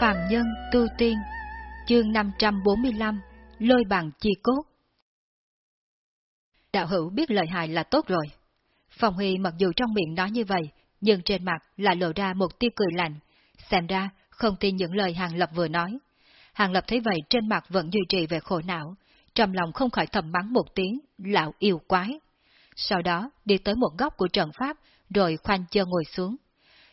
Phàm Nhân Tu Tiên Chương 545 Lôi bằng chi cốt Đạo hữu biết lợi hại là tốt rồi. phòng Huy mặc dù trong miệng nói như vậy, nhưng trên mặt lại lộ ra một tia cười lạnh. Xem ra, không tin những lời Hàng Lập vừa nói. Hàng Lập thấy vậy trên mặt vẫn duy trì về khổ não, trong lòng không khỏi thầm mắng một tiếng, lão yêu quái. Sau đó, đi tới một góc của trận pháp, rồi khoanh chân ngồi xuống.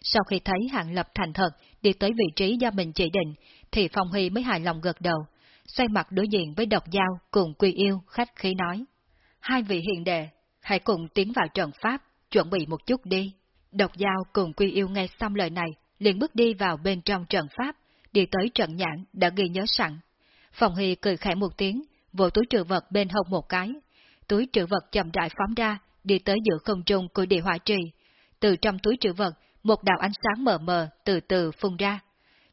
Sau khi thấy Hàng Lập thành thật đi tới vị trí do mình chỉ định, thì Phong Huy mới hài lòng gật đầu, xoay mặt đối diện với độc giao cùng quy yêu khách khí nói. Hai vị hiện đệ, hãy cùng tiến vào trận pháp, chuẩn bị một chút đi. Độc giao cùng quy yêu nghe xong lời này, liền bước đi vào bên trong trận pháp, đi tới trận nhãn đã ghi nhớ sẵn. Phong Huy cười khẽ một tiếng, vỗ túi trữ vật bên hông một cái. Túi trữ vật chậm rãi phóng ra, đi tới giữa không trung của địa hỏa trì. Từ trong túi trữ vật một đạo ánh sáng mờ mờ từ từ phun ra.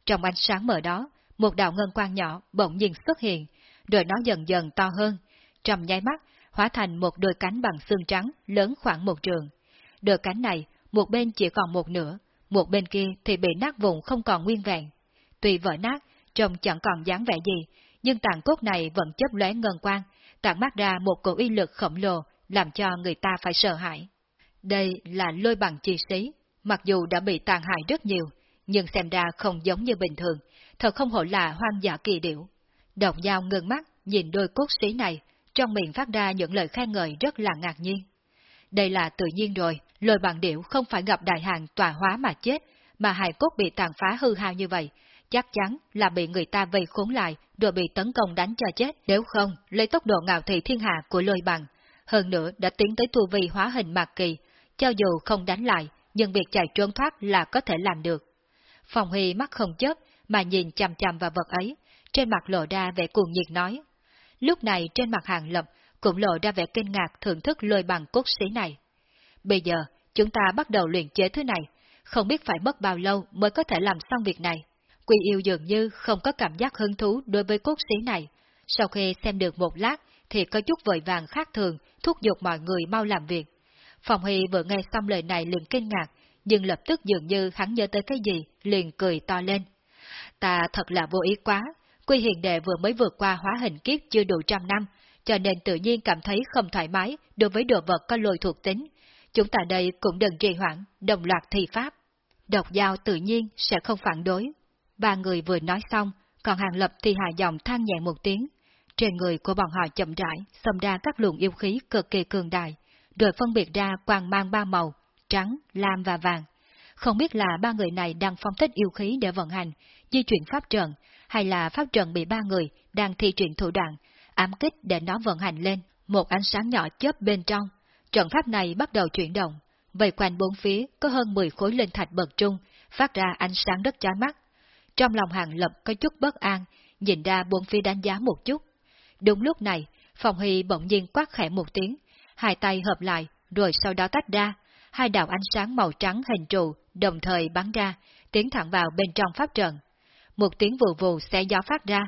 Trong ánh sáng mờ đó, một đạo ngân quang nhỏ bỗng nhiên xuất hiện, rồi nó dần dần to hơn, trong nháy mắt hóa thành một đôi cánh bằng xương trắng lớn khoảng một trường. Đôi cánh này, một bên chỉ còn một nửa, một bên kia thì bị nát vụn không còn nguyên vẹn. Tuy vỡ nát, trông chẳng còn dáng vẻ gì, nhưng tàn cốt này vẫn chấp lóe ngân quang, tản mát ra một cổ uy lực khổng lồ, làm cho người ta phải sợ hãi. Đây là lôi bằng chi sĩ, Mặc dù đã bị tàn hại rất nhiều, nhưng xem ra không giống như bình thường, thật không hổ là hoang dã kỳ điểu. Độc dao ngưng mắt, nhìn đôi cốt sĩ này, trong miệng phát ra những lời khen ngợi rất là ngạc nhiên. Đây là tự nhiên rồi, lôi bằng điểu không phải gặp đại hàng tòa hóa mà chết, mà hài cốt bị tàn phá hư hao như vậy, chắc chắn là bị người ta vây khốn lại rồi bị tấn công đánh cho chết, nếu không, lấy tốc độ ngạo thị thiên hạ của lôi bằng. Hơn nữa đã tiến tới tu vi hóa hình mạc kỳ, cho dù không đánh lại, nhưng việc chạy trốn thoát là có thể làm được. Phòng Huy mắt không chớp mà nhìn chằm chằm vào vật ấy, trên mặt lộ ra vẻ cuồng nhiệt nói. Lúc này trên mặt hàng lập cũng lộ ra vẻ kinh ngạc thưởng thức lôi bằng cốt xí này. Bây giờ, chúng ta bắt đầu luyện chế thứ này, không biết phải mất bao lâu mới có thể làm xong việc này. Quy yêu dường như không có cảm giác hứng thú đối với cốt xí này. Sau khi xem được một lát thì có chút vội vàng khác thường, thúc giục mọi người mau làm việc. Phòng Hy vừa nghe xong lời này liền kinh ngạc, nhưng lập tức dường như hắn nhớ tới cái gì, liền cười to lên. Ta thật là vô ý quá, Quy Hiền Đệ vừa mới vượt qua hóa hình kiếp chưa đủ trăm năm, cho nên tự nhiên cảm thấy không thoải mái đối với đồ vật có lôi thuộc tính. Chúng ta đây cũng đừng trì hoãn, đồng loạt thi pháp. Độc giao tự nhiên sẽ không phản đối. Ba người vừa nói xong, còn Hàng Lập thì hạ giọng than nhẹ một tiếng. Trên người của bọn họ chậm rãi, xâm ra các luồng yêu khí cực kỳ cường đại, rồi phân biệt ra quang mang ba màu, trắng, lam và vàng. Không biết là ba người này đang phong thích yêu khí để vận hành, di chuyển pháp trận, hay là pháp trận bị ba người đang thi triển thủ đoạn, ám kích để nó vận hành lên, một ánh sáng nhỏ chớp bên trong. Trận pháp này bắt đầu chuyển động, vây quanh bốn phía có hơn 10 khối linh thạch bậc trung, phát ra ánh sáng rất chói mắt. Trong lòng hàng lập có chút bất an, nhìn ra bốn phía đánh giá một chút. Đúng lúc này, Phòng Hy bỗng nhiên quát khẽ một tiếng, hai tay hợp lại, rồi sau đó tách ra, hai đạo ánh sáng màu trắng hình trụ đồng thời bắn ra, tiến thẳng vào bên trong pháp trận. Một tiếng vù vù xé gió phát ra,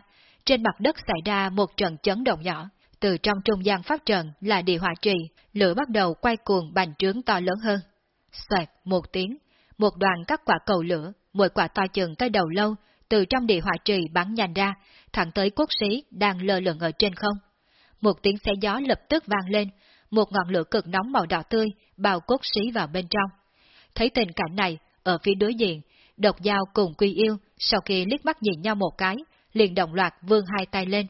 trên mặt đất xảy ra một trận chấn động nhỏ, từ trong trung gian pháp trận là địa hỏa trì, lửa bắt đầu quay cuồng bành trướng to lớn hơn. Xoẹt một tiếng, một đoàn các quả cầu lửa, mỗi quả to chừng tới đầu lâu, từ trong địa hỏa trì bắn nhanh ra, thẳng tới quốc sĩ đang lơ lửng ở trên không. Một tiếng xé gió lập tức vang lên, một ngọn lửa cực nóng màu đỏ tươi bao cốt xí vào bên trong. Thấy tình cảnh này, ở phía đối diện, độc giao cùng quy yêu, sau khi liếc mắt nhìn nhau một cái, liền đồng loạt vươn hai tay lên.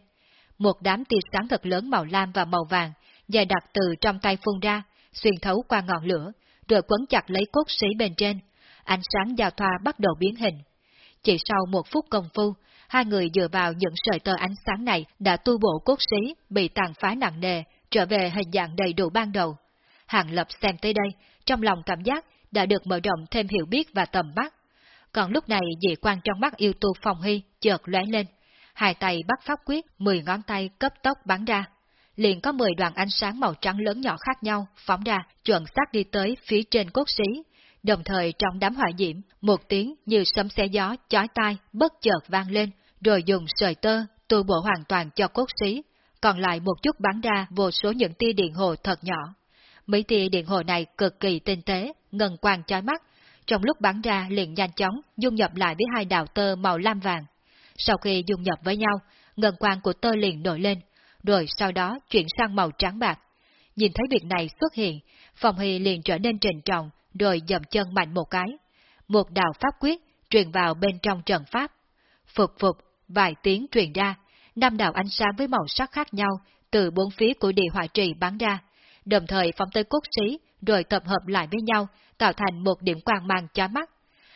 Một đám tia sáng thật lớn màu lam và màu vàng, dài đặc từ trong tay phun ra, xuyên thấu qua ngọn lửa, rồi quấn chặt lấy cốt xí bên trên. Ánh sáng giao thoa bắt đầu biến hình. Chỉ sau một phút công phu, hai người dựa vào những sợi tơ ánh sáng này đã tu bổ cốt xí bị tàn phá nặng nề, trở về hình dạng đầy đủ ban đầu. Hàng Lập xem tới đây, trong lòng cảm giác đã được mở rộng thêm hiểu biết và tầm mắt. Còn lúc này dị quan trong mắt yêu tu phòng hy chợt lóe lên, hai tay bắt pháp quyết, mười ngón tay cấp tốc bắn ra. Liền có mười đoàn ánh sáng màu trắng lớn nhỏ khác nhau phóng ra, chuẩn xác đi tới phía trên cốt xí. Đồng thời trong đám hỏa diễm, một tiếng như sấm xe gió, chói tai, bất chợt vang lên, rồi dùng sợi tơ, tu bộ hoàn toàn cho cốt xí, còn lại một chút bắn ra vô số những tia điện hồ thật nhỏ. Mấy tia điện hồ này cực kỳ tinh tế, ngân quang chói mắt, trong lúc bắn ra liền nhanh chóng dung nhập lại với hai đạo tơ màu lam vàng. Sau khi dung nhập với nhau, ngân quang của tơ liền nổi lên, rồi sau đó chuyển sang màu trắng bạc. Nhìn thấy việc này xuất hiện, Phong Hy liền trở nên trình trọng, rồi dậm chân mạnh một cái. Một đạo pháp quyết truyền vào bên trong trận pháp. Phục phục, vài tiếng truyền ra, năm đạo ánh sáng với màu sắc khác nhau từ bốn phía của địa hỏa trì bắn ra, đồng thời phóng tới cốt sĩ, rồi tập hợp lại với nhau, tạo thành một điểm quang mang chói mắt.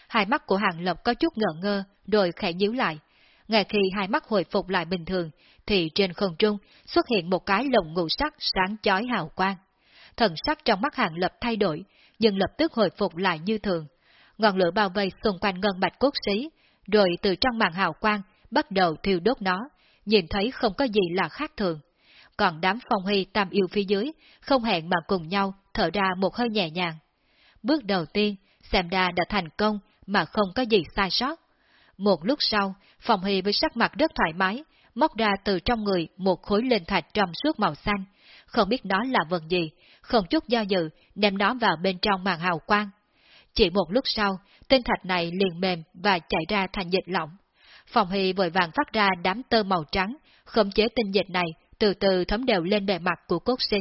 Hai mắt của Hàng Lập có chút ngỡ ngơ, rồi khẽ nhíu lại. Ngay khi hai mắt hồi phục lại bình thường, thì trên không trung xuất hiện một cái lồng ngũ sắc sáng chói hào quang. Thần sắc trong mắt Hàng Lập thay đổi, nhưng lập tức hồi phục lại như thường. Ngọn lửa bao vây xung quanh ngân bạch cốt sĩ, rồi từ trong màn hào quang bắt đầu thiêu đốt nó, nhìn thấy không có gì là khác thường. Còn đám phong hy tam yêu phía dưới, không hẹn mà cùng nhau thở ra một hơi nhẹ nhàng. Bước đầu tiên, xem ra đã thành công mà không có gì sai sót. Một lúc sau, phong hy với sắc mặt rất thoải mái, móc ra từ trong người một khối lên thạch trong suốt màu xanh, không biết nó là vật gì, không chút do dự, đem nó vào bên trong màn hào quang. Chỉ một lúc sau, tinh thạch này liền mềm và chảy ra thành dịch lỏng. Phòng Hy vội vàng phát ra đám tơ màu trắng, khống chế tinh dịch này từ từ thấm đều lên bề mặt của cốt xí.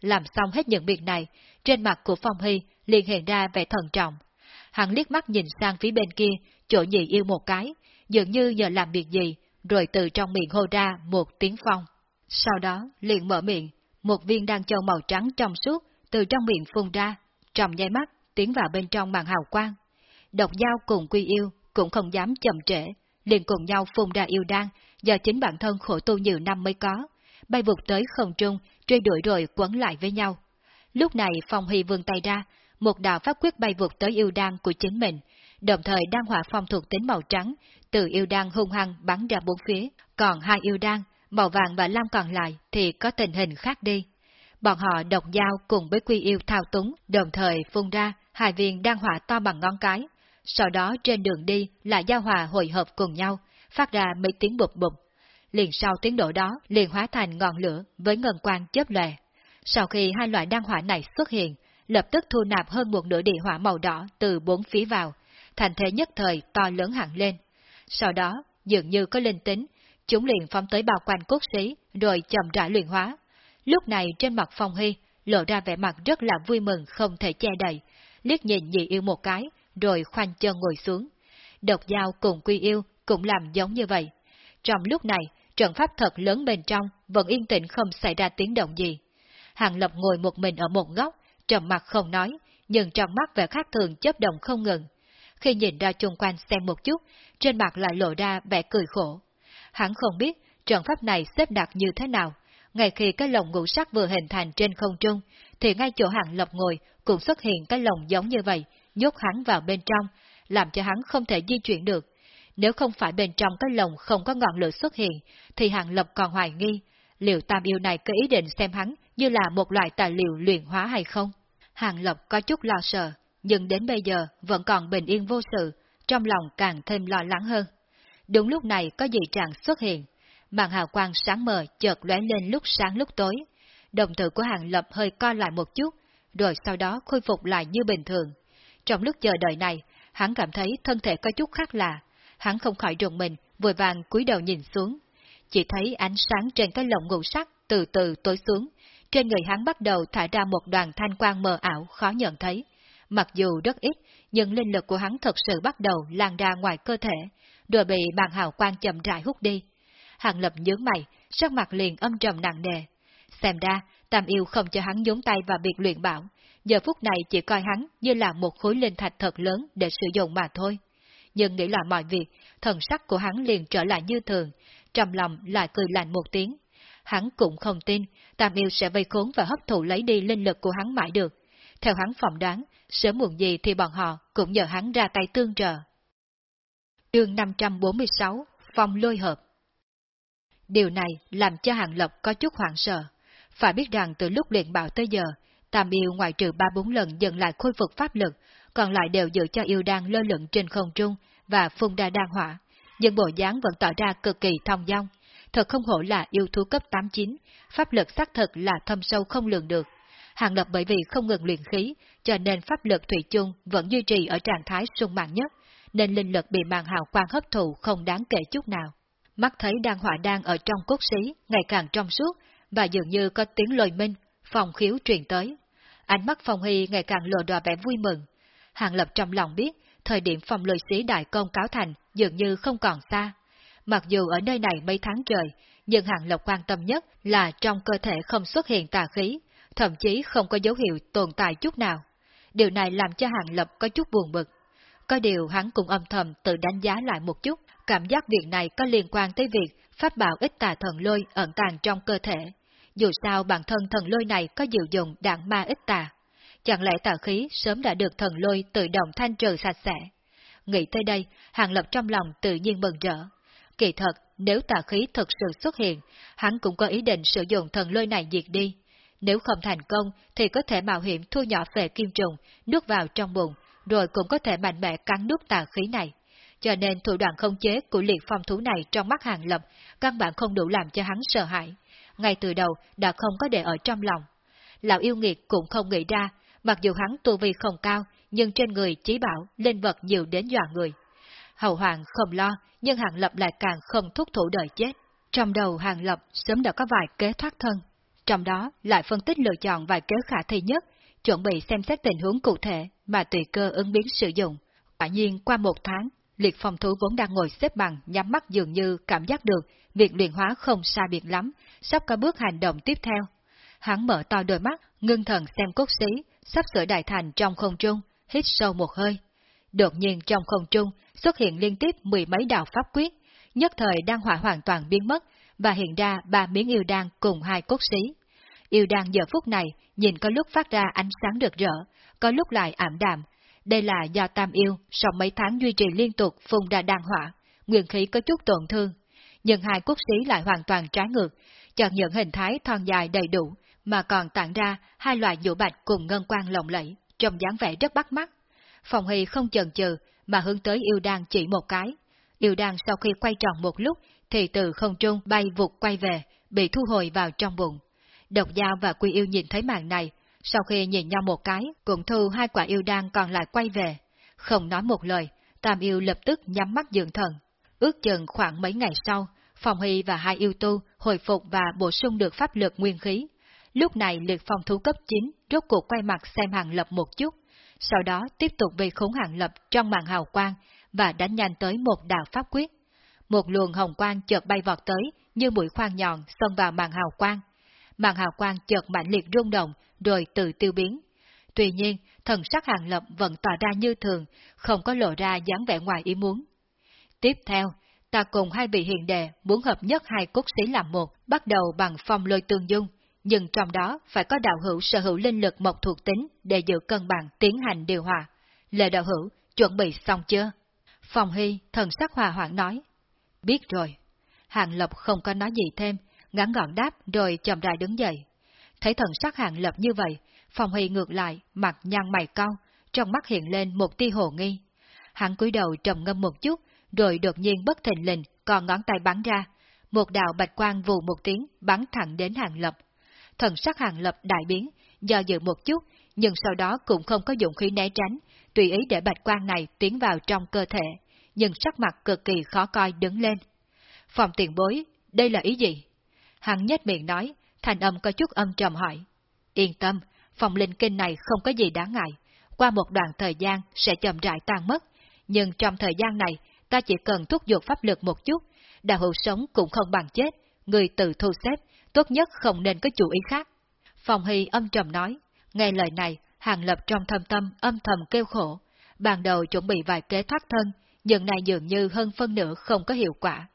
Làm xong hết những việc này, trên mặt của Phong Hy liền hiện ra vẻ thần trọng. Hắn liếc mắt nhìn sang phía bên kia, chỗ nhị yêu một cái, dường như giờ làm việc gì, rồi từ trong miệng hô ra một tiếng phong. Sau đó, liền mở miệng, một viên đan châu màu trắng trong suốt từ trong miệng phun ra, trong nháy mắt tiến vào bên trong màn hào quang. Độc Giao cùng quy yêu cũng không dám chậm trễ, liền cùng nhau phun ra yêu đan, do chính bản thân khổ tu nhiều năm mới có, bay vụt tới không trung, truy đuổi rồi quấn lại với nhau. Lúc này Phong Hy vươn tay ra, một đạo pháp quyết bay vụt tới yêu đan của chính mình, đồng thời đang hỏa phong thuộc tính màu trắng, từ yêu đan hung hăng bắn ra bốn phía, còn hai yêu đan, màu vàng và lam còn lại thì có tình hình khác đi. Bọn họ độc dao cùng với quy yêu thao túng, đồng thời phun ra hai viên đan hỏa to bằng ngón cái, sau đó trên đường đi là giao hòa hội hợp cùng nhau, phát ra mấy tiếng bụp bụp. Liền sau tiếng độ đó liền hóa thành ngọn lửa với ngân quang chớp lòe. Sau khi hai loại đan hỏa này xuất hiện, lập tức thu nạp hơn một nửa địa hỏa màu đỏ từ bốn phía vào, thành thế nhất thời to lớn hẳn lên. Sau đó, dường như có linh tính, chúng liền phóng tới bao quanh cốt sĩ, rồi chậm rãi luyện hóa. Lúc này trên mặt Phong Hy lộ ra vẻ mặt rất là vui mừng không thể che đậy, liếc nhìn nhị yêu một cái, rồi khoanh chân ngồi xuống. Độc Giao cùng quy yêu cũng làm giống như vậy. Trong lúc này, trận pháp thật lớn bên trong vẫn yên tĩnh không xảy ra tiếng động gì. Hàng Lập ngồi một mình ở một góc, trầm mặt không nói, nhưng trong mắt vẻ khác thường chấp động không ngừng. Khi nhìn ra chung quanh xem một chút, trên mặt lại lộ ra vẻ cười khổ. Hắn không biết trận pháp này xếp đặt như thế nào. Ngay khi cái lồng ngũ sắc vừa hình thành trên không trung, thì ngay chỗ Hàng Lập ngồi cũng xuất hiện cái lồng giống như vậy, nhốt hắn vào bên trong, làm cho hắn không thể di chuyển được. Nếu không phải bên trong cái lồng không có ngọn lửa xuất hiện, thì Hàng Lập còn hoài nghi, liệu tam yêu này có ý định xem hắn như là một loại tài liệu luyện hóa hay không? Hàng Lập có chút lo sợ, nhưng đến bây giờ vẫn còn bình yên vô sự, trong lòng càng thêm lo lắng hơn. Đúng lúc này có dị trạng xuất hiện, màn hào quang sáng mờ chợt lóe lên lúc sáng lúc tối. Đồng tử của Hàng Lập hơi co lại một chút, rồi sau đó khôi phục lại như bình thường. Trong lúc chờ đợi này, hắn cảm thấy thân thể có chút khác lạ, hắn không khỏi rùng mình, vội vàng cúi đầu nhìn xuống. Chỉ thấy ánh sáng trên cái lồng ngũ sắc từ từ tối xuống, trên người hắn bắt đầu thả ra một đoàn thanh quang mờ ảo khó nhận thấy. Mặc dù rất ít, nhưng linh lực của hắn thật sự bắt đầu lan ra ngoài cơ thể, rồi bị bàn hào quang chậm rãi hút đi. Hàng lập nhướng mày, sắc mặt liền âm trầm nặng nề. Xem ra, Tam Yêu không cho hắn nhúng tay vào việc luyện bảo, giờ phút này chỉ coi hắn như là một khối linh thạch thật lớn để sử dụng mà thôi. Nhưng nghĩ là mọi việc, thần sắc của hắn liền trở lại như thường, trầm lòng lại cười lạnh một tiếng. Hắn cũng không tin, Tam Yêu sẽ vây khốn và hấp thụ lấy đi linh lực của hắn mãi được. Theo hắn phỏng đoán, sớm muộn gì thì bọn họ cũng nhờ hắn ra tay tương trợ. Chương 546 Phong lôi hợp Điều này làm cho Hàng Lập có chút hoảng sợ. Phải biết rằng từ lúc luyện bảo tới giờ, Tam yêu ngoại trừ ba bốn lần dần lại khôi phục pháp lực, còn lại đều giữ cho yêu đang lơ lửng trên không trung và phun đa đan hỏa, nhưng bộ dáng vẫn tỏ ra cực kỳ thông dong. Thật không hổ là yêu thú cấp 89, pháp lực xác thực là thâm sâu không lường được. Hàng Lập bởi vì không ngừng luyện khí, cho nên pháp lực thủy chung vẫn duy trì ở trạng thái sung mãn nhất, nên linh lực bị màn hào quang hấp thụ không đáng kể chút nào. Mắt thấy đan hỏa đang ở trong cốt xí, ngày càng trong suốt, và dường như có tiếng lôi minh, phòng khiếu truyền tới. Ánh mắt phòng hy ngày càng lộ đòa vẻ vui mừng. Hàng Lập trong lòng biết, thời điểm phòng lợi sĩ đại công cáo thành dường như không còn xa. Mặc dù ở nơi này mấy tháng trời, nhưng Hàng Lập quan tâm nhất là trong cơ thể không xuất hiện tà khí, thậm chí không có dấu hiệu tồn tại chút nào. Điều này làm cho Hàng Lập có chút buồn bực. Có điều hắn cũng âm thầm tự đánh giá lại một chút, cảm giác việc này có liên quan tới việc pháp bảo ít tà thần lôi ẩn tàng trong cơ thể. Dù sao bản thân thần lôi này có diệu dụng đạn ma ít tà. Chẳng lẽ tà khí sớm đã được thần lôi tự động thanh trừ sạch sẽ? Nghĩ tới đây, Hàng Lập trong lòng tự nhiên mừng rỡ. Kỳ thật, nếu tà khí thực sự xuất hiện, hắn cũng có ý định sử dụng thần lôi này diệt đi. Nếu không thành công, thì có thể mạo hiểm thu nhỏ về kim trùng, nuốt vào trong bụng, rồi cũng có thể mạnh mẽ cắn nuốt tà khí này. Cho nên thủ đoạn không chế của liệt phong thú này trong mắt hàng lập, căn bản không đủ làm cho hắn sợ hãi. Ngay từ đầu đã không có để ở trong lòng. Lão yêu nghiệt cũng không nghĩ ra, mặc dù hắn tu vi không cao, nhưng trên người chí bảo, linh vật nhiều đến dọa người. Hậu hoàng không lo, nhưng hàng lập lại càng không thúc thủ đợi chết. Trong đầu hàng lập sớm đã có vài kế thoát thân, trong đó lại phân tích lựa chọn vài kế khả thi nhất, chuẩn bị xem xét tình huống cụ thể mà tùy cơ ứng biến sử dụng. Quả nhiên qua một tháng, liệt phòng thú vốn đang ngồi xếp bằng nhắm mắt dường như cảm giác được việc luyện hóa không xa biệt lắm, sắp có bước hành động tiếp theo. Hắn mở to đôi mắt, ngưng thần xem cốt xí, sắp sửa đại thành trong không trung, hít sâu một hơi. Đột nhiên trong không trung xuất hiện liên tiếp mười mấy đạo pháp quyết, nhất thời đang hỏa hoàn toàn biến mất, và hiện ra ba miếng yêu đan cùng hai cốt xí. Yêu đan giờ phút này nhìn có lúc phát ra ánh sáng rực rỡ, có lúc lại ảm đạm. Đây là do tam yêu sau mấy tháng duy trì liên tục phun ra đan hỏa, nguyên khí có chút tổn thương. Nhưng hai cốt sĩ lại hoàn toàn trái ngược, chọn những hình thái thon dài đầy đủ, mà còn tản ra hai loại nhũ bạch cùng ngân quang lộng lẫy, trông dáng vẻ rất bắt mắt. Phòng Hy không chần chừ mà hướng tới yêu đan chỉ một cái. Yêu đan sau khi quay tròn một lúc thì từ không trung bay vụt quay về, bị thu hồi vào trong bụng. Độc Giao và Quy Yêu nhìn thấy màn này, sau khi nhìn nhau một cái, cũng thu hai quả yêu đan còn lại quay về. Không nói một lời, Tam Yêu lập tức nhắm mắt dưỡng thần. Ước chừng khoảng mấy ngày sau, Phòng Hy và hai yêu tu hồi phục và bổ sung được pháp lực nguyên khí. Lúc này liệt phong thú cấp 9 rốt cuộc quay mặt xem hàng lập một chút, sau đó tiếp tục về khốn hàng lập trong màn hào quang và đánh nhanh tới một đạo pháp quyết. Một luồng hồng quang chợt bay vọt tới như mũi khoan nhọn xông vào màn hào quang. Màn hào quang chợt mạnh liệt rung động rồi tự tiêu biến. Tuy nhiên, thần sắc hàng lập vẫn tỏ ra như thường, không có lộ ra dáng vẻ ngoài ý muốn. Tiếp theo, ta cùng hai vị hiền đệ muốn hợp nhất hai cốt sĩ làm một, bắt đầu bằng phong lôi tương dung, nhưng trong đó phải có đạo hữu sở hữu linh lực một thuộc tính để giữ cân bằng tiến hành điều hòa. Lệ đạo hữu, chuẩn bị xong chưa? Phòng Hy, thần sắc hòa hoãn nói. Biết rồi. Hàng Lập không có nói gì thêm, ngắn gọn đáp rồi chậm rãi đứng dậy. Thấy thần sắc Hàng Lập như vậy, Phòng Hy ngược lại, mặt nhăn mày cau, trong mắt hiện lên một tia hồ nghi. Hắn cúi đầu trầm ngâm một chút, rồi đột nhiên bất thình lình, còn ngón tay bắn ra. Một đạo bạch quang vù một tiếng, bắn thẳng đến Hàng Lập. Thần sắc Hàng Lập đại biến, do dự một chút, nhưng sau đó cũng không có dụng khí né tránh, tùy ý để bạch quang này tiến vào trong cơ thể, nhưng sắc mặt cực kỳ khó coi đứng lên. Phòng tiền bối, đây là ý gì? Hắn nhếch miệng nói, thành âm có chút âm trầm hỏi. Yên tâm, phòng linh kinh này không có gì đáng ngại, qua một đoạn thời gian sẽ chậm rãi tan mất, nhưng trong thời gian này ta chỉ cần thúc giục pháp lực một chút, đạo hữu sống cũng không bằng chết, người tự thu xếp, tốt nhất không nên có chủ ý khác. Phòng Hy âm trầm nói, nghe lời này, Hàng Lập trong thâm tâm âm thầm kêu khổ, ban đầu chuẩn bị vài kế thoát thân, nhưng này dường như hơn phân nửa không có hiệu quả.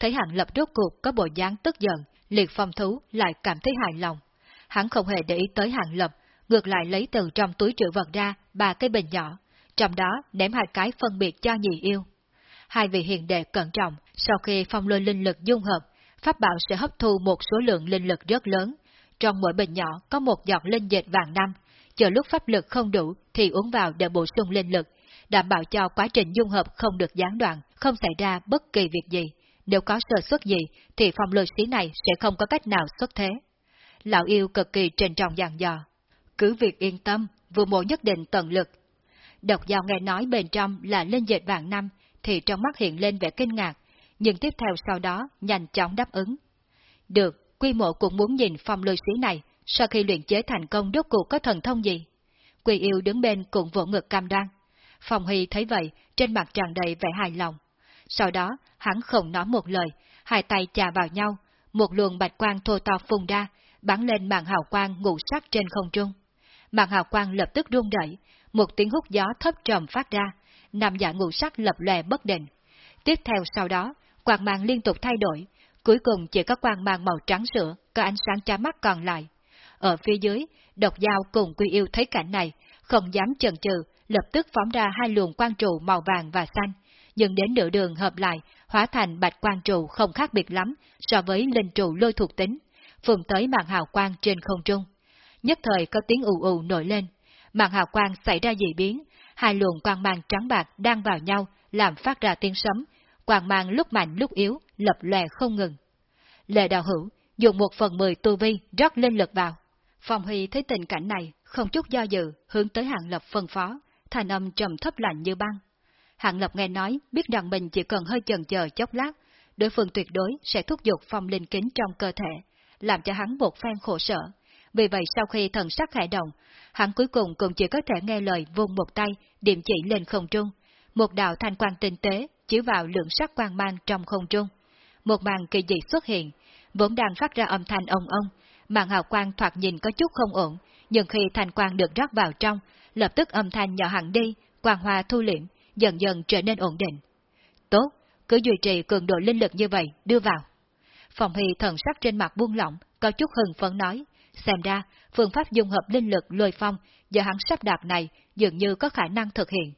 Thấy Hàng Lập rốt cuộc có bộ dáng tức giận, liệt phong thú lại cảm thấy hài lòng. Hắn không hề để ý tới Hàng Lập, ngược lại lấy từ trong túi trữ vật ra ba cái bình nhỏ, trong đó ném hai cái phân biệt cho nhị yêu. Hai vị hiền đệ cẩn trọng, sau khi phong lôi linh lực dung hợp, pháp bảo sẽ hấp thu một số lượng linh lực rất lớn. Trong mỗi bình nhỏ có một giọt linh dịch vàng năm, chờ lúc pháp lực không đủ thì uống vào để bổ sung linh lực, đảm bảo cho quá trình dung hợp không được gián đoạn, không xảy ra bất kỳ việc gì. Nếu có sơ suất gì, thì phong lôi xí này sẽ không có cách nào xuất thế. Lão yêu cực kỳ trình trọng dàn dò. cứ việc yên tâm, vừa mộ nhất định tận lực. Độc giao nghe nói bên trong là linh dệt vàng năm, thì trong mắt hiện lên vẻ kinh ngạc, nhưng tiếp theo sau đó nhanh chóng đáp ứng. Được, quy mộ cũng muốn nhìn phong lôi sĩ này, sau khi luyện chế thành công đốt cuộc có thần thông gì. Quỳ yêu đứng bên cũng vỗ ngực cam đoan. Phong Huy thấy vậy, trên mặt tràn đầy vẻ hài lòng. Sau đó, hắn không nói một lời, hai tay chà vào nhau, một luồng bạch quang thô to phun ra, bắn lên màn hào quang ngũ sắc trên không trung. Màn hào quang lập tức rung đẩy, một tiếng hút gió thấp trầm phát ra, nằm giả ngũ sắc lập lòe bất định. Tiếp theo sau đó, quang mang liên tục thay đổi, cuối cùng chỉ có quang mang màu trắng sữa, có ánh sáng chói mắt còn lại. Ở phía dưới, độc dao cùng quy yêu thấy cảnh này, không dám chần chừ, lập tức phóng ra hai luồng quang trụ màu vàng và xanh, nhưng đến nửa đường hợp lại, hóa thành bạch quang trụ không khác biệt lắm so với linh trụ lôi thuộc tính, phùng tới màn hào quang trên không trung. Nhất thời có tiếng ù ù nổi lên, màn hào quang xảy ra dị biến, hai luồng quang mang trắng bạc đang vào nhau, làm phát ra tiếng sấm, quang mang lúc mạnh lúc yếu, lập lòe không ngừng. Lệ đạo hữu dùng một phần mười tu vi rót lên lực vào. Phong Huy thấy tình cảnh này, không chút do dự, hướng tới hạng lập phân phó, thành âm trầm thấp lạnh như băng. Hạng lập nghe nói, biết rằng mình chỉ cần hơi chần chờ chốc lát, đối phương tuyệt đối sẽ thúc giục phong linh kính trong cơ thể, làm cho hắn một phen khổ sở. Vì vậy sau khi thần sắc khẽ động, hắn cuối cùng cũng chỉ có thể nghe lời vung một tay, điểm chỉ lên không trung. Một đạo thanh quang tinh tế chiếu vào lượng sắc quang mang trong không trung. Một màn kỳ dị xuất hiện, vốn đang phát ra âm thanh ông ông, màn hào quang thoạt nhìn có chút không ổn, nhưng khi thanh quang được rót vào trong, lập tức âm thanh nhỏ hẳn đi, quang hoa thu liễm, dần dần trở nên ổn định. Tốt, cứ duy trì cường độ linh lực như vậy, đưa vào. Phòng Hy thần sắc trên mặt buông lỏng, có chút hừng phấn nói, xem ra, phương pháp dung hợp linh lực lôi phong do hắn sắp đạt này dường như có khả năng thực hiện.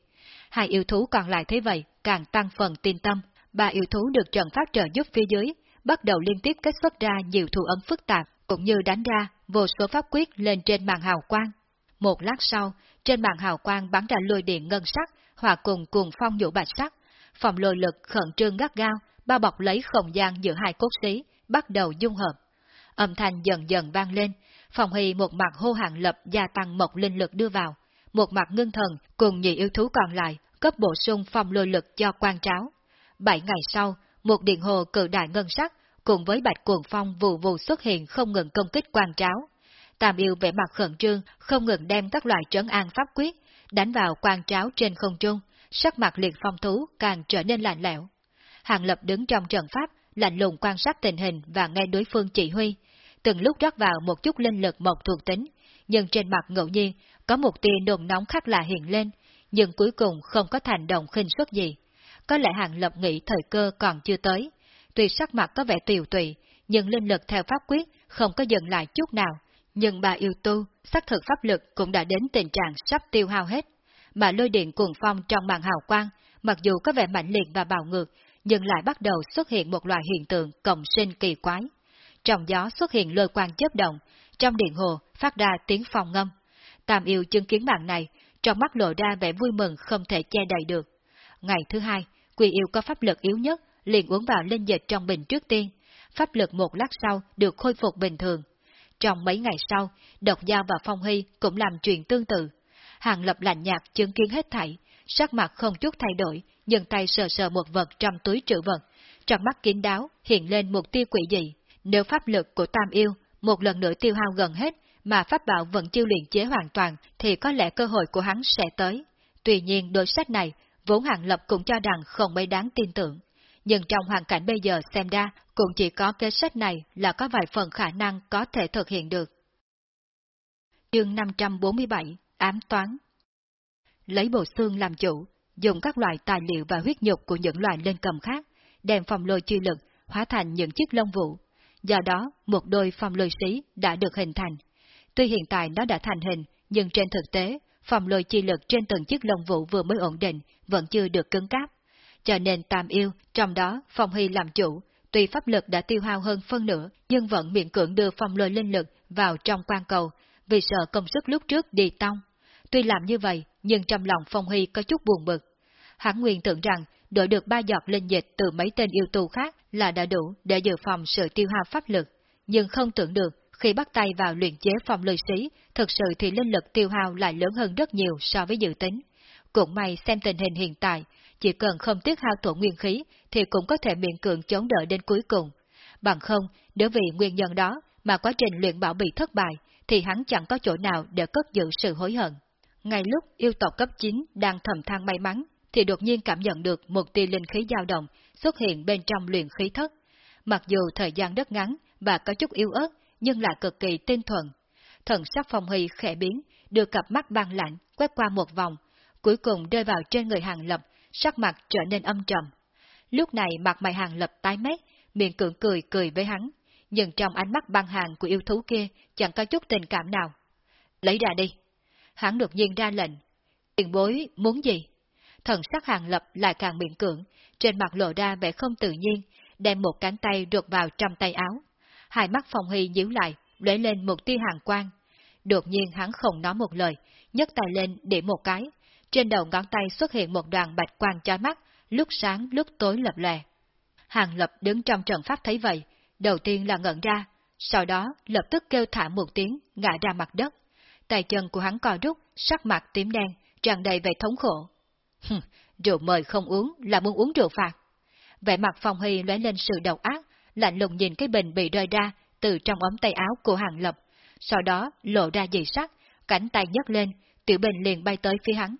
Hai yêu thú còn lại thế vậy, càng tăng phần tin tâm, ba yêu thú được trận pháp trợ giúp phía dưới, bắt đầu liên tiếp kết xuất ra nhiều thủ ấn phức tạp, cũng như đánh ra vô số pháp quyết lên trên màn hào quang. Một lát sau, trên màn hào quang bắn ra lôi điện ngân sắc, hòa cùng cuồng phong nhũ bạch sắc, phòng lôi lực khẩn trương gắt gao, bao bọc lấy không gian giữa hai cốt xí, bắt đầu dung hợp. Âm thanh dần dần vang lên, phòng hy một mặt hô hàng lập gia tăng một linh lực đưa vào, một mặt ngưng thần cùng nhị yêu thú còn lại cấp bổ sung phòng lôi lực cho quan tráo. Bảy ngày sau, một điện hồ cự đại ngân sắc cùng với bạch cuồng phong vụ vụ xuất hiện không ngừng công kích quan tráo. Tam yêu vẻ mặt khẩn trương, không ngừng đem các loại trấn an pháp quyết, đánh vào quan tráo trên không trung, sắc mặt liệt phong thú càng trở nên lạnh lẽo. Hàng lập đứng trong trận pháp, lạnh lùng quan sát tình hình và nghe đối phương chỉ huy, từng lúc rót vào một chút linh lực mộc thuộc tính, nhưng trên mặt ngẫu nhiên có một tia nồng nóng khác lạ hiện lên, nhưng cuối cùng không có thành động khinh suất gì. Có lẽ hàng lập nghĩ thời cơ còn chưa tới, tuy sắc mặt có vẻ tiều tụy, nhưng linh lực theo pháp quyết không có dừng lại chút nào, nhưng bà yêu tu, xác thực pháp lực cũng đã đến tình trạng sắp tiêu hao hết. Mà lôi điện cuồng phong trong màn hào quang, mặc dù có vẻ mạnh liệt và bạo ngược, nhưng lại bắt đầu xuất hiện một loại hiện tượng cộng sinh kỳ quái. Trong gió xuất hiện lôi quang chớp động, trong điện hồ phát ra tiếng phong ngâm. Tam yêu chứng kiến màn này, trong mắt lộ ra vẻ vui mừng không thể che đậy được. Ngày thứ hai, quỷ yêu có pháp lực yếu nhất, liền uống vào linh dịch trong bình trước tiên. Pháp lực một lát sau được khôi phục bình thường, trong mấy ngày sau, Độc Giao và Phong Hy cũng làm chuyện tương tự. Hàng lập lạnh nhạt chứng kiến hết thảy, sắc mặt không chút thay đổi, nhưng tay sờ sờ một vật trong túi trữ vật. Trong mắt kín đáo hiện lên một tia quỷ dị. Nếu pháp lực của Tam Yêu một lần nữa tiêu hao gần hết, mà pháp bảo vẫn chưa luyện chế hoàn toàn, thì có lẽ cơ hội của hắn sẽ tới. Tuy nhiên đối sách này, vốn Hàng Lập cũng cho rằng không mấy đáng tin tưởng nhưng trong hoàn cảnh bây giờ xem ra cũng chỉ có kế sách này là có vài phần khả năng có thể thực hiện được. Chương 547 Ám Toán Lấy bộ xương làm chủ, dùng các loại tài liệu và huyết nhục của những loài lên cầm khác, đem phòng lôi chi lực hóa thành những chiếc lông vũ. Do đó, một đôi phòng lôi sĩ đã được hình thành. Tuy hiện tại nó đã thành hình, nhưng trên thực tế, phòng lôi chi lực trên từng chiếc lông vũ vừa mới ổn định, vẫn chưa được cứng cáp cho nên tam yêu, trong đó Phong Hy làm chủ, tuy pháp lực đã tiêu hao hơn phân nửa, nhưng vẫn miễn cưỡng đưa phong lôi linh lực vào trong quan cầu, vì sợ công sức lúc trước đi tông. Tuy làm như vậy, nhưng trong lòng Phong Hy có chút buồn bực. Hắn nguyên tưởng rằng đổi được ba giọt linh dịch từ mấy tên yêu tù khác là đã đủ để dự phòng sự tiêu hao pháp lực, nhưng không tưởng được khi bắt tay vào luyện chế phòng lôi sĩ, thực sự thì linh lực tiêu hao lại lớn hơn rất nhiều so với dự tính. Cũng may xem tình hình hiện tại, chỉ cần không tiết hao tổn nguyên khí thì cũng có thể miễn cưỡng chống đỡ đến cuối cùng. Bằng không, nếu vì nguyên nhân đó mà quá trình luyện bảo bị thất bại, thì hắn chẳng có chỗ nào để cất giữ sự hối hận. Ngay lúc yêu tộc cấp 9 đang thầm than may mắn, thì đột nhiên cảm nhận được một tia linh khí dao động xuất hiện bên trong luyện khí thất. Mặc dù thời gian rất ngắn và có chút yếu ớt, nhưng lại cực kỳ tinh thuần. Thần sắc phong hy khẽ biến, đưa cặp mắt băng lạnh quét qua một vòng, cuối cùng rơi vào trên người hàng lập, sắc mặt trở nên âm trầm. Lúc này mặt mày hàng lập tái mét, miệng cưỡng cười cười với hắn, nhưng trong ánh mắt băng hàng của yêu thú kia chẳng có chút tình cảm nào. Lấy ra đi. Hắn đột nhiên ra lệnh. Tiền bối muốn gì? Thần sắc hàng lập lại càng miệng cưỡng, trên mặt lộ ra vẻ không tự nhiên, đem một cánh tay rụt vào trong tay áo. Hai mắt phòng hy nhíu lại, lấy lên một tia hàng quang. Đột nhiên hắn không nói một lời, nhấc tay lên để một cái. Trên đầu ngón tay xuất hiện một đoàn bạch quang chói mắt, lúc sáng lúc tối lập lè. Hàng lập đứng trong trận pháp thấy vậy, đầu tiên là ngẩn ra, sau đó lập tức kêu thả một tiếng, ngã ra mặt đất. Tay chân của hắn co rút, sắc mặt tím đen, tràn đầy vẻ thống khổ rượu mời không uống là muốn uống rượu phạt. Vẻ mặt Phong Hy lóe lên sự độc ác, lạnh lùng nhìn cái bình bị rơi ra từ trong ống tay áo của Hàng Lập, sau đó lộ ra dị sắc, cánh tay nhấc lên, tiểu bình liền bay tới phía hắn.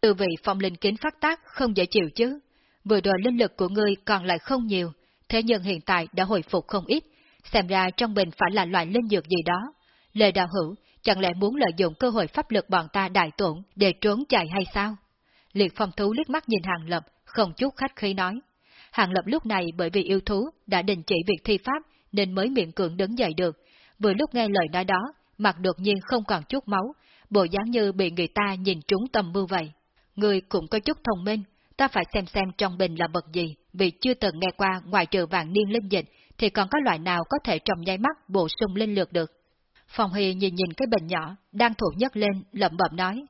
Từ vị phong linh kính phát tác không dễ chịu chứ, vừa rồi linh lực của ngươi còn lại không nhiều, thế nhưng hiện tại đã hồi phục không ít, xem ra trong bình phải là loại linh dược gì đó. lời Đạo Hữu, chẳng lẽ muốn lợi dụng cơ hội pháp lực bọn ta đại tổn để trốn chạy hay sao? Liệt phong thú liếc mắt nhìn Hàng Lập, không chút khách khí nói. Hàng Lập lúc này bởi vì yêu thú đã đình chỉ việc thi pháp nên mới miệng cưỡng đứng dậy được. Vừa lúc nghe lời nói đó, mặt đột nhiên không còn chút máu, bộ dáng như bị người ta nhìn trúng tầm mưu vậy. Người cũng có chút thông minh, ta phải xem xem trong bình là vật gì, vì chưa từng nghe qua ngoài trừ vàng niên linh dịch, thì còn có loại nào có thể trong nháy mắt bổ sung linh lược được. Phòng Hy nhìn nhìn cái bình nhỏ, đang thủ nhất lên, lẩm bẩm nói.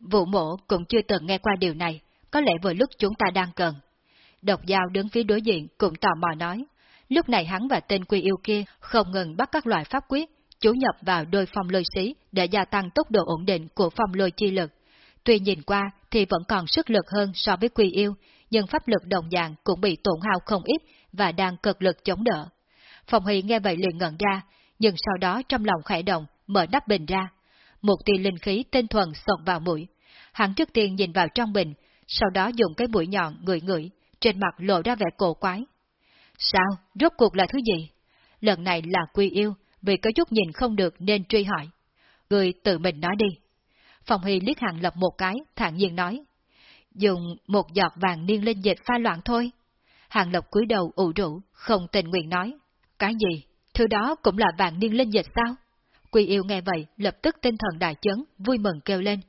Vụ mộ cũng chưa từng nghe qua điều này, có lẽ vừa lúc chúng ta đang cần. Độc giao đứng phía đối diện cũng tò mò nói. Lúc này hắn và tên quy yêu kia không ngừng bắt các loại pháp quyết, chú nhập vào đôi phong lôi xí để gia tăng tốc độ ổn định của phong lôi chi lực. Tuy nhìn qua thì vẫn còn sức lực hơn so với quy yêu, nhưng pháp lực đồng dạng cũng bị tổn hao không ít và đang cực lực chống đỡ. Phong Huy nghe vậy liền ngẩn ra, nhưng sau đó trong lòng khẽ động, mở nắp bình ra. Một tia linh khí tinh thuần sộc vào mũi. Hắn trước tiên nhìn vào trong bình, sau đó dùng cái mũi nhọn ngửi ngửi, trên mặt lộ ra vẻ cổ quái. Sao? Rốt cuộc là thứ gì? Lần này là quy yêu, vì có chút nhìn không được nên truy hỏi. Người tự mình nói đi. Phòng Hy liếc hàng lập một cái, thản nhiên nói. Dùng một giọt vàng niên linh dịch pha loạn thôi. Hàng lập cúi đầu ủ rũ, không tình nguyện nói. Cái gì? Thứ đó cũng là vàng niên linh dịch sao? Quy yêu nghe vậy, lập tức tinh thần đại chấn, vui mừng kêu lên.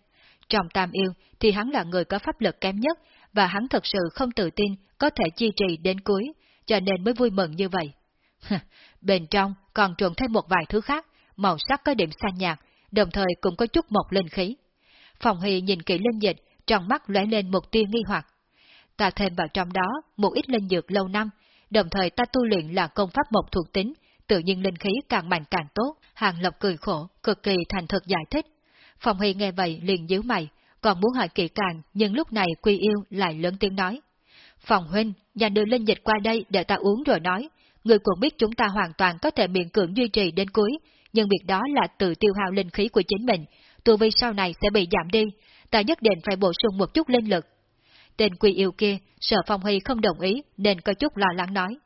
Trong tam yêu, thì hắn là người có pháp lực kém nhất, và hắn thật sự không tự tin có thể chi trì đến cuối, cho nên mới vui mừng như vậy. Bên trong còn trộn thêm một vài thứ khác, màu sắc có điểm xanh nhạt, đồng thời cũng có chút mộc linh khí. Phòng Hy nhìn kỹ linh dịch, trong mắt lóe lên một tia nghi hoặc. Ta thêm vào trong đó một ít linh dược lâu năm, đồng thời ta tu luyện là công pháp mộc thuộc tính, tự nhiên linh khí càng mạnh càng tốt. Hàng Lộc cười khổ, cực kỳ thành thực giải thích. Phòng Huy nghe vậy liền nhíu mày, còn muốn hỏi kỹ càng, nhưng lúc này Quy Yêu lại lớn tiếng nói. Phòng huynh, nhà đưa linh dịch qua đây để ta uống rồi nói. Người cũng biết chúng ta hoàn toàn có thể miễn cưỡng duy trì đến cuối, nhưng việc đó là tự tiêu hao linh khí của chính mình, tu vi sau này sẽ bị giảm đi, ta nhất định phải bổ sung một chút linh lực. Tên Quy Yêu kia, sợ Phong Huy không đồng ý nên có chút lo lắng nói.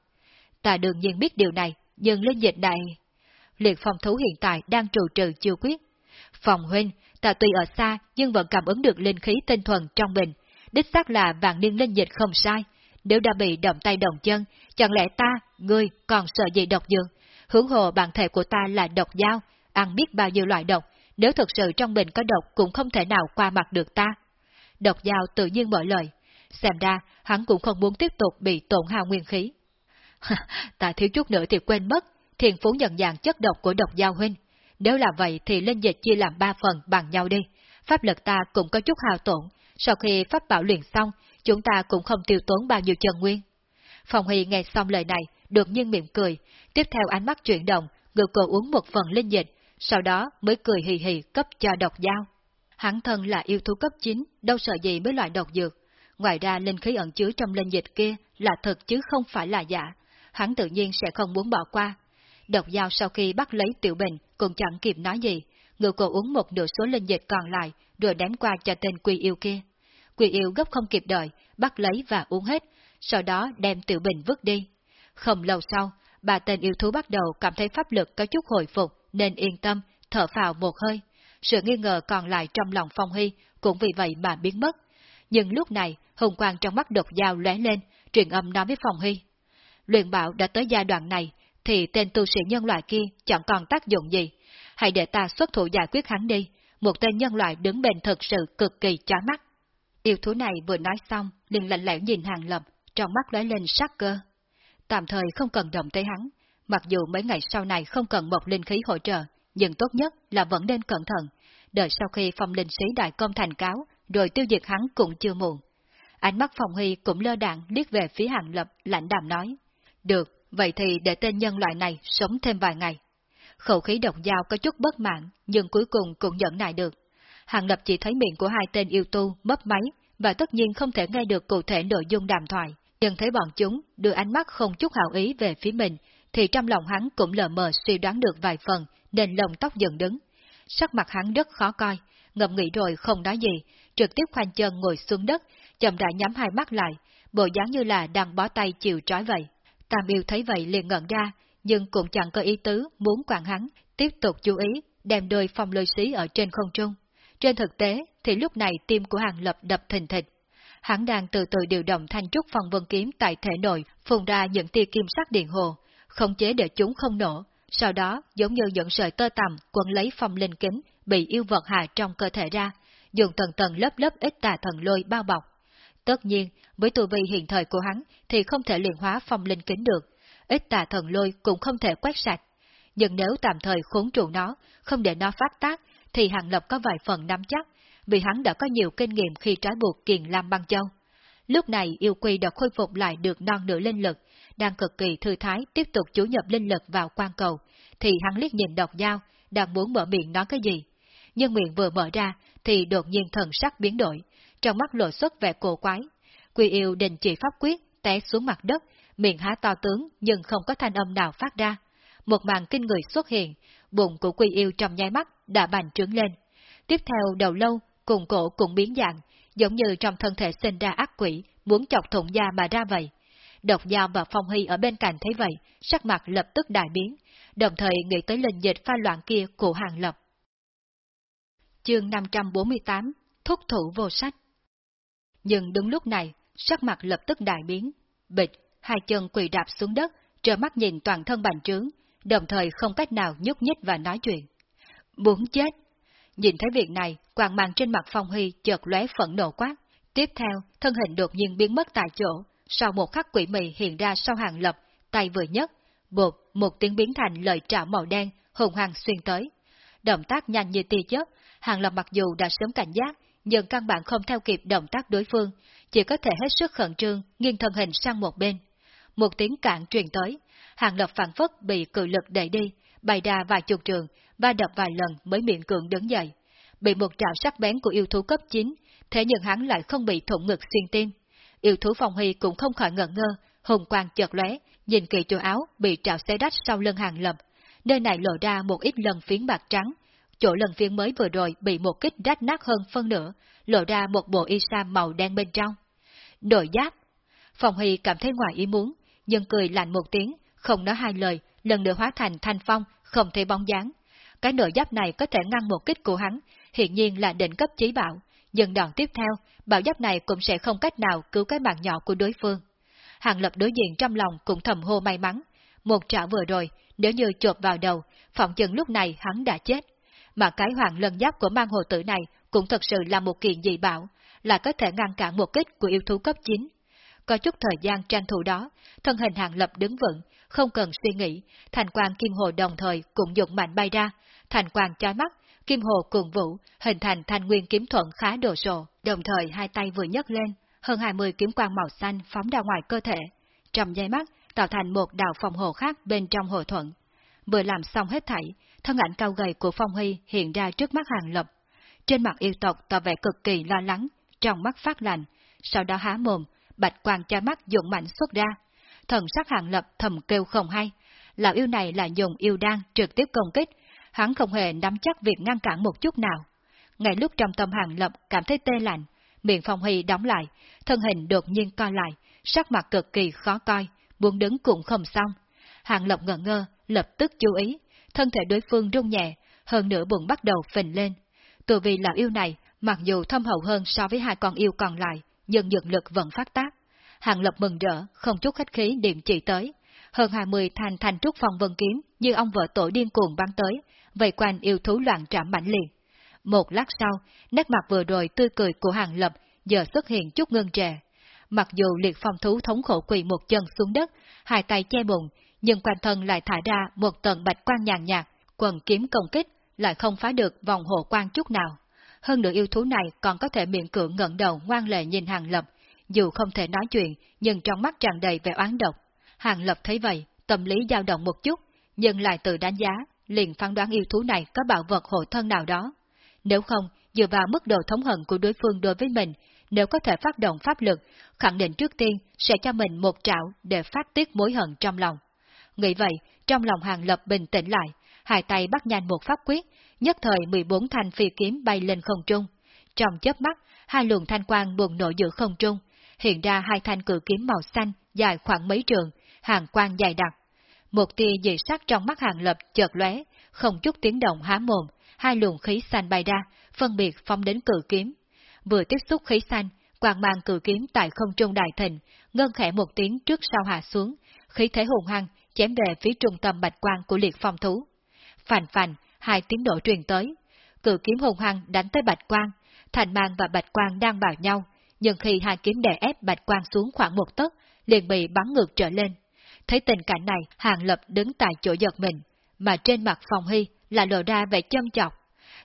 Ta đương nhiên biết điều này, nhưng linh dịch này... Liệt phòng thú hiện tại đang trù trừ chưa quyết. Phòng huynh, ta tuy ở xa nhưng vẫn cảm ứng được linh khí tinh thuần trong mình. Đích xác là vạn niên linh dịch không sai. Nếu đã bị động tay động chân, chẳng lẽ ta, ngươi, còn sợ gì độc dược? Hướng hồ bản thể của ta là độc dao, ăn biết bao nhiêu loại độc, nếu thực sự trong mình có độc cũng không thể nào qua mặt được ta. Độc dao tự nhiên mở lời, xem ra hắn cũng không muốn tiếp tục bị tổn hao nguyên khí. ta thiếu chút nữa thì quên mất, thiền phú nhận dạng chất độc của độc dao huynh. Nếu là vậy thì linh dịch chia làm ba phần bằng nhau đi. Pháp lực ta cũng có chút hào tổn. Sau khi pháp bảo luyện xong, chúng ta cũng không tiêu tốn bao nhiêu chân nguyên. Phòng Hy nghe xong lời này, được nhiên miệng cười, tiếp theo ánh mắt chuyển động, ngược cổ uống một phần linh dịch, sau đó mới cười hì hì cấp cho độc dao. Hắn thân là yêu thú cấp 9, đâu sợ gì với loại độc dược. Ngoài ra linh khí ẩn chứa trong linh dịch kia là thật chứ không phải là giả, hắn tự nhiên sẽ không muốn bỏ qua. Độc dao sau khi bắt lấy tiểu bình cũng chẳng kịp nói gì, ngự cổ uống một nửa số linh dịch còn lại rồi đánh qua cho tên quy yêu kia. Quy yêu gấp không kịp đợi, bắt lấy và uống hết, sau đó đem tiểu bình vứt đi. Không lâu sau, bà tên yêu thú bắt đầu cảm thấy pháp lực có chút hồi phục nên yên tâm, thở phào một hơi. Sự nghi ngờ còn lại trong lòng Phong Hy cũng vì vậy mà biến mất. Nhưng lúc này, hùng quang trong mắt độc dao lóe lên, truyền âm nói với Phong Hy. Luyện bảo đã tới giai đoạn này, thì tên tu sĩ nhân loại kia chẳng còn tác dụng gì. Hãy để ta xuất thủ giải quyết hắn đi, một tên nhân loại đứng bên thật sự cực kỳ chói mắt. Yêu thú này vừa nói xong, liền lạnh lẽo nhìn hàng lập, trong mắt lóe lên sắc cơ. Tạm thời không cần động tới hắn, mặc dù mấy ngày sau này không cần một linh khí hỗ trợ, nhưng tốt nhất là vẫn nên cẩn thận, đợi sau khi phong linh sĩ đại công thành cáo, rồi tiêu diệt hắn cũng chưa muộn. Ánh mắt phòng huy cũng lơ đạn liếc về phía hàng lập, lạnh đàm nói. Được, vậy thì để tên nhân loại này sống thêm vài ngày. Khẩu khí độc dao có chút bất mãn, nhưng cuối cùng cũng nhẫn nại được. Hàng lập chỉ thấy miệng của hai tên yêu tu mấp máy, và tất nhiên không thể nghe được cụ thể nội dung đàm thoại. Nhưng thấy bọn chúng đưa ánh mắt không chút hào ý về phía mình, thì trong lòng hắn cũng lờ mờ suy đoán được vài phần, nên lồng tóc dần đứng. Sắc mặt hắn rất khó coi, ngậm nghĩ rồi không nói gì, trực tiếp khoanh chân ngồi xuống đất, chậm rãi nhắm hai mắt lại, bộ dáng như là đang bó tay chịu trói vậy. Tam Miêu thấy vậy liền ngẩn ra, nhưng cũng chẳng có ý tứ muốn quản hắn, tiếp tục chú ý, đem đôi phong lôi xí ở trên không trung. Trên thực tế, thì lúc này tim của hàng lập đập thình thịch. Hắn đang từ từ điều động thanh trúc phong vân kiếm tại thể nội, phun ra những tia kim sắc điện hồ, không chế để chúng không nổ, sau đó giống như những sợi tơ tằm quấn lấy phong linh kính bị yêu vật hạ trong cơ thể ra, dùng tầng tầng lớp lớp ít tà thần lôi bao bọc. Tất nhiên, với tu vi hiện thời của hắn thì không thể luyện hóa phong linh kính được, ít tà thần lôi cũng không thể quét sạch. Nhưng nếu tạm thời khốn trụ nó, không để nó phát tác, thì Hàng Lập có vài phần nắm chắc, vì hắn đã có nhiều kinh nghiệm khi trái buộc kiền Lam băng châu. Lúc này yêu quy đã khôi phục lại được non nửa linh lực, đang cực kỳ thư thái tiếp tục chủ nhập linh lực vào quan cầu, thì hắn liếc nhìn độc dao, đang muốn mở miệng nói cái gì. Nhưng miệng vừa mở ra, thì đột nhiên thần sắc biến đổi, trong mắt lộ xuất vẻ cổ quái. Quỳ yêu đình chỉ pháp quyết, té xuống mặt đất, miệng há to tướng nhưng không có thanh âm nào phát ra. Một màn kinh người xuất hiện, bụng của quy yêu trong nháy mắt đã bành trướng lên. Tiếp theo đầu lâu, cùng cổ cũng biến dạng, giống như trong thân thể sinh ra ác quỷ, muốn chọc thủng da mà ra vậy. Độc Giao và Phong Hy ở bên cạnh thấy vậy, sắc mặt lập tức đại biến, đồng thời nghĩ tới linh dịch pha loạn kia của Hàng Lập. Chương 548 Thúc thủ vô sách nhưng đúng lúc này, sắc mặt lập tức đại biến, bịch, hai chân quỳ đạp xuống đất, trơ mắt nhìn toàn thân bành trướng, đồng thời không cách nào nhúc nhích và nói chuyện. Muốn chết! Nhìn thấy việc này, quang mang trên mặt Phong Hy chợt lóe phẫn nộ quát. Tiếp theo, thân hình đột nhiên biến mất tại chỗ, sau một khắc quỷ mị hiện ra sau hàng lập, tay vừa nhất, bột, một tiếng biến thành lời trạo màu đen, hùng hăng xuyên tới. Động tác nhanh như tia chớp, hàng lập mặc dù đã sớm cảnh giác, nhưng căn bản không theo kịp động tác đối phương, chỉ có thể hết sức khẩn trương, nghiêng thân hình sang một bên. Một tiếng cạn truyền tới, hàng lập phản phất bị cự lực đẩy đi, bay ra vài chục trường, ba đập vài lần mới miệng cường đứng dậy. Bị một trạo sắc bén của yêu thú cấp 9, thế nhưng hắn lại không bị thủng ngực xuyên tim. Yêu thú phòng hy cũng không khỏi ngẩn ngơ, hùng quang chợt lóe, nhìn kỳ chỗ áo bị trạo xé đách sau lưng hàng lập. Nơi này lộ ra một ít lần phiến bạc trắng, chỗ lần phiên mới vừa rồi bị một kích rách nát hơn phân nửa, lộ ra một bộ y sa màu đen bên trong. đội giáp! phòng Huy cảm thấy ngoài ý muốn, nhưng cười lạnh một tiếng, không nói hai lời, lần nữa hóa thành thanh phong, không thấy bóng dáng. Cái nội giáp này có thể ngăn một kích của hắn, hiện nhiên là đỉnh cấp chí bảo, nhưng đoạn tiếp theo, bảo giáp này cũng sẽ không cách nào cứu cái mạng nhỏ của đối phương. Hàng lập đối diện trong lòng cũng thầm hô may mắn, một trả vừa rồi, nếu như chộp vào đầu, phỏng chừng lúc này hắn đã chết. Mà cái hoàng lân giáp của mang hồ tử này cũng thật sự là một kiện dị bảo, là có thể ngăn cản một kích của yêu thú cấp 9. Có chút thời gian tranh thủ đó, thân hình hàng lập đứng vững, không cần suy nghĩ, thành quang kim hồ đồng thời cũng dụng mạnh bay ra, thành quang chói mắt, kim hồ cuồng vũ, hình thành thanh nguyên kiếm thuận khá đồ sộ, đồng thời hai tay vừa nhấc lên, hơn 20 kiếm quang màu xanh phóng ra ngoài cơ thể, trong giây mắt tạo thành một đạo phòng hồ khác bên trong hồ thuận vừa làm xong hết thảy, thân ảnh cao gầy của Phong Huy hiện ra trước mắt Hàng Lập. Trên mặt yêu tộc tỏ vẻ cực kỳ lo lắng, trong mắt phát lạnh, sau đó há mồm, bạch quang cha mắt dụng mạnh xuất ra. Thần sắc Hàng Lập thầm kêu không hay, lão yêu này là dùng yêu đan trực tiếp công kích, hắn không hề nắm chắc việc ngăn cản một chút nào. Ngay lúc trong tâm Hàng Lập cảm thấy tê lạnh, miệng Phong Huy đóng lại, thân hình đột nhiên co lại, sắc mặt cực kỳ khó coi, buông đứng cũng không xong. Hàng Lập ngẩn ngơ, lập tức chú ý, thân thể đối phương rung nhẹ, hơn nữa bụng bắt đầu phình lên. Từ vì là yêu này, mặc dù thâm hậu hơn so với hai con yêu còn lại, nhưng dược lực vẫn phát tác. Hàng Lập mừng rỡ, không chút khách khí điểm chỉ tới. Hơn hai mươi thành thành trúc phòng vân kiếm như ông vợ tổ điên cuồng bắn tới, vây quanh yêu thú loạn trảm mãnh liệt. Một lát sau, nét mặt vừa rồi tươi cười của Hàng Lập giờ xuất hiện chút ngưng trệ. Mặc dù liệt phong thú thống khổ quỳ một chân xuống đất, hai tay che bụng, nhưng quanh thân lại thả ra một tầng bạch quang nhàn nhạt, quần kiếm công kích, lại không phá được vòng hộ quan chút nào. Hơn nữa yêu thú này còn có thể miệng cưỡng ngẩng đầu ngoan lệ nhìn Hàng Lập, dù không thể nói chuyện, nhưng trong mắt tràn đầy vẻ oán độc. Hàng Lập thấy vậy, tâm lý dao động một chút, nhưng lại tự đánh giá, liền phán đoán yêu thú này có bảo vật hộ thân nào đó. Nếu không, dựa vào mức độ thống hận của đối phương đối với mình, nếu có thể phát động pháp lực, khẳng định trước tiên sẽ cho mình một trảo để phát tiết mối hận trong lòng. Nghĩ vậy, trong lòng Hàng Lập bình tĩnh lại, hai tay bắt nhanh một pháp quyết, nhất thời 14 thanh phi kiếm bay lên không trung. Trong chớp mắt, hai luồng thanh quang bùng nổ giữa không trung, hiện ra hai thanh cử kiếm màu xanh dài khoảng mấy trường, hàng quang dài đặc. Một tia dị sắc trong mắt Hàng Lập chợt lóe, không chút tiếng động há mồm, hai luồng khí xanh bay ra, phân biệt phóng đến cử kiếm. Vừa tiếp xúc khí xanh, quang mang cử kiếm tại không trung đại thịnh, ngân khẽ một tiếng trước sau hạ xuống, khí thế hùng hăng chém về phía trung tâm bạch quan của liệt phong thú. Phành phành, hai tiếng nổ truyền tới. Cự kiếm hùng hăng đánh tới bạch quan thành mang và bạch quan đang vào nhau, nhưng khi hai kiếm đè ép bạch quan xuống khoảng một tấc, liền bị bắn ngược trở lên. Thấy tình cảnh này, Hàng Lập đứng tại chỗ giật mình, mà trên mặt Phòng Hy là lộ ra vẻ châm chọc.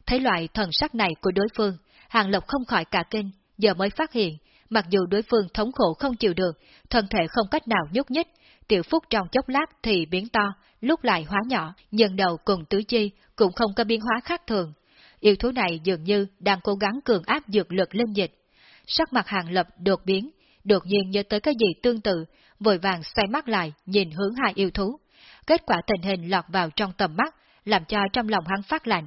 Thấy loại thần sắc này của đối phương, Hàng Lập không khỏi cả kinh, giờ mới phát hiện, mặc dù đối phương thống khổ không chịu được, thân thể không cách nào nhúc nhích, tiểu phúc trong chốc lát thì biến to, lúc lại hóa nhỏ, nhân đầu cùng tứ chi cũng không có biến hóa khác thường. Yêu thú này dường như đang cố gắng cường áp dược lực lên dịch. Sắc mặt hàng lập đột biến, đột nhiên nhớ tới cái gì tương tự, vội vàng xoay mắt lại nhìn hướng hai yêu thú. Kết quả tình hình lọt vào trong tầm mắt, làm cho trong lòng hắn phát lạnh.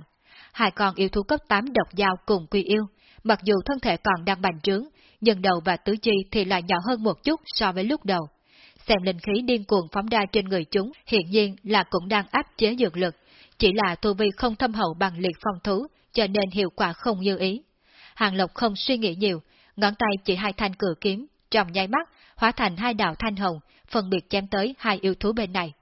Hai con yêu thú cấp 8 độc dao cùng quy yêu, mặc dù thân thể còn đang bành trướng, nhưng đầu và tứ chi thì lại nhỏ hơn một chút so với lúc đầu xem linh khí điên cuồng phóng ra trên người chúng, hiện nhiên là cũng đang áp chế dược lực, chỉ là tu vi không thâm hậu bằng liệt phong thú, cho nên hiệu quả không như ý. Hàng Lộc không suy nghĩ nhiều, ngón tay chỉ hai thanh cửa kiếm, trong nháy mắt, hóa thành hai đạo thanh hồng, phân biệt chém tới hai yêu thú bên này.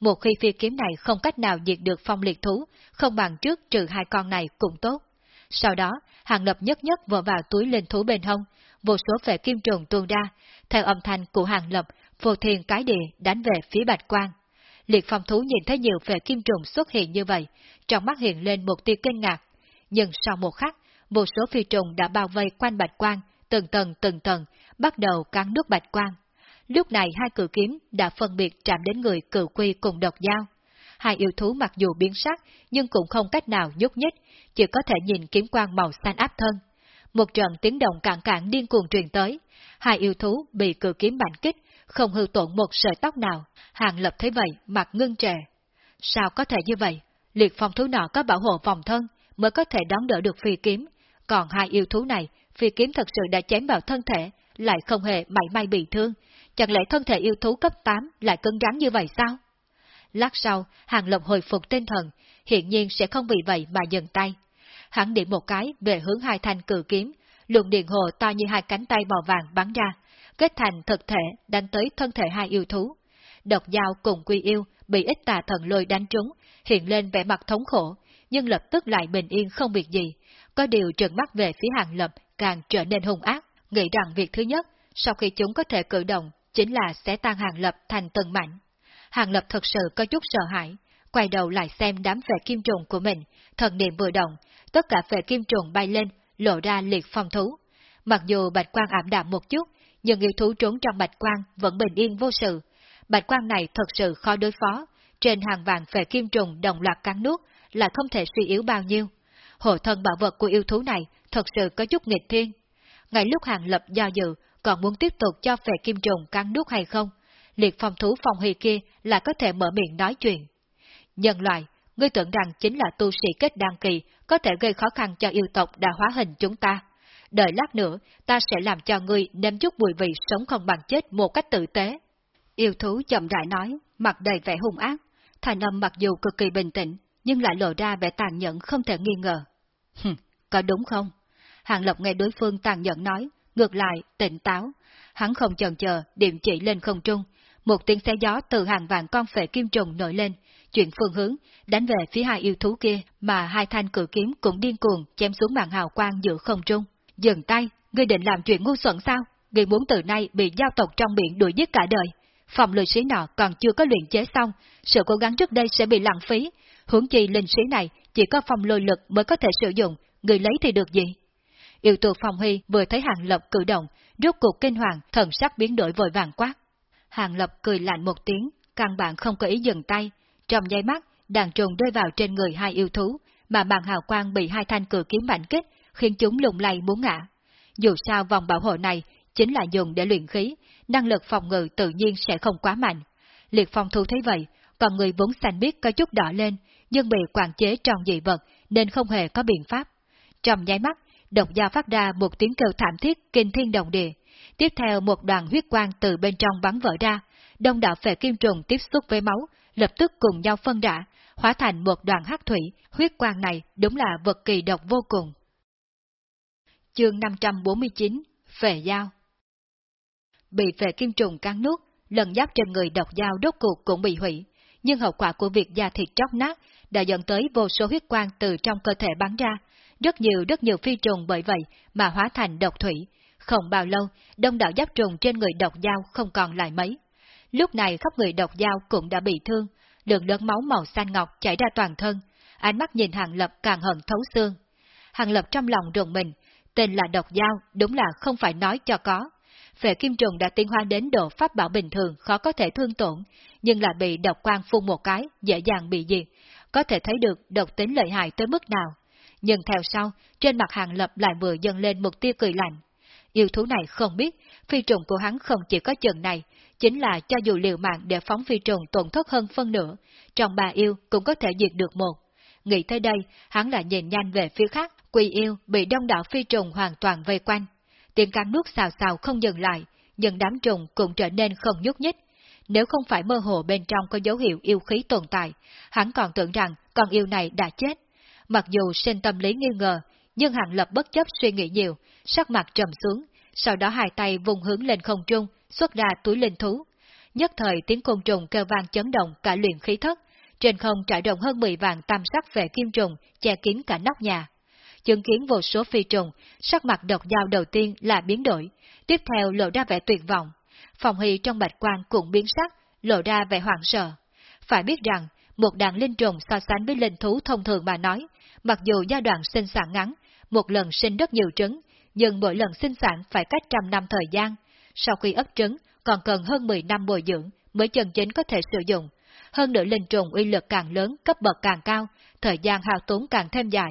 Một khi phi kiếm này không cách nào diệt được phong liệt thú, không bằng trước trừ hai con này cũng tốt. Sau đó, Hàng Lập nhất nhất vỡ vào túi lên thú bên hông, vô số vẻ kim trùng tuôn ra, theo âm thanh của Hàng Lập vô thiên cái địa đánh về phía bạch quang. Liệt phong thú nhìn thấy nhiều về kim trùng xuất hiện như vậy, trong mắt hiện lên một tia kinh ngạc. Nhưng sau một khắc, một số phi trùng đã bao vây quanh bạch quang, từng tầng từng tầng, bắt đầu cắn nước bạch quang. Lúc này hai cử kiếm đã phân biệt chạm đến người cử quy cùng độc dao. Hai yêu thú mặc dù biến sắc, nhưng cũng không cách nào nhúc nhích, chỉ có thể nhìn kiếm quang màu xanh áp thân. Một trận tiếng động cạn cạn điên cuồng truyền tới, hai yêu thú bị cử kiếm bành kích, không hư tổn một sợi tóc nào. Hàng lập thấy vậy, mặt ngưng trệ. Sao có thể như vậy? Liệt phong thú nọ có bảo hộ phòng thân, mới có thể đón đỡ được phi kiếm. Còn hai yêu thú này, phi kiếm thật sự đã chém vào thân thể, lại không hề mảy may bị thương. Chẳng lẽ thân thể yêu thú cấp 8 lại cứng rắn như vậy sao? Lát sau, hàng lập hồi phục tinh thần, hiện nhiên sẽ không vì vậy mà dừng tay. Hắn điểm một cái về hướng hai thanh cử kiếm, luồng điện hồ to như hai cánh tay màu vàng bắn ra, kết thành thực thể đánh tới thân thể hai yêu thú. Độc dao cùng quy yêu bị ít tà thần lôi đánh trúng, hiện lên vẻ mặt thống khổ, nhưng lập tức lại bình yên không việc gì. Có điều trừng mắt về phía hàng lập càng trở nên hung ác, nghĩ rằng việc thứ nhất, sau khi chúng có thể cử động, chính là sẽ tan hàng lập thành từng mảnh. Hàng lập thật sự có chút sợ hãi, quay đầu lại xem đám vệ kim trùng của mình, thần niệm vừa động, tất cả vệ kim trùng bay lên, lộ ra liệt phong thú. Mặc dù bạch quang ảm đạm một chút, nhưng yêu thú trốn trong bạch quang vẫn bình yên vô sự. Bạch quang này thật sự khó đối phó, trên hàng vàng phệ kim trùng đồng loạt cắn nuốt là không thể suy yếu bao nhiêu. Hộ thân bảo vật của yêu thú này thật sự có chút nghịch thiên. Ngay lúc hàng lập do dự, còn muốn tiếp tục cho phệ kim trùng cắn nuốt hay không, liệt phong thú phong huy kia là có thể mở miệng nói chuyện. Nhân loại, ngươi tưởng rằng chính là tu sĩ kết đăng kỳ có thể gây khó khăn cho yêu tộc đã hóa hình chúng ta. Đợi lát nữa, ta sẽ làm cho ngươi nếm chút mùi vị sống không bằng chết một cách tử tế. Yêu thú chậm rãi nói, mặt đầy vẻ hung ác. Thành âm mặc dù cực kỳ bình tĩnh, nhưng lại lộ ra vẻ tàn nhẫn không thể nghi ngờ. Hừm, có đúng không? Hàng Lộc nghe đối phương tàn nhẫn nói, ngược lại, tỉnh táo. Hắn không chần chờ, điểm chỉ lên không trung. Một tiếng xe gió từ hàng vạn con phệ kim trùng nổi lên, chuyển phương hướng, đánh về phía hai yêu thú kia, mà hai thanh cử kiếm cũng điên cuồng chém xuống màn hào quang giữa không trung. Dừng tay, ngươi định làm chuyện ngu xuẩn sao? Ngươi muốn từ nay bị giao tộc trong biển đuổi giết cả đời. Phòng luyện sĩ nọ còn chưa có luyện chế xong, sự cố gắng trước đây sẽ bị lãng phí. Hướng chi linh sĩ này chỉ có phòng lôi lực mới có thể sử dụng, người lấy thì được gì? Yêu tù phòng huy vừa thấy hàng lập cử động, rút cuộc kinh hoàng, thần sắc biến đổi vội vàng quát. Hàng lập cười lạnh một tiếng, căn bản không có ý dừng tay. Trong giây mắt, đàn trùng rơi vào trên người hai yêu thú, mà màn hào quang bị hai thanh cử kiếm mạnh kích, khiến chúng lùng lay muốn ngã. Dù sao vòng bảo hộ này chính là dùng để luyện khí, năng lực phòng ngự tự nhiên sẽ không quá mạnh. Liệt phong thu thấy vậy, còn người vốn xanh biết có chút đỏ lên, nhưng bị quản chế trong dị vật nên không hề có biện pháp. Trong nháy mắt, độc gia phát ra một tiếng kêu thảm thiết kinh thiên động địa. Tiếp theo một đoàn huyết quang từ bên trong bắn vỡ ra, đông đảo phệ kim trùng tiếp xúc với máu, lập tức cùng nhau phân rã, hóa thành một đoàn hắc thủy, huyết quang này đúng là vật kỳ độc vô cùng. Chương 549 Phệ Giao Bị phệ kim trùng cắn nuốt, lần giáp trên người độc dao đốt cuộc cũng bị hủy, nhưng hậu quả của việc da thịt chóc nát đã dẫn tới vô số huyết quang từ trong cơ thể bắn ra, rất nhiều rất nhiều phi trùng bởi vậy mà hóa thành độc thủy. Không bao lâu, đông đảo giáp trùng trên người độc dao không còn lại mấy. Lúc này khắp người độc dao cũng đã bị thương, lượng lớn máu màu xanh ngọc chảy ra toàn thân, ánh mắt nhìn Hàng Lập càng hận thấu xương. Hàng Lập trong lòng rùng mình, tên là độc dao, đúng là không phải nói cho có. Phệ kim trùng đã tiến hóa đến độ pháp bảo bình thường khó có thể thương tổn, nhưng là bị độc quang phun một cái, dễ dàng bị diệt, có thể thấy được độc tính lợi hại tới mức nào. Nhưng theo sau, trên mặt hàng lập lại vừa dâng lên một tia cười lạnh. Yêu thú này không biết, phi trùng của hắn không chỉ có chừng này, chính là cho dù liều mạng để phóng phi trùng tổn thất hơn phân nửa, trong bà yêu cũng có thể diệt được một. Nghĩ tới đây, hắn lại nhìn nhanh về phía khác, quỳ yêu bị đông đảo phi trùng hoàn toàn vây quanh. Tiếng cắn nuốt xào xào không dừng lại, nhưng đám trùng cũng trở nên không nhúc nhích. Nếu không phải mơ hồ bên trong có dấu hiệu yêu khí tồn tại, hắn còn tưởng rằng con yêu này đã chết. Mặc dù sinh tâm lý nghi ngờ, nhưng hạng Lập bất chấp suy nghĩ nhiều, sắc mặt trầm xuống, sau đó hai tay vùng hướng lên không trung, xuất ra túi linh thú. Nhất thời tiếng côn trùng kêu vang chấn động cả luyện khí thất, trên không trải rộng hơn 10 vàng tam sắc về kim trùng, che kín cả nóc nhà. Chứng kiến vô số phi trùng, sắc mặt độc dao đầu tiên là biến đổi, tiếp theo lộ ra vẻ tuyệt vọng. Phòng hy trong bạch quan cũng biến sắc, lộ ra vẻ hoảng sợ. Phải biết rằng, một đàn linh trùng so sánh với linh thú thông thường mà nói, mặc dù giai đoạn sinh sản ngắn, một lần sinh rất nhiều trứng, nhưng mỗi lần sinh sản phải cách trăm năm thời gian. Sau khi ấp trứng, còn cần hơn 10 năm bồi dưỡng mới chân chính có thể sử dụng. Hơn nữa linh trùng uy lực càng lớn, cấp bậc càng cao, thời gian hao tốn càng thêm dài.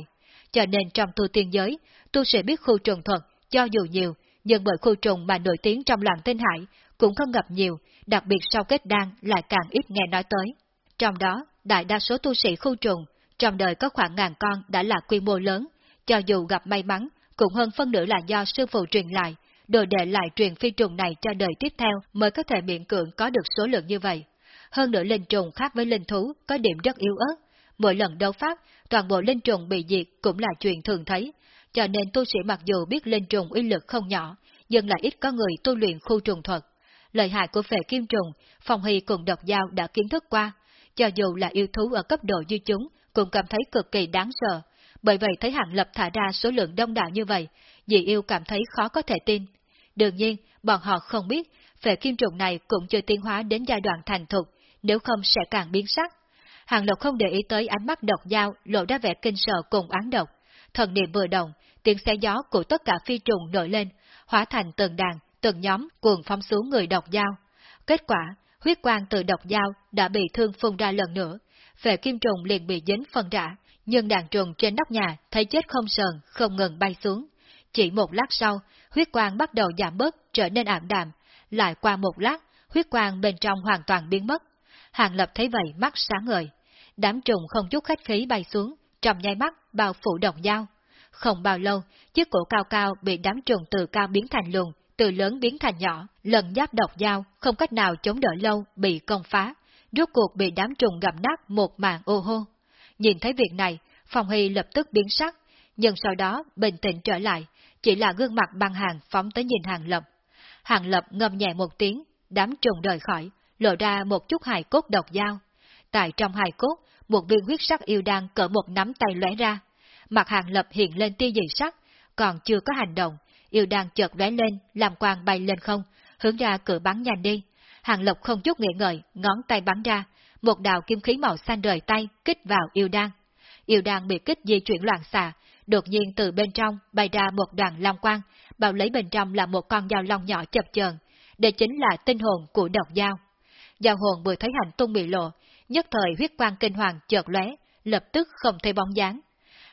Cho nên trong tu tiên giới, tu sĩ biết khu trùng thuật, cho dù nhiều, nhưng bởi khu trùng mà nổi tiếng trong làng tinh hải cũng không gặp nhiều, đặc biệt sau kết đan lại càng ít nghe nói tới. Trong đó, đại đa số tu sĩ khu trùng, trong đời có khoảng ngàn con đã là quy mô lớn, cho dù gặp may mắn, cũng hơn phân nửa là do sư phụ truyền lại, đồ đệ lại truyền phi trùng này cho đời tiếp theo mới có thể miễn cưỡng có được số lượng như vậy. Hơn nữa linh trùng khác với linh thú có điểm rất yếu ớt, mỗi lần đấu pháp, toàn bộ linh trùng bị diệt cũng là chuyện thường thấy, cho nên tu sĩ mặc dù biết linh trùng uy lực không nhỏ, nhưng lại ít có người tu luyện khu trùng thuật. Lợi hại của phệ kim trùng, phong hy cùng độc giao đã kiến thức qua, cho dù là yêu thú ở cấp độ như chúng, cũng cảm thấy cực kỳ đáng sợ. Bởi vậy thấy hạng lập thả ra số lượng đông đảo như vậy, dị yêu cảm thấy khó có thể tin. Đương nhiên, bọn họ không biết, phệ kim trùng này cũng chưa tiến hóa đến giai đoạn thành thục, nếu không sẽ càng biến sắc. Hàng Lộc không để ý tới ánh mắt độc dao lộ ra vẻ kinh sợ cùng án độc. Thần niệm vừa động, tiếng xe gió của tất cả phi trùng nổi lên, hóa thành từng đàn, từng nhóm cuồng phóng xuống người độc dao. Kết quả, huyết quang từ độc dao đã bị thương phun ra lần nữa, về kim trùng liền bị dính phân rã, nhưng đàn trùng trên nóc nhà thấy chết không sờn, không ngừng bay xuống. Chỉ một lát sau, huyết quang bắt đầu giảm bớt, trở nên ảm đạm, lại qua một lát, huyết quang bên trong hoàn toàn biến mất. Hàng Lập thấy vậy mắt sáng ngời. Đám trùng không chút khách khí bay xuống, trong nháy mắt bao phủ đồng dao. Không bao lâu, chiếc cổ cao cao bị đám trùng từ cao biến thành lùn, từ lớn biến thành nhỏ, lần giáp độc dao, không cách nào chống đỡ lâu, bị công phá, rốt cuộc bị đám trùng gặm nát một màn ô hô. Nhìn thấy việc này, Phong Hy lập tức biến sắc, nhưng sau đó bình tĩnh trở lại, chỉ là gương mặt băng hàng phóng tới nhìn Hàng Lập. Hàng Lập ngâm nhẹ một tiếng, đám trùng rời khỏi, lộ ra một chút hài cốt độc dao. Tại trong hài cốt, một viên huyết sắc yêu đang cỡ một nắm tay lóe ra. Mặt Hàng Lập hiện lên tia dị sắc, còn chưa có hành động, yêu đang chợt lóe lên, làm quang bay lên không, hướng ra cửa bắn nhanh đi. Hàng Lập không chút nghĩ ngợi, ngón tay bắn ra, một đạo kim khí màu xanh rời tay, kích vào yêu đan. Yêu đan bị kích di chuyển loạn xạ, đột nhiên từ bên trong bay ra một đoàn long quang, bao lấy bên trong là một con dao long nhỏ chập chờn, đây chính là tinh hồn của độc dao. Dao hồn vừa thấy hành tung bị lộ, nhất thời huyết quang kinh hoàng chợt lóe, lập tức không thấy bóng dáng.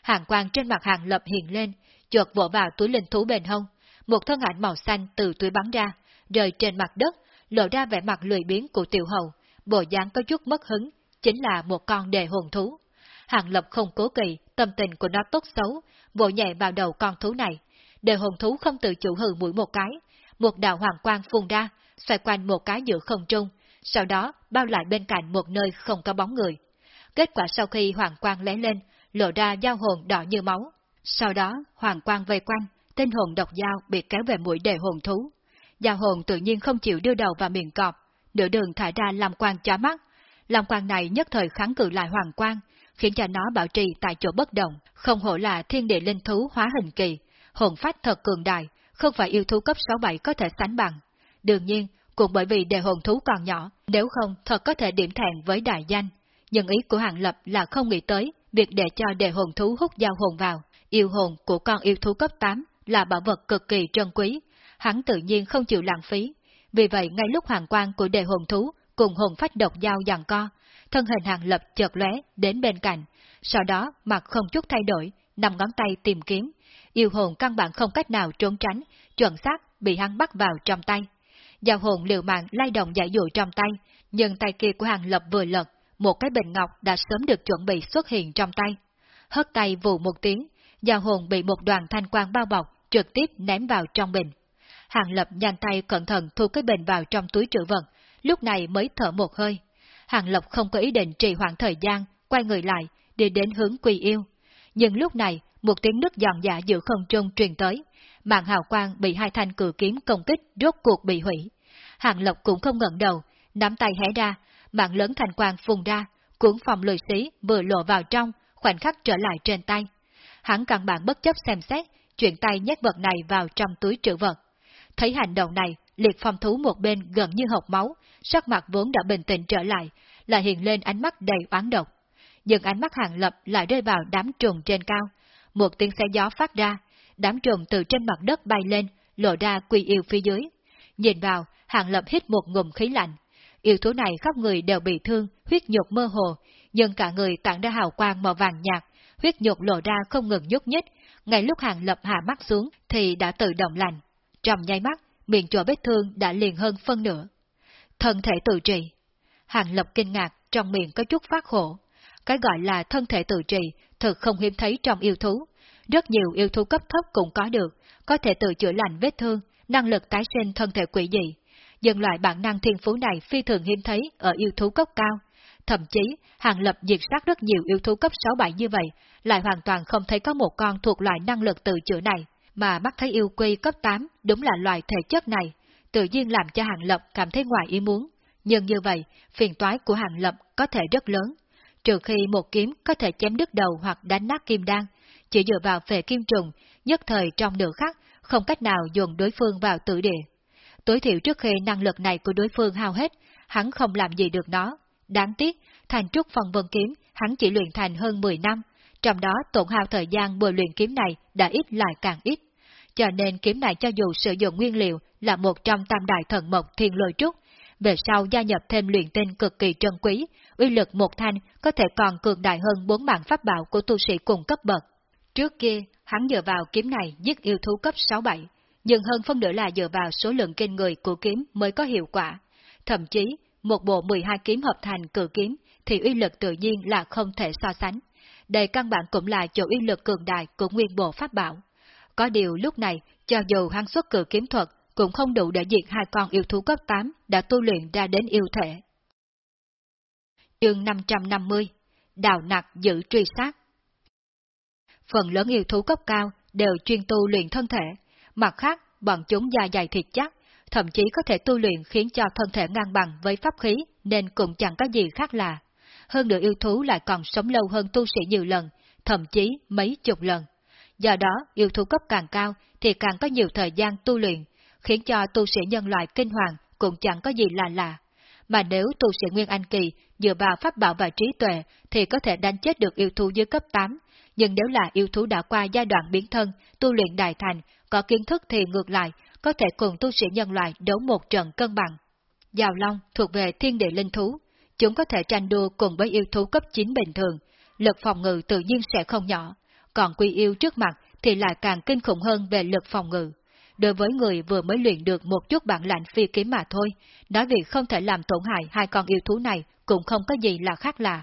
Hàng quang trên mặt hàng lập hiện lên, chợt vỗ vào túi linh thú bền hông, một thân ảnh màu xanh từ túi bắn ra, rơi trên mặt đất, lộ ra vẻ mặt lười biếng của tiểu hầu, bộ dáng có chút mất hứng, chính là một con đề hồn thú. Hàng Lập không cố kỳ, tâm tình của nó tốt xấu, vỗ nhẹ vào đầu con thú này. Đề hồn thú không tự chủ hừ mũi một cái, một đạo hoàng quang phun ra, xoay quanh một cái giữa không trung, sau đó bao lại bên cạnh một nơi không có bóng người. Kết quả sau khi hoàng quang lé lên, lộ ra dao hồn đỏ như máu. Sau đó, hoàng quang vây quanh, tinh hồn độc dao bị kéo về mũi đề hồn thú. Dao hồn tự nhiên không chịu đưa đầu vào miệng cọp, nửa đường thải ra làm quang chá mắt. Làm quang này nhất thời kháng cự lại hoàng quang, khiến cho nó bảo trì tại chỗ bất động, không hổ là thiên địa linh thú hóa hình kỳ, hồn phách thật cường đại, không phải yêu thú cấp 6-7 có thể sánh bằng. Đương nhiên, cũng bởi vì đề hồn thú còn nhỏ, nếu không thật có thể điểm thẹn với đại danh. Nhưng ý của Hàng Lập là không nghĩ tới việc để cho đề hồn thú hút giao hồn vào. Yêu hồn của con yêu thú cấp 8 là bảo vật cực kỳ trân quý, hắn tự nhiên không chịu lãng phí. Vì vậy ngay lúc hoàng quan của đề hồn thú cùng hồn phách độc giao giằng co, thân hình Hàng Lập chợt lóe đến bên cạnh, sau đó mặt không chút thay đổi, nằm ngón tay tìm kiếm. Yêu hồn căn bản không cách nào trốn tránh, chuẩn xác bị hắn bắt vào trong tay. Giao hồn liều mạng lay động giải dụ trong tay, nhưng tay kia của Hàng Lập vừa lật, một cái bình ngọc đã sớm được chuẩn bị xuất hiện trong tay. Hất tay vụ một tiếng, giao hồn bị một đoàn thanh quang bao bọc, trực tiếp ném vào trong bình. Hàng Lập nhanh tay cẩn thận thu cái bình vào trong túi trữ vật, lúc này mới thở một hơi. Hàng Lập không có ý định trì hoãn thời gian, quay người lại, đi đến hướng Quỳ Yêu. Nhưng lúc này, một tiếng nước giòn giả giữa không trung truyền tới, mạng hào quang bị hai thanh cử kiếm công kích rốt cuộc bị hủy. Hàng Lộc cũng không ngẩng đầu, nắm tay hé ra, mạng lớn thành quang phùng ra, cuốn phòng lười xí vừa lộ vào trong, khoảnh khắc trở lại trên tay. Hắn căn bản bất chấp xem xét, chuyển tay nhét vật này vào trong túi trữ vật. Thấy hành động này, liệt phong thú một bên gần như hộc máu, sắc mặt vốn đã bình tĩnh trở lại, lại hiện lên ánh mắt đầy oán độc. Nhưng ánh mắt hàng lập lại rơi vào đám trùng trên cao. Một tiếng xe gió phát ra, đám trùng từ trên mặt đất bay lên, lộ ra quỳ yêu phía dưới. Nhìn vào, hàng lập hít một ngụm khí lạnh. Yêu thú này khắp người đều bị thương, huyết nhục mơ hồ, nhưng cả người tản ra hào quang màu vàng nhạt, huyết nhục lộ ra không ngừng nhúc nhích, ngay lúc hàng lập hạ mắt xuống thì đã tự động lành. Trong nháy mắt, miệng chỗ vết thương đã liền hơn phân nửa. Thân thể tự trị. Hàng lập kinh ngạc, trong miệng có chút phát khổ. Cái gọi là thân thể tự trị, thực không hiếm thấy trong yêu thú. Rất nhiều yêu thú cấp thấp cũng có được, có thể tự chữa lành vết thương, năng lực tái sinh thân thể quỷ dị. Nhưng loại bản năng thiên phú này phi thường hiếm thấy ở yêu thú cấp cao. Thậm chí, hàng lập diệt sát rất nhiều yêu thú cấp 6-7 như vậy, lại hoàn toàn không thấy có một con thuộc loại năng lực tự chữa này, mà mắt thấy yêu quy cấp 8 đúng là loại thể chất này, tự nhiên làm cho hàng lập cảm thấy ngoài ý muốn. Nhưng như vậy, phiền toái của hàng lập có thể rất lớn. Trừ khi một kiếm có thể chém đứt đầu hoặc đánh nát kim đan, chỉ dựa vào phệ kim trùng, nhất thời trong nửa khắc, không cách nào dùng đối phương vào tử địa. Tối thiểu trước khi năng lực này của đối phương hao hết, hắn không làm gì được nó. Đáng tiếc, thành trúc phần vân kiếm, hắn chỉ luyện thành hơn 10 năm, trong đó tổn hao thời gian bồi luyện kiếm này đã ít lại càng ít. Cho nên kiếm này cho dù sử dụng nguyên liệu là một trong tam đại thần mộc thiên lôi trúc, Về sau gia nhập thêm luyện tinh cực kỳ trân quý, uy lực một thanh có thể còn cường đại hơn bốn mạng pháp bảo của tu sĩ cùng cấp bậc. Trước kia, hắn dựa vào kiếm này giết yêu thú cấp 6-7, nhưng hơn phân nửa là dựa vào số lượng kinh người của kiếm mới có hiệu quả. Thậm chí, một bộ 12 kiếm hợp thành cử kiếm thì uy lực tự nhiên là không thể so sánh. Đây căn bản cũng là chỗ uy lực cường đại của nguyên bộ pháp bảo. Có điều lúc này, cho dù hắn xuất cử kiếm thuật, cũng không đủ để diệt hai con yêu thú cấp 8 đã tu luyện ra đến yêu thể. Chương 550 Đào nặc giữ truy sát Phần lớn yêu thú cấp cao đều chuyên tu luyện thân thể, mặt khác bọn chúng da dày thịt chắc, thậm chí có thể tu luyện khiến cho thân thể ngang bằng với pháp khí nên cũng chẳng có gì khác lạ. Hơn nữa yêu thú lại còn sống lâu hơn tu sĩ nhiều lần, thậm chí mấy chục lần. Do đó, yêu thú cấp càng cao thì càng có nhiều thời gian tu luyện, khiến cho tu sĩ nhân loại kinh hoàng cũng chẳng có gì là lạ. Mà nếu tu sĩ Nguyên Anh Kỳ dựa vào pháp bảo và trí tuệ thì có thể đánh chết được yêu thú dưới cấp 8, nhưng nếu là yêu thú đã qua giai đoạn biến thân, tu luyện đại thành, có kiến thức thì ngược lại, có thể cùng tu sĩ nhân loại đấu một trận cân bằng. Giao Long thuộc về thiên địa linh thú, chúng có thể tranh đua cùng với yêu thú cấp 9 bình thường, lực phòng ngự tự nhiên sẽ không nhỏ, còn quy yêu trước mặt thì lại càng kinh khủng hơn về lực phòng ngự. Đối với người vừa mới luyện được một chút bản lãnh phi kiếm mà thôi, nói việc không thể làm tổn hại hai con yêu thú này cũng không có gì là khác lạ.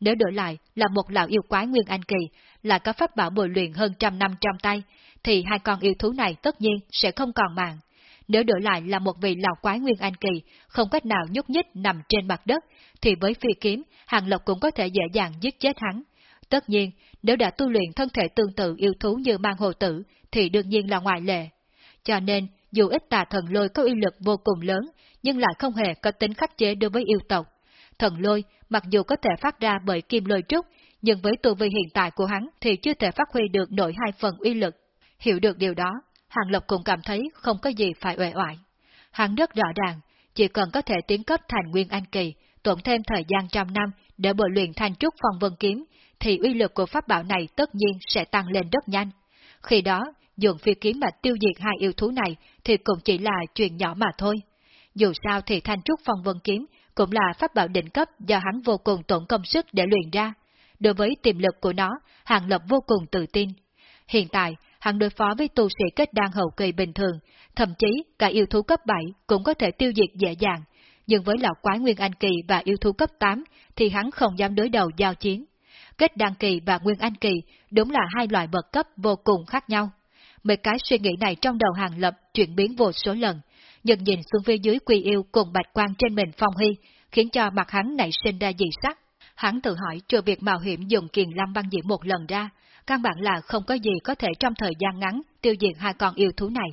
Nếu đổi lại là một lão yêu quái Nguyên Anh Kỳ, là có pháp bảo bồi luyện hơn trăm năm trong tay, thì hai con yêu thú này tất nhiên sẽ không còn mạng. Nếu đổi lại là một vị lão quái Nguyên Anh Kỳ, không cách nào nhúc nhích nằm trên mặt đất, thì với phi kiếm, Hàng Lộc cũng có thể dễ dàng giết chết hắn. Tất nhiên, nếu đã tu luyện thân thể tương tự yêu thú như mang hồ tử, thì đương nhiên là ngoại lệ. Cho nên, dù ít tà thần lôi có uy lực vô cùng lớn, nhưng lại không hề có tính khắc chế đối với yêu tộc. Thần lôi, mặc dù có thể phát ra bởi kim lôi trúc, nhưng với tu vi hiện tại của hắn thì chưa thể phát huy được nổi hai phần uy lực. Hiểu được điều đó, Hàng Lộc cũng cảm thấy không có gì phải uể oải. Hắn rất rõ ràng, chỉ cần có thể tiến cấp thành Nguyên Anh Kỳ, tốn thêm thời gian trăm năm để bồi luyện thành trúc phong vân kiếm, thì uy lực của pháp bảo này tất nhiên sẽ tăng lên rất nhanh. Khi đó, dùng phi kiếm mà tiêu diệt hai yêu thú này thì cũng chỉ là chuyện nhỏ mà thôi. Dù sao thì thanh trúc phong vân kiếm cũng là pháp bảo đỉnh cấp do hắn vô cùng tổn công sức để luyện ra. Đối với tiềm lực của nó, Hàng Lập vô cùng tự tin. Hiện tại, hắn đối phó với tu sĩ kết đan hậu kỳ bình thường, thậm chí cả yêu thú cấp 7 cũng có thể tiêu diệt dễ dàng, nhưng với lão quái Nguyên Anh Kỳ và yêu thú cấp 8 thì hắn không dám đối đầu giao chiến. Kết đan kỳ và Nguyên Anh kỳ đúng là hai loại bậc cấp vô cùng khác nhau. Mấy cái suy nghĩ này trong đầu hàng lập chuyển biến vô số lần, nhận nhìn xuống phía dưới quy yêu cùng bạch quan trên mình phong hy, khiến cho mặt hắn nảy sinh ra dị sắc. Hắn tự hỏi trừ việc mạo hiểm dùng kiền lâm băng diễm một lần ra, căn bản là không có gì có thể trong thời gian ngắn tiêu diệt hai con yêu thú này.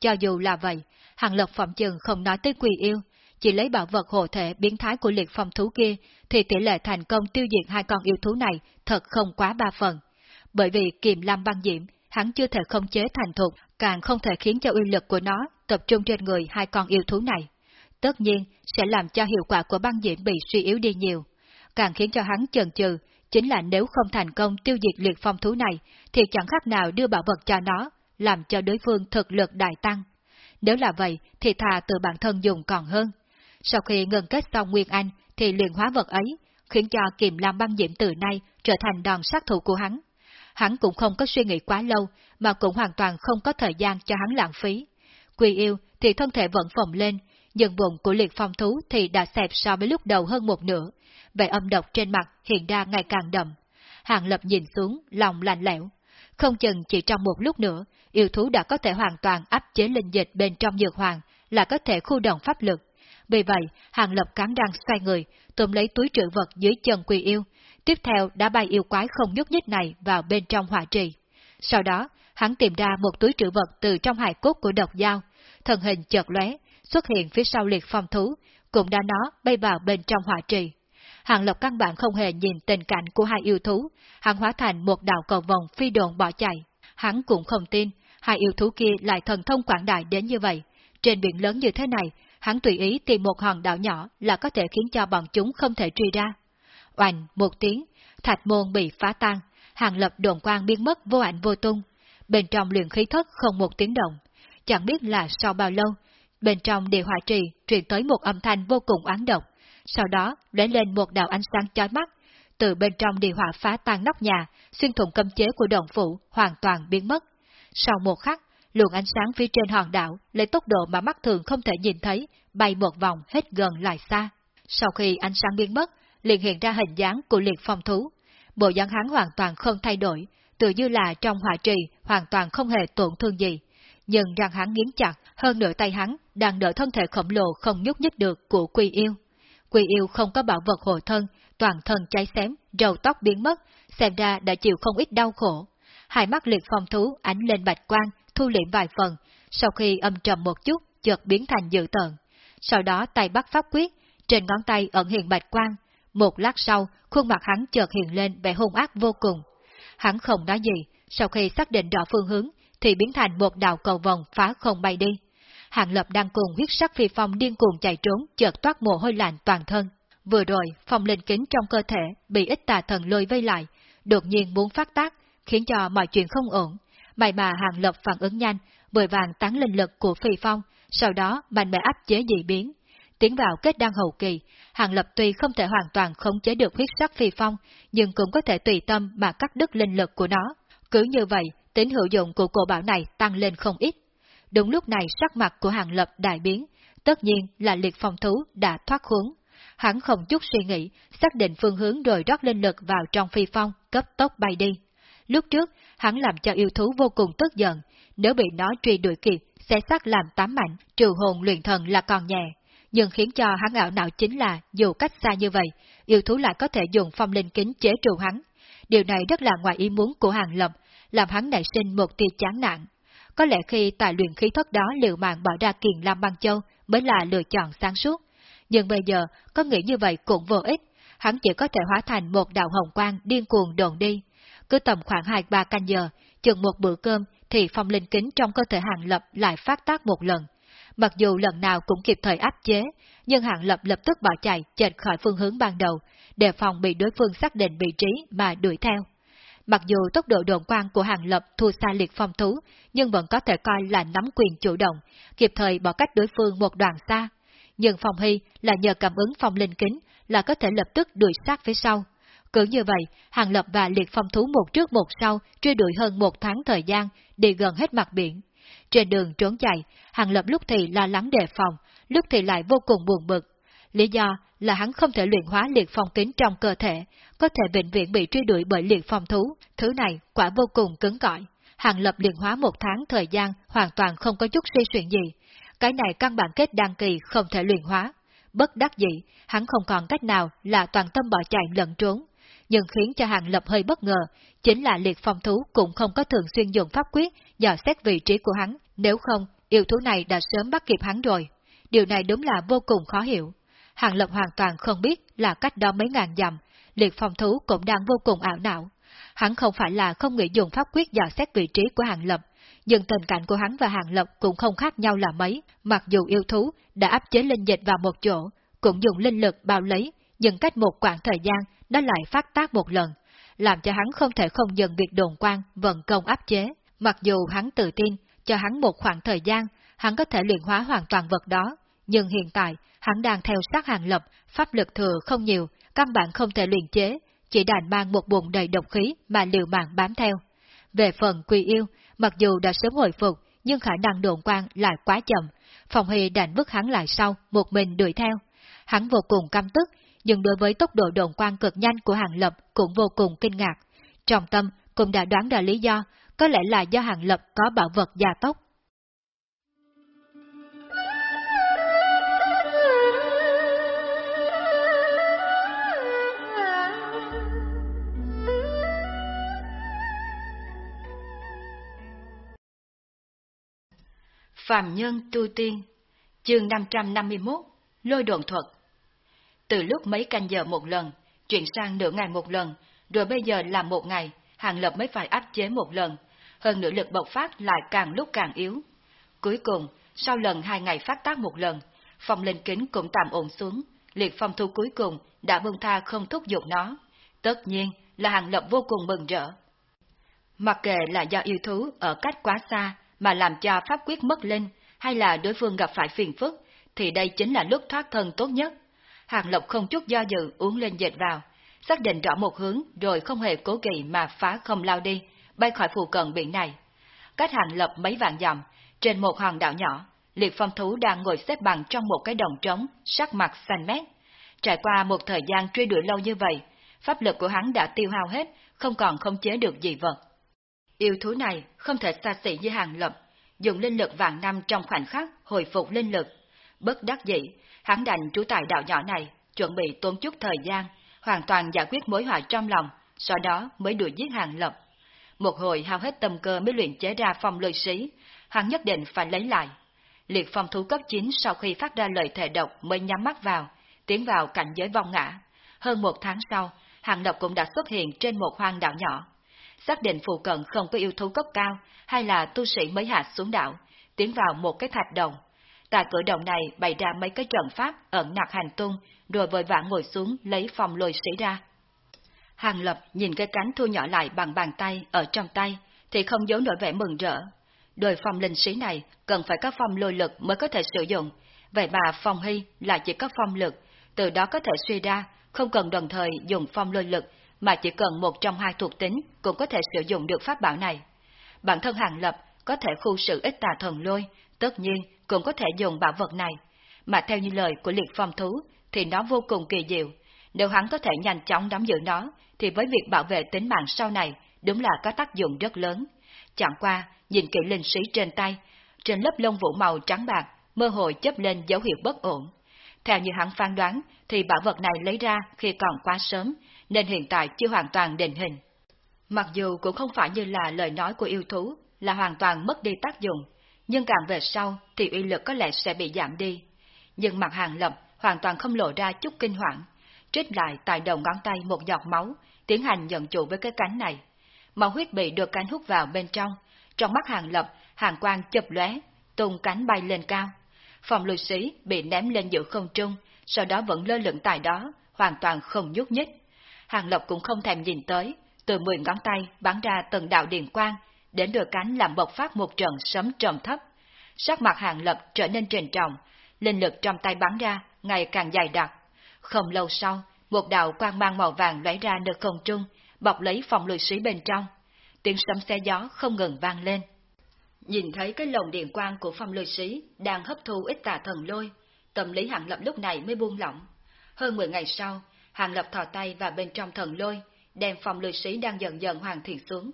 Cho dù là vậy, hàng lập phẩm chừng không nói tới quỳ yêu, chỉ lấy bảo vật hộ thể biến thái của liệt phong thú kia, thì tỷ lệ thành công tiêu diệt hai con yêu thú này thật không quá ba phần. Bởi vì kiềm lam băng diễm, hắn chưa thể không chế thành thục, càng không thể khiến cho uy lực của nó tập trung trên người hai con yêu thú này. Tất nhiên, sẽ làm cho hiệu quả của băng diễm bị suy yếu đi nhiều. Càng khiến cho hắn chần chừ, chính là nếu không thành công tiêu diệt liệt phong thú này, thì chẳng khác nào đưa bảo vật cho nó, làm cho đối phương thực lực đại tăng. Nếu là vậy, thì thà từ bản thân dùng còn hơn. Sau khi ngừng kết xong Nguyên Anh, thì luyện hóa vật ấy, khiến cho kiềm lam băng diễm từ nay trở thành đòn sát thủ của hắn. Hắn cũng không có suy nghĩ quá lâu, mà cũng hoàn toàn không có thời gian cho hắn lãng phí. Quy yêu thì thân thể vẫn phồng lên, nhưng bụng của liệt phong thú thì đã xẹp so với lúc đầu hơn một nửa, vẻ âm độc trên mặt hiện ra ngày càng đậm. Hàng lập nhìn xuống, lòng lạnh lẽo. Không chừng chỉ trong một lúc nữa, yêu thú đã có thể hoàn toàn áp chế linh dịch bên trong dược hoàng, là có thể khu động pháp lực. Vì vậy, Hàng Lập cắn răng xoay người, tôm lấy túi trữ vật dưới chân quỳ yêu, tiếp theo đã bay yêu quái không nhúc nhích này vào bên trong hỏa trì. Sau đó, hắn tìm ra một túi trữ vật từ trong hài cốt của độc dao, thần hình chợt lóe, xuất hiện phía sau liệt phong thú, cũng đã nó bay vào bên trong hỏa trì. Hàng Lập căn bản không hề nhìn tình cảnh của hai yêu thú, hắn hóa thành một đạo cầu vòng phi đồn bỏ chạy. Hắn cũng không tin, hai yêu thú kia lại thần thông quảng đại đến như vậy. Trên biển lớn như thế này, hắn tùy ý tìm một hòn đảo nhỏ là có thể khiến cho bọn chúng không thể truy ra. Oanh, một tiếng, thạch môn bị phá tan, hàng lập đồn quang biến mất vô ảnh vô tung. Bên trong luyện khí thất không một tiếng động. Chẳng biết là sau bao lâu, bên trong địa hỏa trì truyền tới một âm thanh vô cùng oán độc, sau đó lóe lên một đạo ánh sáng chói mắt, từ bên trong địa hỏa phá tan nóc nhà, xuyên thủng cấm chế của động phụ hoàn toàn biến mất. Sau một khắc, luồng ánh sáng phía trên hòn đảo lấy tốc độ mà mắt thường không thể nhìn thấy, bay một vòng hết gần lại xa. Sau khi ánh sáng biến mất, liền hiện ra hình dáng của liệt phong thú. Bộ dáng hắn hoàn toàn không thay đổi, tự như là trong hỏa trì hoàn toàn không hề tổn thương gì. Nhưng răng hắn nghiến chặt, hơn nửa tay hắn đang đỡ thân thể khổng lồ không nhúc nhích được của Quy Yêu. Quy Yêu không có bảo vật hộ thân, toàn thân cháy xém, râu tóc biến mất, xem ra đã chịu không ít đau khổ. Hai mắt liệt phong thú ánh lên bạch quang, thu liệm vài phần, sau khi âm trầm một chút, chợt biến thành dự tợn. Sau đó tay bắt pháp quyết, trên ngón tay ẩn hiện bạch quang. Một lát sau, khuôn mặt hắn chợt hiện lên vẻ hung ác vô cùng. Hắn không nói gì, sau khi xác định rõ phương hướng, thì biến thành một đạo cầu vòng phá không bay đi. Hàng Lập đang cùng huyết sắc phi phong điên cuồng chạy trốn, chợt toát mồ hôi lạnh toàn thân. Vừa rồi, phong linh kính trong cơ thể bị ít tà thần lôi vây lại, đột nhiên muốn phát tác, khiến cho mọi chuyện không ổn. May mà Hàng Lập phản ứng nhanh, bởi vàng tán linh lực của phi phong, sau đó mạnh mẽ áp chế dị biến. Tiến vào kết đan hậu kỳ, Hàng Lập tuy không thể hoàn toàn khống chế được huyết sắc phi phong, nhưng cũng có thể tùy tâm mà cắt đứt linh lực của nó. Cứ như vậy, tính hữu dụng của cổ bảo này tăng lên không ít. Đúng lúc này sắc mặt của Hàng Lập đại biến, tất nhiên là liệt phong thú đã thoát khốn. Hắn không chút suy nghĩ, xác định phương hướng rồi rót linh lực vào trong phi phong, cấp tốc bay đi. Lúc trước, hắn làm cho yêu thú vô cùng tức giận, nếu bị nó truy đuổi kịp, sẽ xác làm tám mạnh, trừ hồn luyện thần là còn nhẹ. Nhưng khiến cho hắn ảo não chính là, dù cách xa như vậy, yêu thú lại có thể dùng phong linh kính chế trụ hắn. Điều này rất là ngoài ý muốn của hàng lập, làm hắn nảy sinh một tia chán nản. Có lẽ khi tài luyện khí thất đó liều mạng bỏ ra kiền Lam Băng Châu mới là lựa chọn sáng suốt. Nhưng bây giờ, có nghĩ như vậy cũng vô ích, hắn chỉ có thể hóa thành một đạo hồng quang điên cuồng đồn đi. Cứ tầm khoảng 2-3 canh giờ, chừng một bữa cơm thì phong linh kính trong cơ thể hàng lập lại phát tác một lần. Mặc dù lần nào cũng kịp thời áp chế, nhưng hạng lập lập tức bỏ chạy chệch khỏi phương hướng ban đầu, đề phòng bị đối phương xác định vị trí mà đuổi theo. Mặc dù tốc độ đồn quang của hàng lập thua xa liệt phong thú, nhưng vẫn có thể coi là nắm quyền chủ động, kịp thời bỏ cách đối phương một đoạn xa. Nhưng phòng Hy là nhờ cảm ứng phong linh kính là có thể lập tức đuổi sát phía sau. Cứ như vậy, Hàng Lập và Liệt Phong Thú một trước một sau truy đuổi hơn một tháng thời gian, đi gần hết mặt biển. Trên đường trốn chạy, Hàng Lập lúc thì lo lắng đề phòng, lúc thì lại vô cùng buồn bực. Lý do là hắn không thể luyện hóa liệt phong kính trong cơ thể, có thể bệnh viện bị truy đuổi bởi liệt phong thú, thứ này quả vô cùng cứng cỏi. Hàng lập luyện hóa một tháng thời gian hoàn toàn không có chút suy chuyện gì. Cái này căn bản kết đăng kỳ không thể luyện hóa. Bất đắc dĩ, hắn không còn cách nào là toàn tâm bỏ chạy lẫn trốn. Nhưng khiến cho hàng lập hơi bất ngờ, chính là liệt phong thú cũng không có thường xuyên dùng pháp quyết dò xét vị trí của hắn, nếu không, yêu thú này đã sớm bắt kịp hắn rồi. Điều này đúng là vô cùng khó hiểu. Hàng Lập hoàn toàn không biết là cách đó mấy ngàn dặm, liệt phong thú cũng đang vô cùng ảo não. Hắn không phải là không nghĩ dùng pháp quyết dò xét vị trí của Hàng Lập, nhưng tình cảnh của hắn và Hàng Lập cũng không khác nhau là mấy, mặc dù yêu thú đã áp chế linh dịch vào một chỗ, cũng dùng linh lực bao lấy, nhưng cách một khoảng thời gian nó lại phát tác một lần, làm cho hắn không thể không dừng việc đồn quan vận công áp chế. Mặc dù hắn tự tin, cho hắn một khoảng thời gian, hắn có thể luyện hóa hoàn toàn vật đó, nhưng hiện tại hắn đang theo sát hàng lập, pháp lực thừa không nhiều, căn bản không thể luyện chế, chỉ đàn mang một bụng đầy độc khí mà liều mạng bám theo. Về phần quy yêu, mặc dù đã sớm hồi phục, nhưng khả năng đồn quang lại quá chậm, phòng hy đành vứt hắn lại sau, một mình đuổi theo. Hắn vô cùng căm tức, nhưng đối với tốc độ độn quang cực nhanh của hàng lập cũng vô cùng kinh ngạc. Trong tâm cũng đã đoán ra lý do, có lẽ là do hàng lập có bảo vật gia tốc, Phạm Nhân Tu Tiên, chương 551, Lôi độn thuật. Từ lúc mấy canh giờ một lần, chuyển sang nửa ngày một lần, rồi bây giờ là một ngày, Hàng Lập mới phải áp chế một lần, hơn nữa lực bộc phát lại càng lúc càng yếu. Cuối cùng, sau lần hai ngày phát tác một lần, phong linh kính cũng tạm ổn xuống, liệt phong thu cuối cùng đã bông tha không thúc giục nó. Tất nhiên là Hàng Lập vô cùng mừng rỡ. Mặc kệ là do yêu thú ở cách quá xa mà làm cho pháp quyết mất linh, hay là đối phương gặp phải phiền phức, thì đây chính là lúc thoát thân tốt nhất. Hàng Lộc không chút do dự uống lên dệt vào, xác định rõ một hướng rồi không hề cố kỵ mà phá không lao đi, bay khỏi phù cận biển này. Cách Hàng lộc mấy vạn dặm, trên một hòn đảo nhỏ, liệt phong thú đang ngồi xếp bằng trong một cái đồng trống, sắc mặt xanh mét. Trải qua một thời gian truy đuổi lâu như vậy, pháp lực của hắn đã tiêu hao hết, không còn khống chế được gì vật. Yêu thú này không thể xa xỉ như hàng lập, dùng linh lực vàng năm trong khoảnh khắc hồi phục linh lực. Bất đắc dĩ, hắn đành trú tại đạo nhỏ này, chuẩn bị tốn chút thời gian, hoàn toàn giải quyết mối họa trong lòng, sau đó mới đuổi giết hàng lập. Một hồi hao hết tâm cơ mới luyện chế ra phong lôi sĩ, hắn nhất định phải lấy lại. Liệt phong thú cấp 9 sau khi phát ra lời thề độc mới nhắm mắt vào, tiến vào cảnh giới vong ngã. Hơn một tháng sau, hàng lập cũng đã xuất hiện trên một hoang đảo nhỏ. Xác định phụ cận không có yêu thú cấp cao, hay là tu sĩ mới hạ xuống đảo, tiến vào một cái thạch đồng. Tại cửa động này bày ra mấy cái trận pháp ẩn nặc hành tung, rồi vội vã ngồi xuống lấy phòng lôi sĩ ra. Hàng Lập nhìn cái cánh thu nhỏ lại bằng bàn tay ở trong tay, thì không giấu nổi vẻ mừng rỡ. Đôi phong linh sĩ này cần phải có phong lôi lực mới có thể sử dụng, vậy mà phong hy là chỉ có phong lực, từ đó có thể suy ra, không cần đồng thời dùng phong lôi lực, mà chỉ cần một trong hai thuộc tính cũng có thể sử dụng được pháp bảo này. Bản thân Hàng Lập có thể khu sự ít tà thần lôi, tất nhiên cũng có thể dùng bảo vật này, mà theo như lời của liệt phong thú thì nó vô cùng kỳ diệu. Nếu hắn có thể nhanh chóng nắm giữ nó, thì với việc bảo vệ tính mạng sau này đúng là có tác dụng rất lớn. Chẳng qua, nhìn kỹ linh sĩ trên tay, trên lớp lông vũ màu trắng bạc, mơ hồ chấp lên dấu hiệu bất ổn. Theo như hắn phán đoán, thì bảo vật này lấy ra khi còn quá sớm, nên hiện tại chưa hoàn toàn định hình. Mặc dù cũng không phải như là lời nói của yêu thú, là hoàn toàn mất đi tác dụng, nhưng càng về sau thì uy lực có lẽ sẽ bị giảm đi. Nhưng mặt hàng lập hoàn toàn không lộ ra chút kinh hoàng, trích lại tại đầu ngón tay một giọt máu, tiến hành nhận chủ với cái cánh này. Máu huyết bị được cánh hút vào bên trong, trong mắt hàng lập, hàng quang chập lóe, tung cánh bay lên cao. Phòng lùi sĩ bị ném lên giữa không trung, sau đó vẫn lơ lửng tại đó, hoàn toàn không nhúc nhích. Hàng lập cũng không thèm nhìn tới, từ mười ngón tay bắn ra từng đạo điện quang, đến đôi cánh làm bộc phát một trận sấm trầm thấp. Sắc mặt hàng lập trở nên trền trọng, linh lực trong tay bắn ra ngày càng dài đặc. Không lâu sau, một đạo quang mang màu vàng lóe ra nơi không trung, bọc lấy phòng lùi sĩ bên trong. Tiếng sấm xe gió không ngừng vang lên. Nhìn thấy cái lồng điện quang của phong lôi sĩ đang hấp thu ít tà thần lôi, tâm lý hàng lập lúc này mới buông lỏng. Hơn 10 ngày sau, hàng lập thò tay vào bên trong thần lôi, đem phong lôi sĩ đang dần dần hoàn thiện xuống.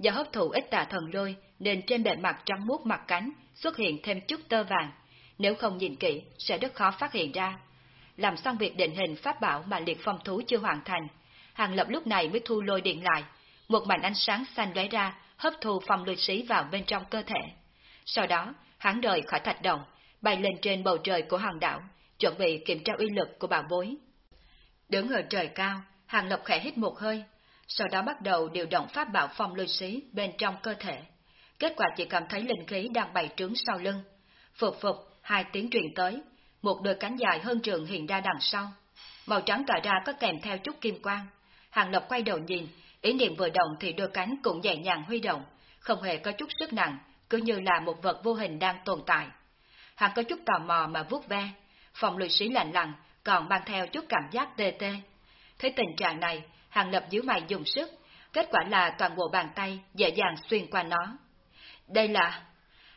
Do hấp thụ ít tà thần lôi nên trên bề mặt trắng muốt mặt cánh xuất hiện thêm chút tơ vàng, nếu không nhìn kỹ sẽ rất khó phát hiện ra. Làm xong việc định hình pháp bảo mà liệt phong thú chưa hoàn thành, hàng lập lúc này mới thu lôi điện lại, một mảnh ánh sáng xanh lóe ra, hấp thu phong lôi sĩ vào bên trong cơ thể. Sau đó, hắn rời khỏi thạch động, bay lên trên bầu trời của hòn đảo, chuẩn bị kiểm tra uy lực của bảo bối. Đứng ở trời cao, hàng lập khẽ hít một hơi, sau đó bắt đầu điều động pháp bảo phong lôi xí bên trong cơ thể. Kết quả chỉ cảm thấy linh khí đang bày trướng sau lưng. Phục phục, hai tiếng truyền tới, một đôi cánh dài hơn trường hiện ra đằng sau. Màu trắng tỏa ra có kèm theo chút kim quang. Hàng Lập quay đầu nhìn, ý niệm vừa động thì đôi cánh cũng nhẹ nhàng huy động, không hề có chút sức nặng, cứ như là một vật vô hình đang tồn tại. Hàng có chút tò mò mà vuốt ve, phòng lùi sĩ lạnh lặng, còn mang theo chút cảm giác tê tê. Thấy tình trạng này, Hàng Lập dưới mày dùng sức, kết quả là toàn bộ bàn tay dễ dàng xuyên qua nó. Đây là...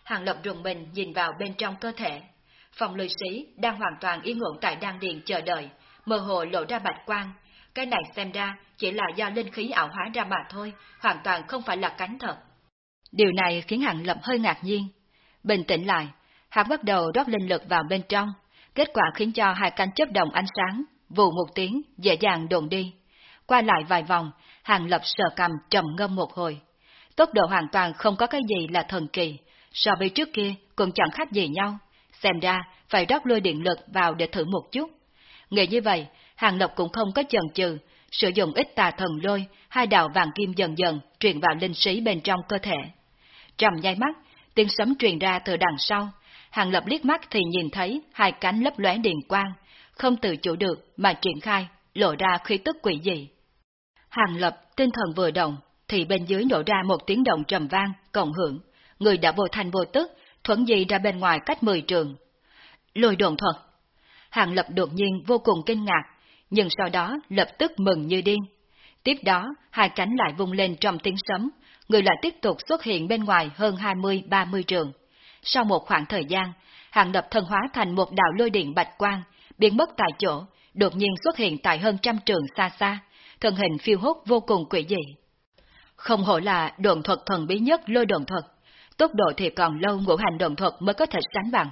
Hàng Lập rùng mình nhìn vào bên trong cơ thể. Phòng lưu sĩ đang hoàn toàn yên ổn tại đan điền chờ đợi, mơ hồ lộ ra bạch quang. Cái này xem ra chỉ là do linh khí ảo hóa ra mà thôi, hoàn toàn không phải là cánh thật. Điều này khiến Hàng Lập hơi ngạc nhiên. Bình tĩnh lại, hắn bắt đầu rót linh lực vào bên trong, kết quả khiến cho hai cánh chớp đồng ánh sáng, vụ một tiếng, dễ dàng đồn đi. Qua lại vài vòng, Hàng Lập sờ cầm trầm ngâm một hồi. Tốc độ hoàn toàn không có cái gì là thần kỳ, so với trước kia cũng chẳng khác gì nhau. Xem ra, phải rót lôi điện lực vào để thử một chút. Nghĩ như vậy, Hàng Lập cũng không có chần chừ, sử dụng ít tà thần lôi, hai đạo vàng kim dần dần truyền vào linh sĩ bên trong cơ thể. Trầm nháy mắt, tiếng sấm truyền ra từ đằng sau, Hàng Lập liếc mắt thì nhìn thấy hai cánh lấp lóe điện quang, không tự chủ được mà triển khai, lộ ra khí tức quỷ dị. Hàng Lập tinh thần vừa động, thì bên dưới nổ ra một tiếng động trầm vang, cộng hưởng, người đã vô thành vô tức, thuận di ra bên ngoài cách 10 trường. Lôi đồn thuật. Hàng Lập đột nhiên vô cùng kinh ngạc, nhưng sau đó lập tức mừng như điên. Tiếp đó, hai cánh lại vung lên trong tiếng sấm, người lại tiếp tục xuất hiện bên ngoài hơn 20-30 trường. Sau một khoảng thời gian, Hàng Lập thân hóa thành một đạo lôi điện bạch quang, biến mất tại chỗ, đột nhiên xuất hiện tại hơn trăm trường xa xa, thân hình phiêu hốt vô cùng quỷ dị. Không hổ là đồn thuật thần bí nhất lôi đồn thuật, tốc độ thì còn lâu ngũ hành đồn thuật mới có thể sánh bằng.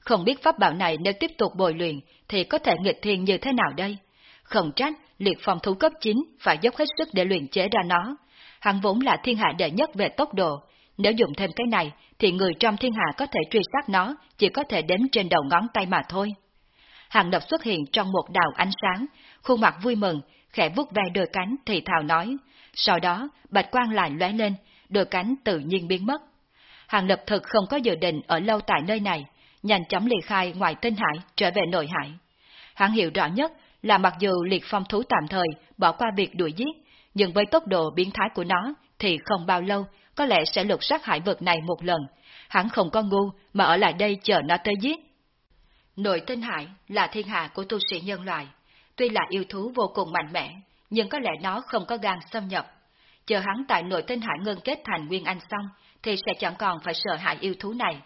Không biết pháp bảo này nếu tiếp tục bồi luyện thì có thể nghịch thiên như thế nào đây? Không trách, liệt phong thú cấp 9 phải dốc hết sức để luyện chế ra nó. Hắn vốn là thiên hạ đệ nhất về tốc độ, nếu dùng thêm cái này thì người trong thiên hạ có thể truy sát nó chỉ có thể đếm trên đầu ngón tay mà thôi. Hàng lập xuất hiện trong một đào ánh sáng, khuôn mặt vui mừng, khẽ vuốt ve đôi cánh thì thào nói. Sau đó, bạch quang lại lóe lên, đôi cánh tự nhiên biến mất. Hàng lập thực không có dự định ở lâu tại nơi này, nhanh chóng ly khai ngoài tinh hải trở về nội hải. Hắn hiểu rõ nhất là mặc dù liệt phong thú tạm thời bỏ qua việc đuổi giết, nhưng với tốc độ biến thái của nó thì không bao lâu có lẽ sẽ lục sát hải vực này một lần. Hắn không có ngu mà ở lại đây chờ nó tới giết. Nội tinh hải là thiên hạ của tu sĩ nhân loại, tuy là yêu thú vô cùng mạnh mẽ, nhưng có lẽ nó không có gan xâm nhập. Chờ hắn tại nội tinh hải ngân kết thành Nguyên Anh xong, thì sẽ chẳng còn phải sợ hãi yêu thú này.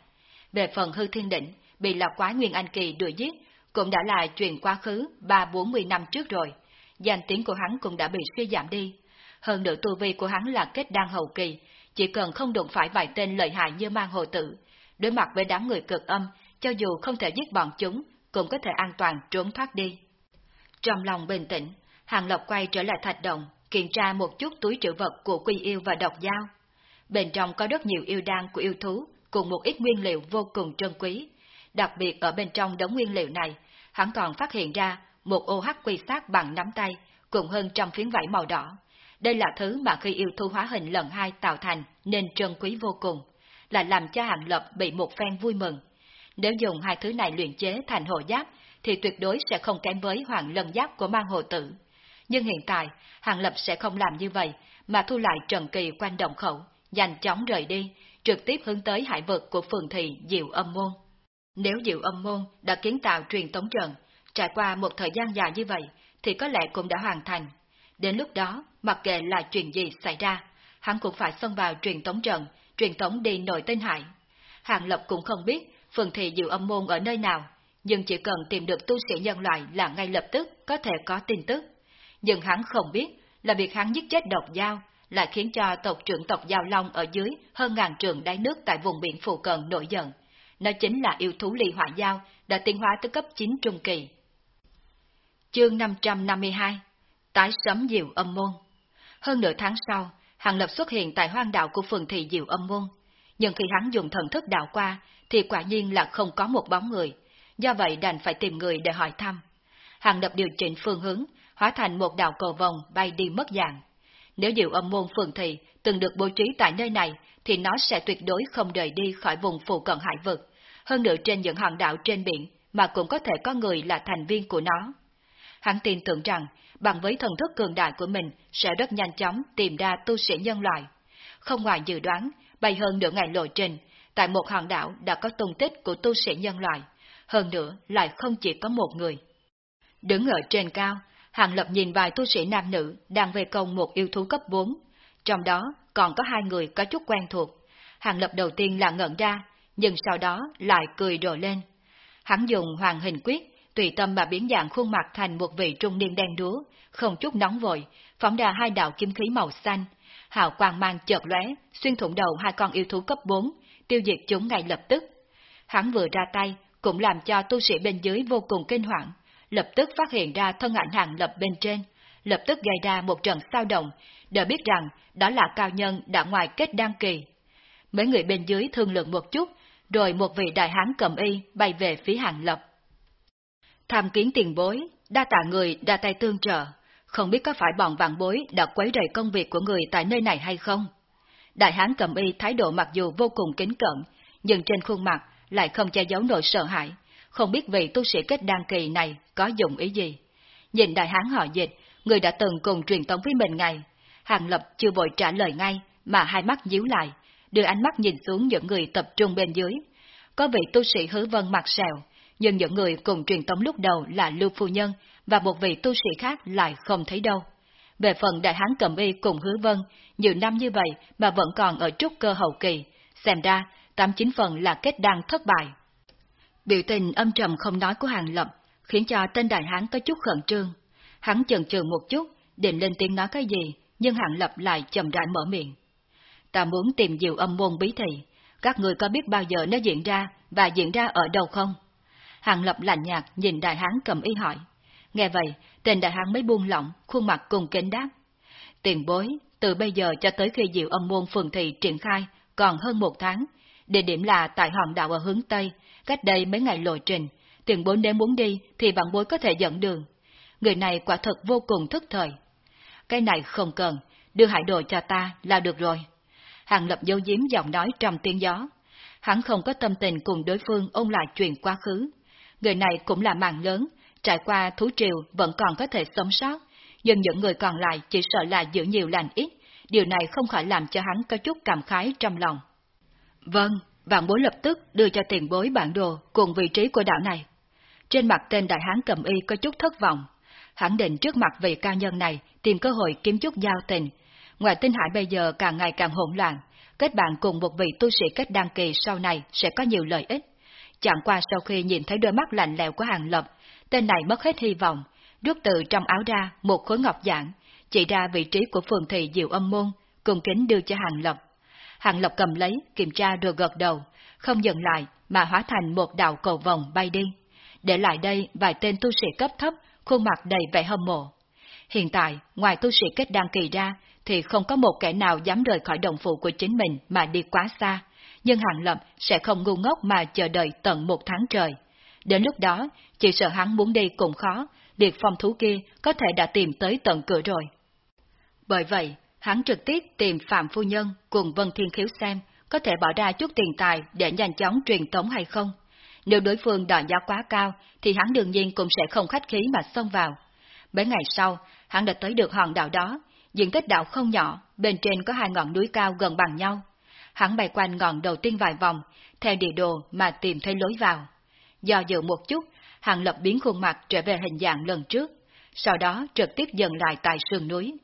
Về phần hư thiên đỉnh, bị lạc quái Nguyên Anh Kỳ đuổi giết, cũng đã là chuyện quá khứ ba bốn mươi năm trước rồi. Danh tiếng của hắn cũng đã bị suy giảm đi. Hơn nữa tu vi của hắn là kết đan hậu kỳ, chỉ cần không đụng phải vài tên lợi hại như mang hồ tử, đối mặt với đám người cực âm, cho dù không thể giết bọn chúng, cũng có thể an toàn trốn thoát đi. Trong lòng bình tĩnh, Hàng Lộc quay trở lại thạch động, kiểm tra một chút túi trữ vật của quy yêu và độc dao. Bên trong có rất nhiều yêu đan của yêu thú, cùng một ít nguyên liệu vô cùng trân quý. Đặc biệt ở bên trong đống nguyên liệu này, hắn còn phát hiện ra một ô hắc quy sát bằng nắm tay, cùng hơn trăm phiến vải màu đỏ. Đây là thứ mà khi yêu thu hóa hình lần hai tạo thành nên trân quý vô cùng, là làm cho Hàng Lập bị một phen vui mừng. Nếu dùng hai thứ này luyện chế thành hộ giáp, thì tuyệt đối sẽ không kém với hoàng lân giáp của mang hồ tử. Nhưng hiện tại, Hàng Lập sẽ không làm như vậy, mà thu lại Trần Kỳ quanh động khẩu, nhanh chóng rời đi, trực tiếp hướng tới hải vực của phường thị Diệu Âm Môn. Nếu Diệu Âm Môn đã kiến tạo truyền tống trận, trải qua một thời gian dài như vậy, thì có lẽ cũng đã hoàn thành. Đến lúc đó, mặc kệ là chuyện gì xảy ra, hắn cũng phải xông vào truyền tống trận, truyền tống đi nội tinh hải. Hàng Lập cũng không biết phường thị Diệu Âm Môn ở nơi nào, nhưng chỉ cần tìm được tu sĩ nhân loại là ngay lập tức có thể có tin tức. Nhưng hắn không biết là việc hắn giết chết độc giao lại khiến cho tộc trưởng tộc Giao Long ở dưới hơn ngàn trường đáy nước tại vùng biển phụ cận nổi giận. Nó chính là yêu thú ly hỏa giao đã tiến hóa tới cấp 9 trung kỳ. Chương 552 Tái sấm Diệu Âm Môn Hơn nửa tháng sau, Hàng Lập xuất hiện tại hoang đạo của phường thị Diệu Âm Môn. Nhưng khi hắn dùng thần thức đạo qua, thì quả nhiên là không có một bóng người. Do vậy đành phải tìm người để hỏi thăm. Hàng Lập điều chỉnh phương hướng, hóa thành một đạo cầu vòng bay đi mất dạng. Nếu Diệu Âm Môn phường thị từng được bố trí tại nơi này, thì nó sẽ tuyệt đối không rời đi khỏi vùng phụ cận hải vực. Hơn nữa trên những hòn đảo trên biển, mà cũng có thể có người là thành viên của nó. Hắn tin tưởng rằng, bằng với thần thức cường đại của mình, sẽ rất nhanh chóng tìm ra tu sĩ nhân loại. Không ngoài dự đoán, bay hơn nửa ngày lộ trình, tại một hòn đảo đã có tung tích của tu sĩ nhân loại, hơn nữa lại không chỉ có một người. Đứng ở trên cao, Hàng Lập nhìn vài tu sĩ nam nữ đang về công một yêu thú cấp 4, trong đó còn có hai người có chút quen thuộc. Hàng Lập đầu tiên là ngẩn ra, nhưng sau đó lại cười rộ lên. Hắn dùng hoàng hình quyết, tùy tâm mà biến dạng khuôn mặt thành một vị trung niên đen đúa, không chút nóng vội, phóng ra hai đạo kim khí màu xanh. Hào quang mang chợt lóe, xuyên thủng đầu hai con yêu thú cấp 4, tiêu diệt chúng ngay lập tức. Hắn vừa ra tay, cũng làm cho tu sĩ bên dưới vô cùng kinh hoàng, lập tức phát hiện ra thân ảnh hàng lập bên trên, lập tức gây ra một trận sao động, để biết rằng đó là cao nhân đã ngoài kết đăng kỳ. Mấy người bên dưới thương lượng một chút, rồi một vị đại hán cầm y bay về phía hàng lập. Tham kiến tiền bối, đa tạ người đa tay tương trợ, không biết có phải bọn vạn bối đã quấy rầy công việc của người tại nơi này hay không? Đại hán cầm y thái độ mặc dù vô cùng kính cẩn, nhưng trên khuôn mặt lại không che giấu nỗi sợ hãi, không biết vị tu sĩ kết đăng kỳ này có dụng ý gì. Nhìn đại hán họ dịch, người đã từng cùng truyền tống với mình ngày, Hàng Lập chưa vội trả lời ngay, mà hai mắt nhíu lại, đưa ánh mắt nhìn xuống những người tập trung bên dưới. có vị tu sĩ hứa vân mặt sẹo, nhưng những người cùng truyền tống lúc đầu là Lưu Phu Nhân và một vị tu sĩ khác lại không thấy đâu. Về phần đại hán cầm y cùng hứa vân, nhiều năm như vậy mà vẫn còn ở trúc cơ hậu kỳ, xem ra tám chín phần là kết đăng thất bại. Biểu tình âm trầm không nói của Hàng Lập, khiến cho tên đại hán có chút khẩn trương. Hắn chần chừ một chút, định lên tiếng nói cái gì, nhưng Hàng Lập lại chậm rãi mở miệng. Ta muốn tìm diệu âm môn bí thị, các người có biết bao giờ nó diễn ra và diễn ra ở đâu không? Hàng Lập lạnh nhạt nhìn đại hán cầm y hỏi. Nghe vậy, tên đại hán mới buông lỏng, khuôn mặt cùng kính đáp. Tiền bối, từ bây giờ cho tới khi diệu âm môn phường thị triển khai, còn hơn một tháng. Địa điểm là tại hòn đảo ở hướng Tây, cách đây mấy ngày lộ trình. Tiền bối nếu muốn đi thì bạn bối có thể dẫn đường. Người này quả thật vô cùng thức thời. Cái này không cần, đưa hải đồ cho ta là được rồi. Hàng lập dấu diếm giọng nói trong tiếng gió. Hắn không có tâm tình cùng đối phương ôn lại chuyện quá khứ. Người này cũng là mạng lớn, trải qua thú triều vẫn còn có thể sống sót, nhưng những người còn lại chỉ sợ là giữ nhiều lành ít, điều này không khỏi làm cho hắn có chút cảm khái trong lòng. Vâng, vạn bối lập tức đưa cho tiền bối bản đồ cùng vị trí của đảo này. Trên mặt tên đại hán cầm y có chút thất vọng. Hắn định trước mặt vị ca nhân này tìm cơ hội kiếm chút giao tình. Ngoài tinh hải bây giờ càng ngày càng hỗn loạn, kết bạn cùng một vị tu sĩ kết đăng kỳ sau này sẽ có nhiều lợi ích. Chẳng qua sau khi nhìn thấy đôi mắt lạnh lẽo của hàng lập, tên này mất hết hy vọng, rút từ trong áo ra một khối ngọc giản, chỉ ra vị trí của phường thị Diệu Âm Môn, cùng kính đưa cho Hàng Lập. Hàng Lập cầm lấy, kiểm tra rồi gật đầu, không dừng lại mà hóa thành một đạo cầu vòng bay đi. Để lại đây vài tên tu sĩ cấp thấp, khuôn mặt đầy vẻ hâm mộ. Hiện tại, ngoài tu sĩ kết đăng kỳ ra, thì không có một kẻ nào dám rời khỏi đồng phụ của chính mình mà đi quá xa, nhưng Hàng Lập sẽ không ngu ngốc mà chờ đợi tận một tháng trời. Đến lúc đó, chỉ sợ hắn muốn đi cũng khó, liệt phong thú kia có thể đã tìm tới tận cửa rồi. Bởi vậy, hắn trực tiếp tìm Phạm Phu Nhân cùng Vân Thiên Khiếu xem có thể bỏ ra chút tiền tài để nhanh chóng truyền tống hay không. Nếu đối phương đòi giá quá cao, thì hắn đương nhiên cũng sẽ không khách khí mà xông vào. Mấy ngày sau, hắn đã tới được hòn đảo đó, diện tích đảo không nhỏ, bên trên có hai ngọn núi cao gần bằng nhau. Hắn bay quanh ngọn đầu tiên vài vòng, theo địa đồ mà tìm thấy lối vào. Do dự một chút, Hàng Lập biến khuôn mặt trở về hình dạng lần trước, sau đó trực tiếp dần lại tại sườn núi.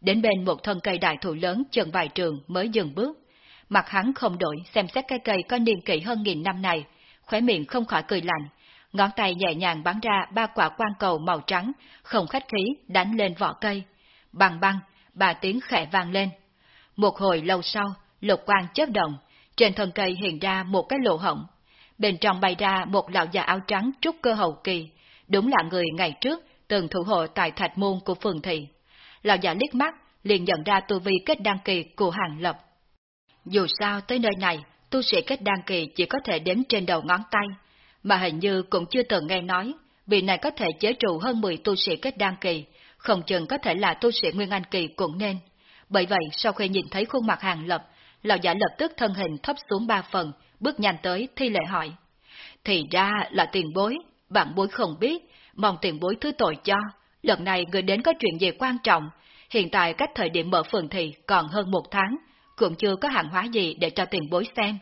Đến bên một thân cây đại thụ lớn chân vài trường mới dừng bước. Mặt hắn không đổi xem xét cái cây có niên kỷ hơn nghìn năm này, khóe miệng không khỏi cười lạnh, ngón tay nhẹ nhàng bắn ra ba quả quan cầu màu trắng, không khách khí đánh lên vỏ cây. Bằng băng, ba tiếng khẽ vang lên. Một hồi lâu sau, lục quang chớp động, trên thân cây hiện ra một cái lỗ hổng. Bên trong bay ra một lão già áo trắng trúc cơ hậu kỳ, đúng là người ngày trước từng thủ hộ tại thạch môn của phường thị. Lão già liếc mắt, liền nhận ra tu vi kết đăng kỳ của hàng lập. Dù sao tới nơi này, tu sĩ kết đăng kỳ chỉ có thể đếm trên đầu ngón tay, mà hình như cũng chưa từng nghe nói, vị này có thể chế trụ hơn 10 tu sĩ kết đăng kỳ, không chừng có thể là tu sĩ Nguyên Anh kỳ cũng nên. Bởi vậy, sau khi nhìn thấy khuôn mặt hàng lập, lão giả lập tức thân hình thấp xuống ba phần, bước nhanh tới thi lệ hỏi. Thì ra là tiền bối, bạn bối không biết, mong tiền bối thứ tội cho. Lần này người đến có chuyện gì quan trọng, hiện tại cách thời điểm mở phường thì còn hơn một tháng, cũng chưa có hàng hóa gì để cho tiền bối xem.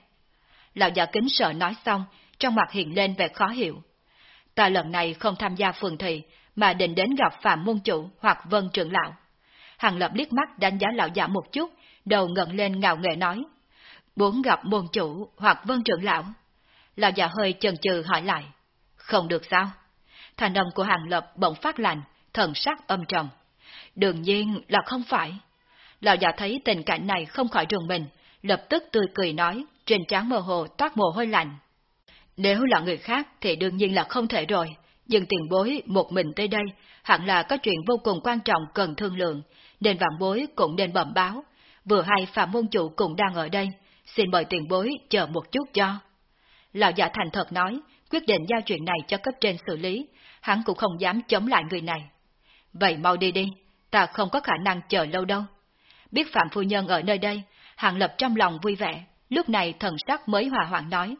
Lão giả kính sợ nói xong, trong mặt hiện lên vẻ khó hiểu. Ta lần này không tham gia phường thị, mà định đến gặp Phạm Môn Chủ hoặc Vân Trưởng Lão. Hàng Lập liếc mắt đánh giá lão giả một chút, đầu ngẩng lên ngạo nghệ nói. Muốn gặp Môn Chủ hoặc Vân Trưởng Lão. Lão già hơi chần chừ hỏi lại. Không được sao? Thành âm của Hàng Lập bỗng phát lạnh, thần sắc âm trầm. Đương nhiên là không phải. Lão già thấy tình cảnh này không khỏi rùng mình, lập tức tươi cười nói, trên trán mơ hồ toát mồ hôi lạnh. Nếu là người khác thì đương nhiên là không thể rồi, nhưng tiền bối một mình tới đây, hẳn là có chuyện vô cùng quan trọng cần thương lượng, nên vạn bối cũng nên bẩm báo. Vừa hay Phạm Môn Chủ cũng đang ở đây, xin mời tiền bối chờ một chút cho. Lão giả thành thật nói, quyết định giao chuyện này cho cấp trên xử lý, hắn cũng không dám chống lại người này. Vậy mau đi đi, ta không có khả năng chờ lâu đâu. Biết Phạm Phu Nhân ở nơi đây, Hàng Lập trong lòng vui vẻ, lúc này thần sắc mới hòa hoãn nói.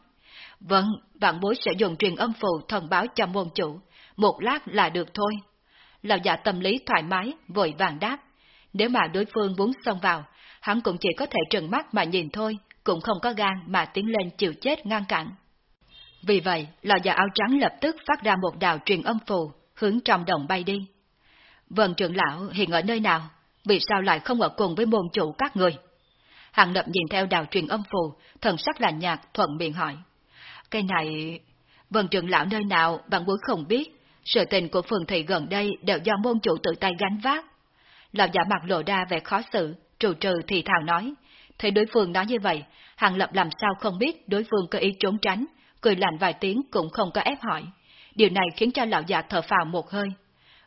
Vâng, vạn bối sẽ dùng truyền âm phù thông báo cho môn chủ, một lát là được thôi. Lão giả tâm lý thoải mái, vội vàng đáp. Nếu mà đối phương muốn xông vào, hắn cũng chỉ có thể trừng mắt mà nhìn thôi, cũng không có gan mà tiến lên chịu chết ngăn cản. Vì vậy, lò già áo trắng lập tức phát ra một đạo truyền âm phù, hướng trong đồng bay đi. Vân trưởng lão hiện ở nơi nào? Vì sao lại không ở cùng với môn chủ các người? Hàng lập nhìn theo đạo truyền âm phù, thần sắc lạnh nhạt thuận miệng hỏi. Cái này... Vân trưởng lão nơi nào bạn bối không biết, sự tình của phường thị gần đây đều do môn chủ tự tay gánh vác. Lão giả mặt lộ ra vẻ khó xử, trù trừ thì thào nói. Thấy đối phương nói như vậy, Hàng Lập làm sao không biết đối phương có ý trốn tránh, cười lạnh vài tiếng cũng không có ép hỏi. Điều này khiến cho lão già thở phào một hơi.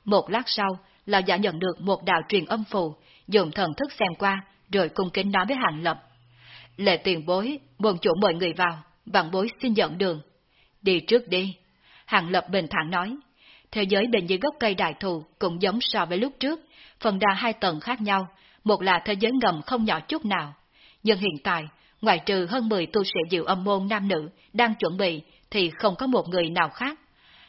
Một lát sau, lão giả nhận được một đạo truyền âm phù, dùng thần thức xem qua, rồi cung kính nói với Hàng Lập. Lệ tiền bối, buồn chủ mời người vào, vạn bối xin dẫn đường. Đi trước đi. Hàng Lập bình thản nói. Thế giới bên dưới gốc cây đại thụ cũng giống so với lúc trước, phần đa hai tầng khác nhau, một là thế giới ngầm không nhỏ chút nào. Nhưng hiện tại, ngoại trừ hơn 10 tu sĩ diệu âm môn nam nữ đang chuẩn bị, thì không có một người nào khác.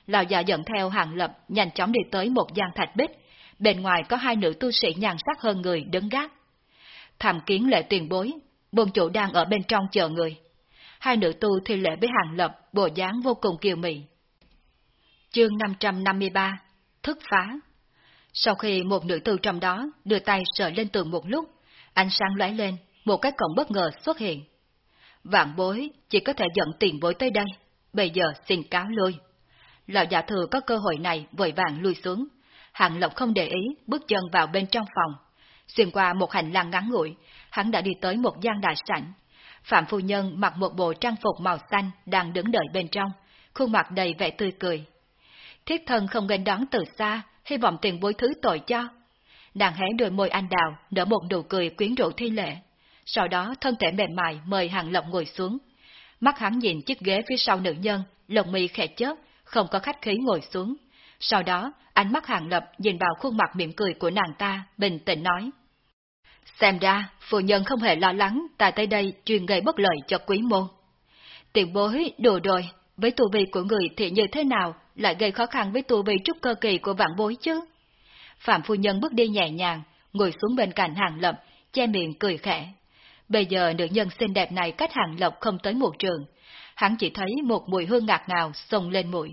Lão già dẫn theo hàng lập, nhanh chóng đi tới một gian thạch bích, bên ngoài có hai nữ tu sĩ nhàn sắc hơn người đứng gác. Tham kiến lệ tiền bối, bồn chủ đang ở bên trong chờ người. Hai nữ tu thi lễ với hàng lập, bộ dáng vô cùng kiều mị. Chương 553 Thức phá Sau khi một nữ tu trong đó đưa tay sờ lên tường một lúc, ánh sáng lóe lên, một cái cổng bất ngờ xuất hiện. Vạn bối chỉ có thể dẫn tiền bối tới đây, bây giờ xin cáo lui. Lão giả thừa có cơ hội này vội vàng lui xuống, hạng Lộc không để ý, bước chân vào bên trong phòng. Xuyên qua một hành lang ngắn ngủi, hắn đã đi tới một gian đại sảnh. Phạm Phu Nhân mặc một bộ trang phục màu xanh đang đứng đợi bên trong, khuôn mặt đầy vẻ tươi cười. Thiết thân không nên đón từ xa, hy vọng tiền bối thứ tội cho. Nàng hé đôi môi anh đào, nở một nụ cười quyến rũ thi lệ. Sau đó thân thể mềm mại mời Hàng Lộc ngồi xuống. Mắt hắn nhìn chiếc ghế phía sau nữ nhân, lồng mi khẽ chớp, không có khách khí ngồi xuống. Sau đó, ánh mắt Hàng Lập nhìn vào khuôn mặt mỉm cười của nàng ta, bình tĩnh nói. Xem ra, phụ nhân không hề lo lắng ta tới đây chuyên gây bất lợi cho quý môn. Tiền bối, đùa rồi, với tu vi của người thì như thế nào lại gây khó khăn với tu vi trúc cơ kỳ của vạn bối chứ? Phạm phu nhân bước đi nhẹ nhàng, ngồi xuống bên cạnh hàng lập, che miệng cười khẽ. Bây giờ nữ nhân xinh đẹp này cách hàng lộc không tới một trường, hắn chỉ thấy một mùi hương ngạt ngào xông lên mũi.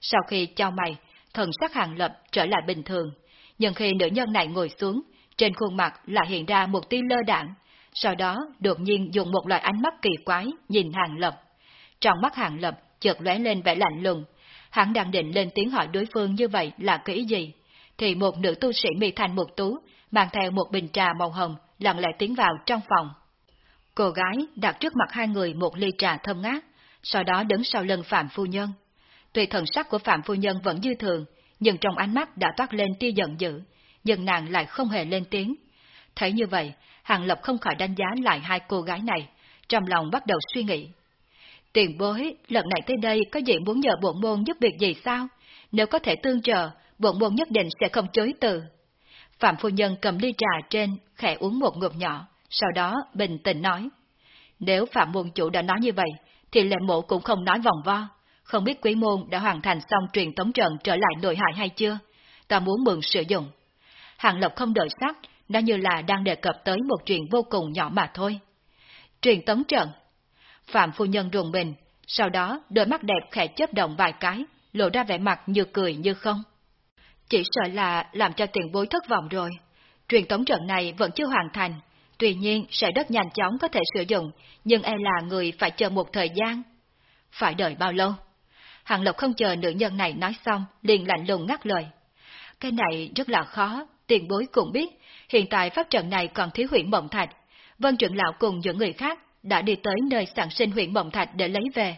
Sau khi trao mày, thần sắc hàng lập trở lại bình thường, nhưng khi nữ nhân này ngồi xuống, trên khuôn mặt lại hiện ra một tia lơ đảng, sau đó đột nhiên dùng một loại ánh mắt kỳ quái nhìn hàng lập. Trong mắt hàng lập chợt lóe lên vẻ lạnh lùng, hắn đang định lên tiếng hỏi đối phương như vậy là cái ý gì, thì một nữ tu sĩ mi thành một tú, mang theo một bình trà màu hồng, lặng lẽ tiến vào trong phòng. Cô gái đặt trước mặt hai người một ly trà thơm ngát, sau đó đứng sau lưng Phạm Phu Nhân. Tuy thần sắc của Phạm Phu Nhân vẫn như thường, nhưng trong ánh mắt đã toát lên tia giận dữ, nhưng nàng lại không hề lên tiếng. Thấy như vậy, Hàng Lập không khỏi đánh giá lại hai cô gái này, trong lòng bắt đầu suy nghĩ. Tiền bối, lần này tới đây có gì muốn nhờ bộ môn giúp việc gì sao? Nếu có thể tương trợ, bộ môn nhất định sẽ không chối từ. Phạm Phu Nhân cầm ly trà trên, khẽ uống một ngụm nhỏ, sau đó bình tĩnh nói. Nếu Phạm Môn Chủ đã nói như vậy, thì lệ mộ cũng không nói vòng vo. Không biết quý môn đã hoàn thành xong truyền tống trận trở lại nội hại hay chưa? Ta muốn mượn sử dụng. Hàng lộc không đợi sắc, nó như là đang đề cập tới một chuyện vô cùng nhỏ mà thôi. Truyền tống trận. Phạm phu nhân rùng mình, sau đó đôi mắt đẹp khẽ chớp động vài cái, lộ ra vẻ mặt như cười như không. Chỉ sợ là làm cho tiền bối thất vọng rồi. Truyền tống trận này vẫn chưa hoàn thành, tuy nhiên sẽ rất nhanh chóng có thể sử dụng, nhưng e là người phải chờ một thời gian. Phải đợi bao lâu? Hàng Lộc không chờ nữ nhân này nói xong, liền lạnh lùng ngắt lời. Cái này rất là khó, tiền bối cũng biết, hiện tại pháp trận này còn thiếu huyện Mộng Thạch. Vân trưởng lão cùng những người khác đã đi tới nơi sản sinh huyện Mộng Thạch để lấy về,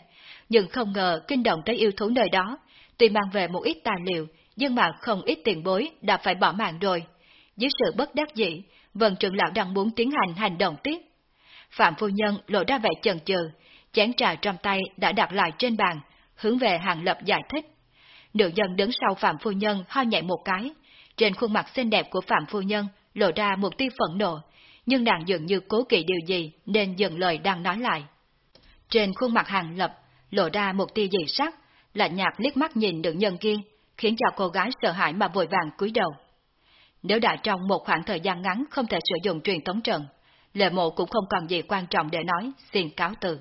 nhưng không ngờ kinh động tới yêu thú nơi đó, tuy mang về một ít tài liệu, nhưng mà không ít tiền bối đã phải bỏ mạng rồi. Dưới sự bất đắc dĩ, vần trưởng lão đang muốn tiến hành hành động tiếp. Phạm phu nhân lộ ra vẻ chần chừ, chén trà trong tay đã đặt lại trên bàn, hướng về hàng lập giải thích. Nữ nhân đứng sau Phạm phu nhân ho nhẹ một cái, trên khuôn mặt xinh đẹp của Phạm Phu Nhân lộ ra một tia phẫn nộ, nhưng nàng dường như cố kỵ điều gì nên dừng lời đang nói lại. Trên khuôn mặt hàng lập lộ ra một tia dị sắc, lạnh nhạt liếc mắt nhìn nữ nhân kia, khiến cho cô gái sợ hãi mà vội vàng cúi đầu. Nếu đã trong một khoảng thời gian ngắn không thể sử dụng truyền tống trận, lệ mộ cũng không còn gì quan trọng để nói, xin cáo từ.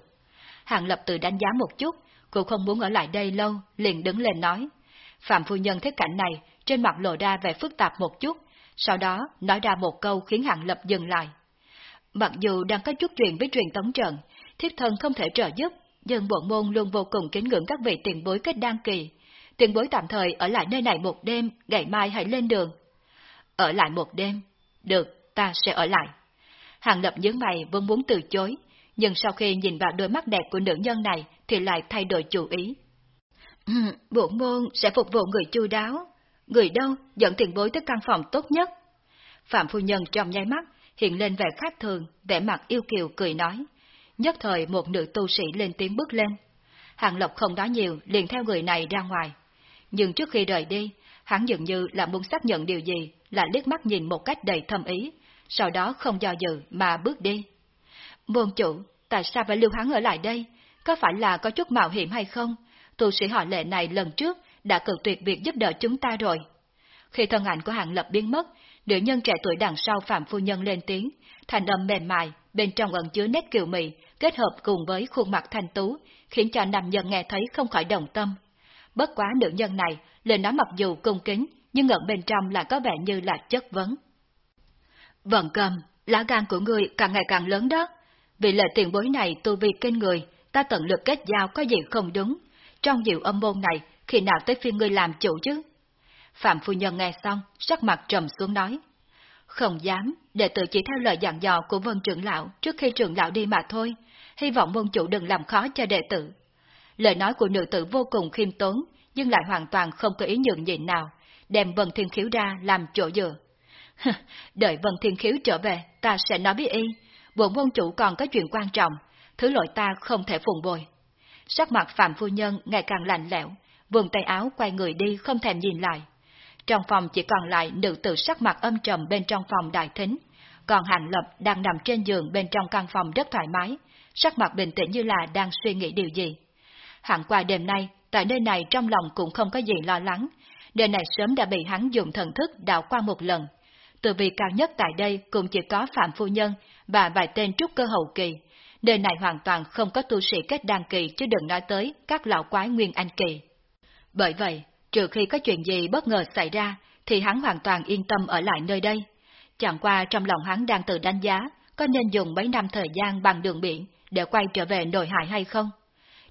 Hàng lập tự đánh giá một chút, cũng không muốn ở lại đây lâu, liền đứng lên nói. Phạm phu nhân thấy cảnh này, trên mặt lộ ra vẻ phức tạp một chút, sau đó nói ra một câu khiến Hàng Lập dừng lại. Mặc dù đang có chút chuyện với truyền tống trận, thiếp thân không thể trợ giúp, nhưng bộ môn luôn vô cùng kính ngưỡng các vị tiền bối kết đăng kỳ. Tiền bối tạm thời ở lại nơi này một đêm, ngày mai hãy lên đường. Ở lại một đêm? Được, ta sẽ ở lại. Hàng Lập nhớ mày vẫn muốn từ chối, nhưng sau khi nhìn vào đôi mắt đẹp của nữ nhân này thì lại thay đổi chủ ý. Ừ, bộ môn sẽ phục vụ người chu đáo. Người đâu dẫn tiền bối tới căn phòng tốt nhất. Phạm phu nhân trong nháy mắt hiện lên vẻ khác thường, vẻ mặt yêu kiều cười nói. Nhất thời một nữ tu sĩ lên tiếng bước lên. Hàng Lộc không nói nhiều, liền theo người này ra ngoài. Nhưng trước khi rời đi, hắn dường như là muốn xác nhận điều gì, là liếc mắt nhìn một cách đầy thâm ý, sau đó không do dự mà bước đi. Môn chủ, tại sao phải lưu hắn ở lại đây? Có phải là có chút mạo hiểm hay không? Tu sĩ họ lệ này lần trước đã cực tuyệt việc giúp đỡ chúng ta rồi. Khi thân ảnh của hạng Lập biến mất, nữ nhân trẻ tuổi đằng sau Phạm Phu Nhân lên tiếng, thành âm mềm mại, bên trong ẩn chứa nét kiều mị, kết hợp cùng với khuôn mặt thanh tú, khiến cho nam nhân nghe thấy không khỏi đồng tâm. Bất quá nữ nhân này, lời nói mặc dù cung kính, nhưng ngẩn bên trong lại có vẻ như là chất vấn. Vận cầm, lá gan của người càng ngày càng lớn đó. Vì lời tiền bối này tu vi kinh người, ta tận lực kết giao có gì không đúng. Trong diệu âm môn này, khi nào tới phiên ngươi làm chủ chứ? Phạm Phu Nhân nghe xong, sắc mặt trầm xuống nói. Không dám, đệ tử chỉ theo lời dặn dò của vân trưởng lão trước khi trưởng lão đi mà thôi, hy vọng môn chủ đừng làm khó cho đệ tử. Lời nói của nữ tử vô cùng khiêm tốn, nhưng lại hoàn toàn không có ý nhượng nhịn nào, đem Vân Thiên Khiếu ra làm chỗ dựa. Đợi Vân Thiên Khiếu trở về, ta sẽ nói với y, bổn môn chủ còn có chuyện quan trọng, thứ lỗi ta không thể phụng bồi. Sắc mặt Phạm Phu Nhân ngày càng lạnh lẽo, vùng tay áo quay người đi không thèm nhìn lại. Trong phòng chỉ còn lại nữ tử sắc mặt âm trầm bên trong phòng đại thính, còn Hạnh Lập đang nằm trên giường bên trong căn phòng rất thoải mái, sắc mặt bình tĩnh như là đang suy nghĩ điều gì. Hẳn qua đêm nay, tại nơi này trong lòng cũng không có gì lo lắng, nơi này sớm đã bị hắn dùng thần thức đảo qua một lần. Từ vị cao nhất tại đây cũng chỉ có Phạm Phu Nhân và vài tên trúc cơ hậu kỳ, nơi này hoàn toàn không có tu sĩ kết đăng kỳ chứ đừng nói tới các lão quái nguyên anh kỳ. Bởi vậy, trừ khi có chuyện gì bất ngờ xảy ra, thì hắn hoàn toàn yên tâm ở lại nơi đây. Chẳng qua trong lòng hắn đang tự đánh giá, có nên dùng mấy năm thời gian bằng đường biển để quay trở về nội hải hay không?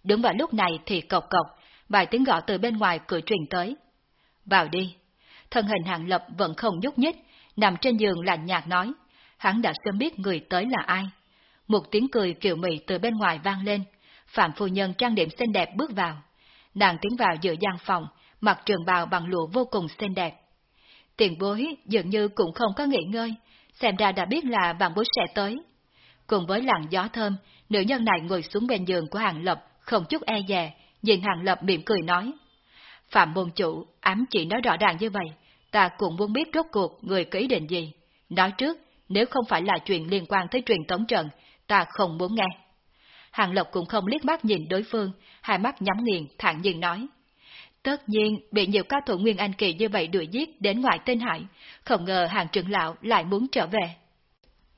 Đúng vào lúc này thì cộc cộc, vài tiếng gõ từ bên ngoài cửa truyền tới. Vào đi. Thân hình hàng lập vẫn không nhúc nhích, nằm trên giường lạnh nhạt nói. Hắn đã sớm biết người tới là ai. Một tiếng cười kiều mị từ bên ngoài vang lên. Phạm phu nhân trang điểm xinh đẹp bước vào. Nàng tiến vào giữa gian phòng, mặc trường bào bằng lụa vô cùng xinh đẹp. Tiền bối dường như cũng không có nghỉ ngơi, xem ra đã biết là bạn bối sẽ tới. Cùng với làn gió thơm, nữ nhân này ngồi xuống bên giường của Hàng Lập, không chút e dè, nhìn Hàng Lập mỉm cười nói. Phạm môn chủ, ám chỉ nói rõ ràng như vậy, ta cũng muốn biết rốt cuộc người có ý định gì. Nói trước, nếu không phải là chuyện liên quan tới truyền tống trận, ta không muốn nghe. Hàng lập cũng không liếc mắt nhìn đối phương, hai mắt nhắm nghiền, thản nhiên nói. Tất nhiên, bị nhiều cao thủ Nguyên Anh Kỳ như vậy đuổi giết đến ngoài tên hải, không ngờ hàng trưởng lão lại muốn trở về.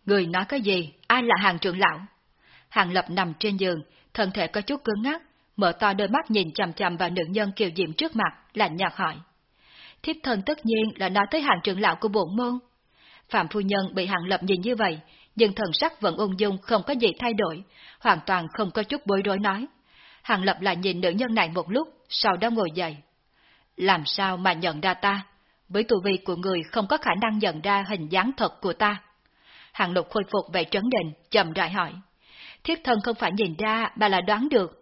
Người nói cái gì? Ai là hàng trưởng lão? Hàng Lập nằm trên giường, thân thể có chút cứng ngắc, mở to đôi mắt nhìn chằm chằm vào nữ nhân kiều diễm trước mặt, lạnh nhạt hỏi. Thiếp thân tất nhiên là nói tới hàng trưởng lão của bổn môn. Phạm phu nhân bị hàng lập nhìn như vậy, nhưng thần sắc vẫn ung dung không có gì thay đổi, hoàn toàn không có chút bối rối nói. Hàng lập lại nhìn nữ nhân này một lúc, sau đó ngồi dậy. Làm sao mà nhận ra ta? Với tu vi của người không có khả năng nhận ra hình dáng thật của ta. Hàng lục khôi phục vẻ trấn định, chậm rãi hỏi. Thiết thân không phải nhìn ra mà là đoán được.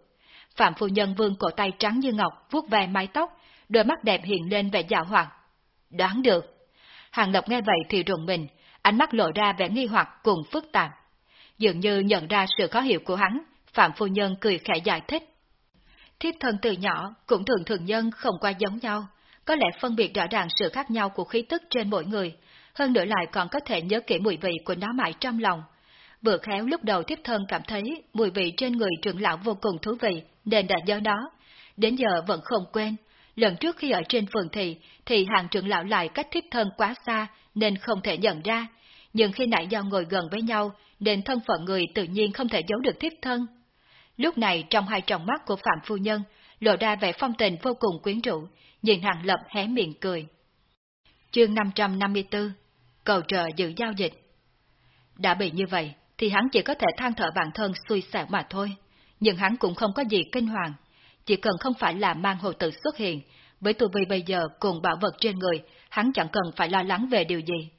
Phạm phu nhân vương cổ tay trắng như ngọc, vuốt về mái tóc, đôi mắt đẹp hiện lên vẻ dạo hoạt. Đoán được. Hàng Lập nghe vậy thì rùng mình, ánh mắt lộ ra vẻ nghi hoặc cùng phức tạp. Dường như nhận ra sự khó hiểu của hắn, Phạm Phu Nhân cười khẽ giải thích. Thiếp thân từ nhỏ cũng thường thường nhân không qua giống nhau, có lẽ phân biệt rõ ràng sự khác nhau của khí tức trên mỗi người, hơn nữa lại còn có thể nhớ kỹ mùi vị của nó mãi trong lòng. Vừa khéo lúc đầu thiếp thân cảm thấy mùi vị trên người trưởng lão vô cùng thú vị, nên đã nhớ đó. Đến giờ vẫn không quên, lần trước khi ở trên phường thị, thì hàng trưởng lão lại cách thiếp thân quá xa, nên không thể nhận ra. Nhưng khi nãy do ngồi gần với nhau, nên thân phận người tự nhiên không thể giấu được thiếp thân. Lúc này trong hai tròng mắt của Phạm Phu Nhân lộ ra vẻ phong tình vô cùng quyến rũ, nhìn Hàng Lập hé miệng cười. Chương 554 Cầu trợ giữ giao dịch Đã bị như vậy, thì hắn chỉ có thể than thở bản thân xui xẻo mà thôi, nhưng hắn cũng không có gì kinh hoàng. Chỉ cần không phải là mang hồ tử xuất hiện, với tu vi bây giờ cùng bảo vật trên người, hắn chẳng cần phải lo lắng về điều gì.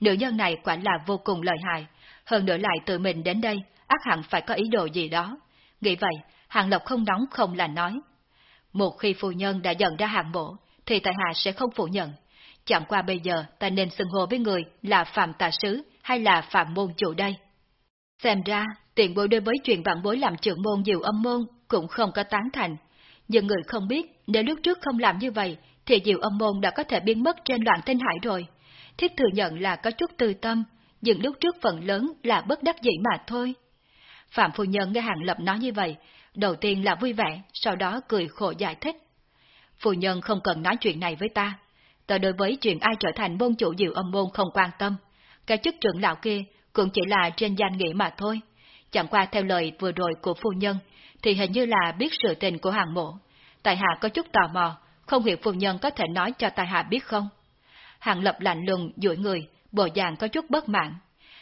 Nữ nhân này quả là vô cùng lợi hại, hơn nữa lại tự mình đến đây, ác hẳn phải có ý đồ gì đó. Nghĩ vậy, Hàng Lộc không nóng không là nói. Một khi phu nhân đã dần ra hàng mộ, thì tại hạ sẽ không phủ nhận. Chẳng qua bây giờ ta nên xưng hô với người là Phạm Tà Sứ hay là Phạm Môn Chủ đây. Xem ra, tiền bối đối với chuyện vạn bối làm trưởng môn nhiều âm môn cũng không có tán thành. Nhưng người không biết, nếu lúc trước không làm như vậy, thì diệu âm môn đã có thể biến mất trên loạn tinh hải rồi. Thiết thừa nhận là có chút tư tâm, nhưng lúc trước phần lớn là bất đắc dĩ mà thôi. Phạm Phu Nhân nghe Hàng Lập nói như vậy, đầu tiên là vui vẻ, sau đó cười khổ giải thích. Phu Nhân không cần nói chuyện này với ta. Ta đối với chuyện ai trở thành môn chủ diệu âm môn không quan tâm. Cái chức trưởng lão kia cũng chỉ là trên danh nghĩa mà thôi. Chẳng qua theo lời vừa rồi của phu nhân, thì hình như là biết sự tình của hàng mộ. Tài hạ có chút tò mò, không hiểu phu nhân có thể nói cho tài hạ biết không? Hàng lập lạnh lùng, duỗi người, bộ dạng có chút bất mãn.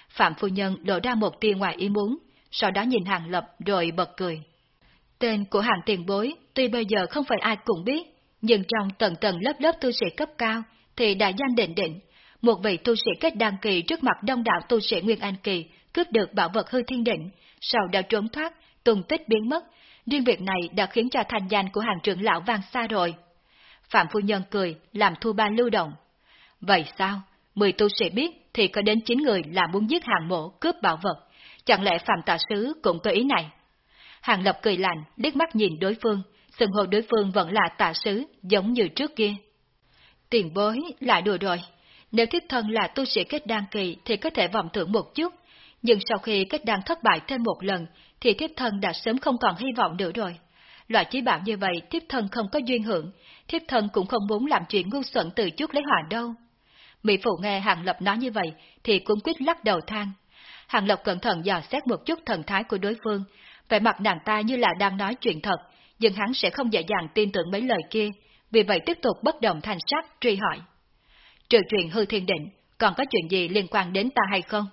Phạm phu nhân lộ ra một tia ngoài ý muốn, sau đó nhìn hàng lập rồi bật cười. Tên của hàng tiền bối, tuy bây giờ không phải ai cũng biết, nhưng trong tầng tầng lớp lớp tu sĩ cấp cao, thì đã danh định định, một vị tu sĩ kết đăng kỳ trước mặt đông đảo tu sĩ Nguyên Anh kỳ, cướp được bảo vật hư thiên định, sau đã trốn thoát, tung tích biến mất, riêng việc này đã khiến cho thành danh của hàng trưởng lão vang xa rồi. Phạm Phu Nhân cười, làm thu ba lưu động. Vậy sao? Mười tu sĩ biết thì có đến chín người là muốn giết hàng mộ cướp bảo vật. Chẳng lẽ Phạm tạ Sứ cũng có ý này? Hàng Lập cười lạnh, liếc mắt nhìn đối phương, sừng hồ đối phương vẫn là tạ Sứ, giống như trước kia. Tiền bối, lại đùa rồi. Nếu thiết thân là tu sĩ kết đan kỳ thì có thể vọng thưởng một chút, nhưng sau khi kết đan thất bại thêm một lần thì thiếp thân đã sớm không còn hy vọng nữa rồi. Loại chí bảo như vậy thiếp thân không có duyên hưởng, thiếp thân cũng không muốn làm chuyện ngu xuẩn từ trước lấy hỏa đâu. Mỹ Phụ nghe Hàng Lập nói như vậy thì cũng quyết lắc đầu than. Hàng Lập cẩn thận dò xét một chút thần thái của đối phương, vẻ mặt nàng ta như là đang nói chuyện thật, nhưng hắn sẽ không dễ dàng tin tưởng mấy lời kia, vì vậy tiếp tục bất động thành sắc truy hỏi. Trừ chuyện hư thiên định, còn có chuyện gì liên quan đến ta hay không?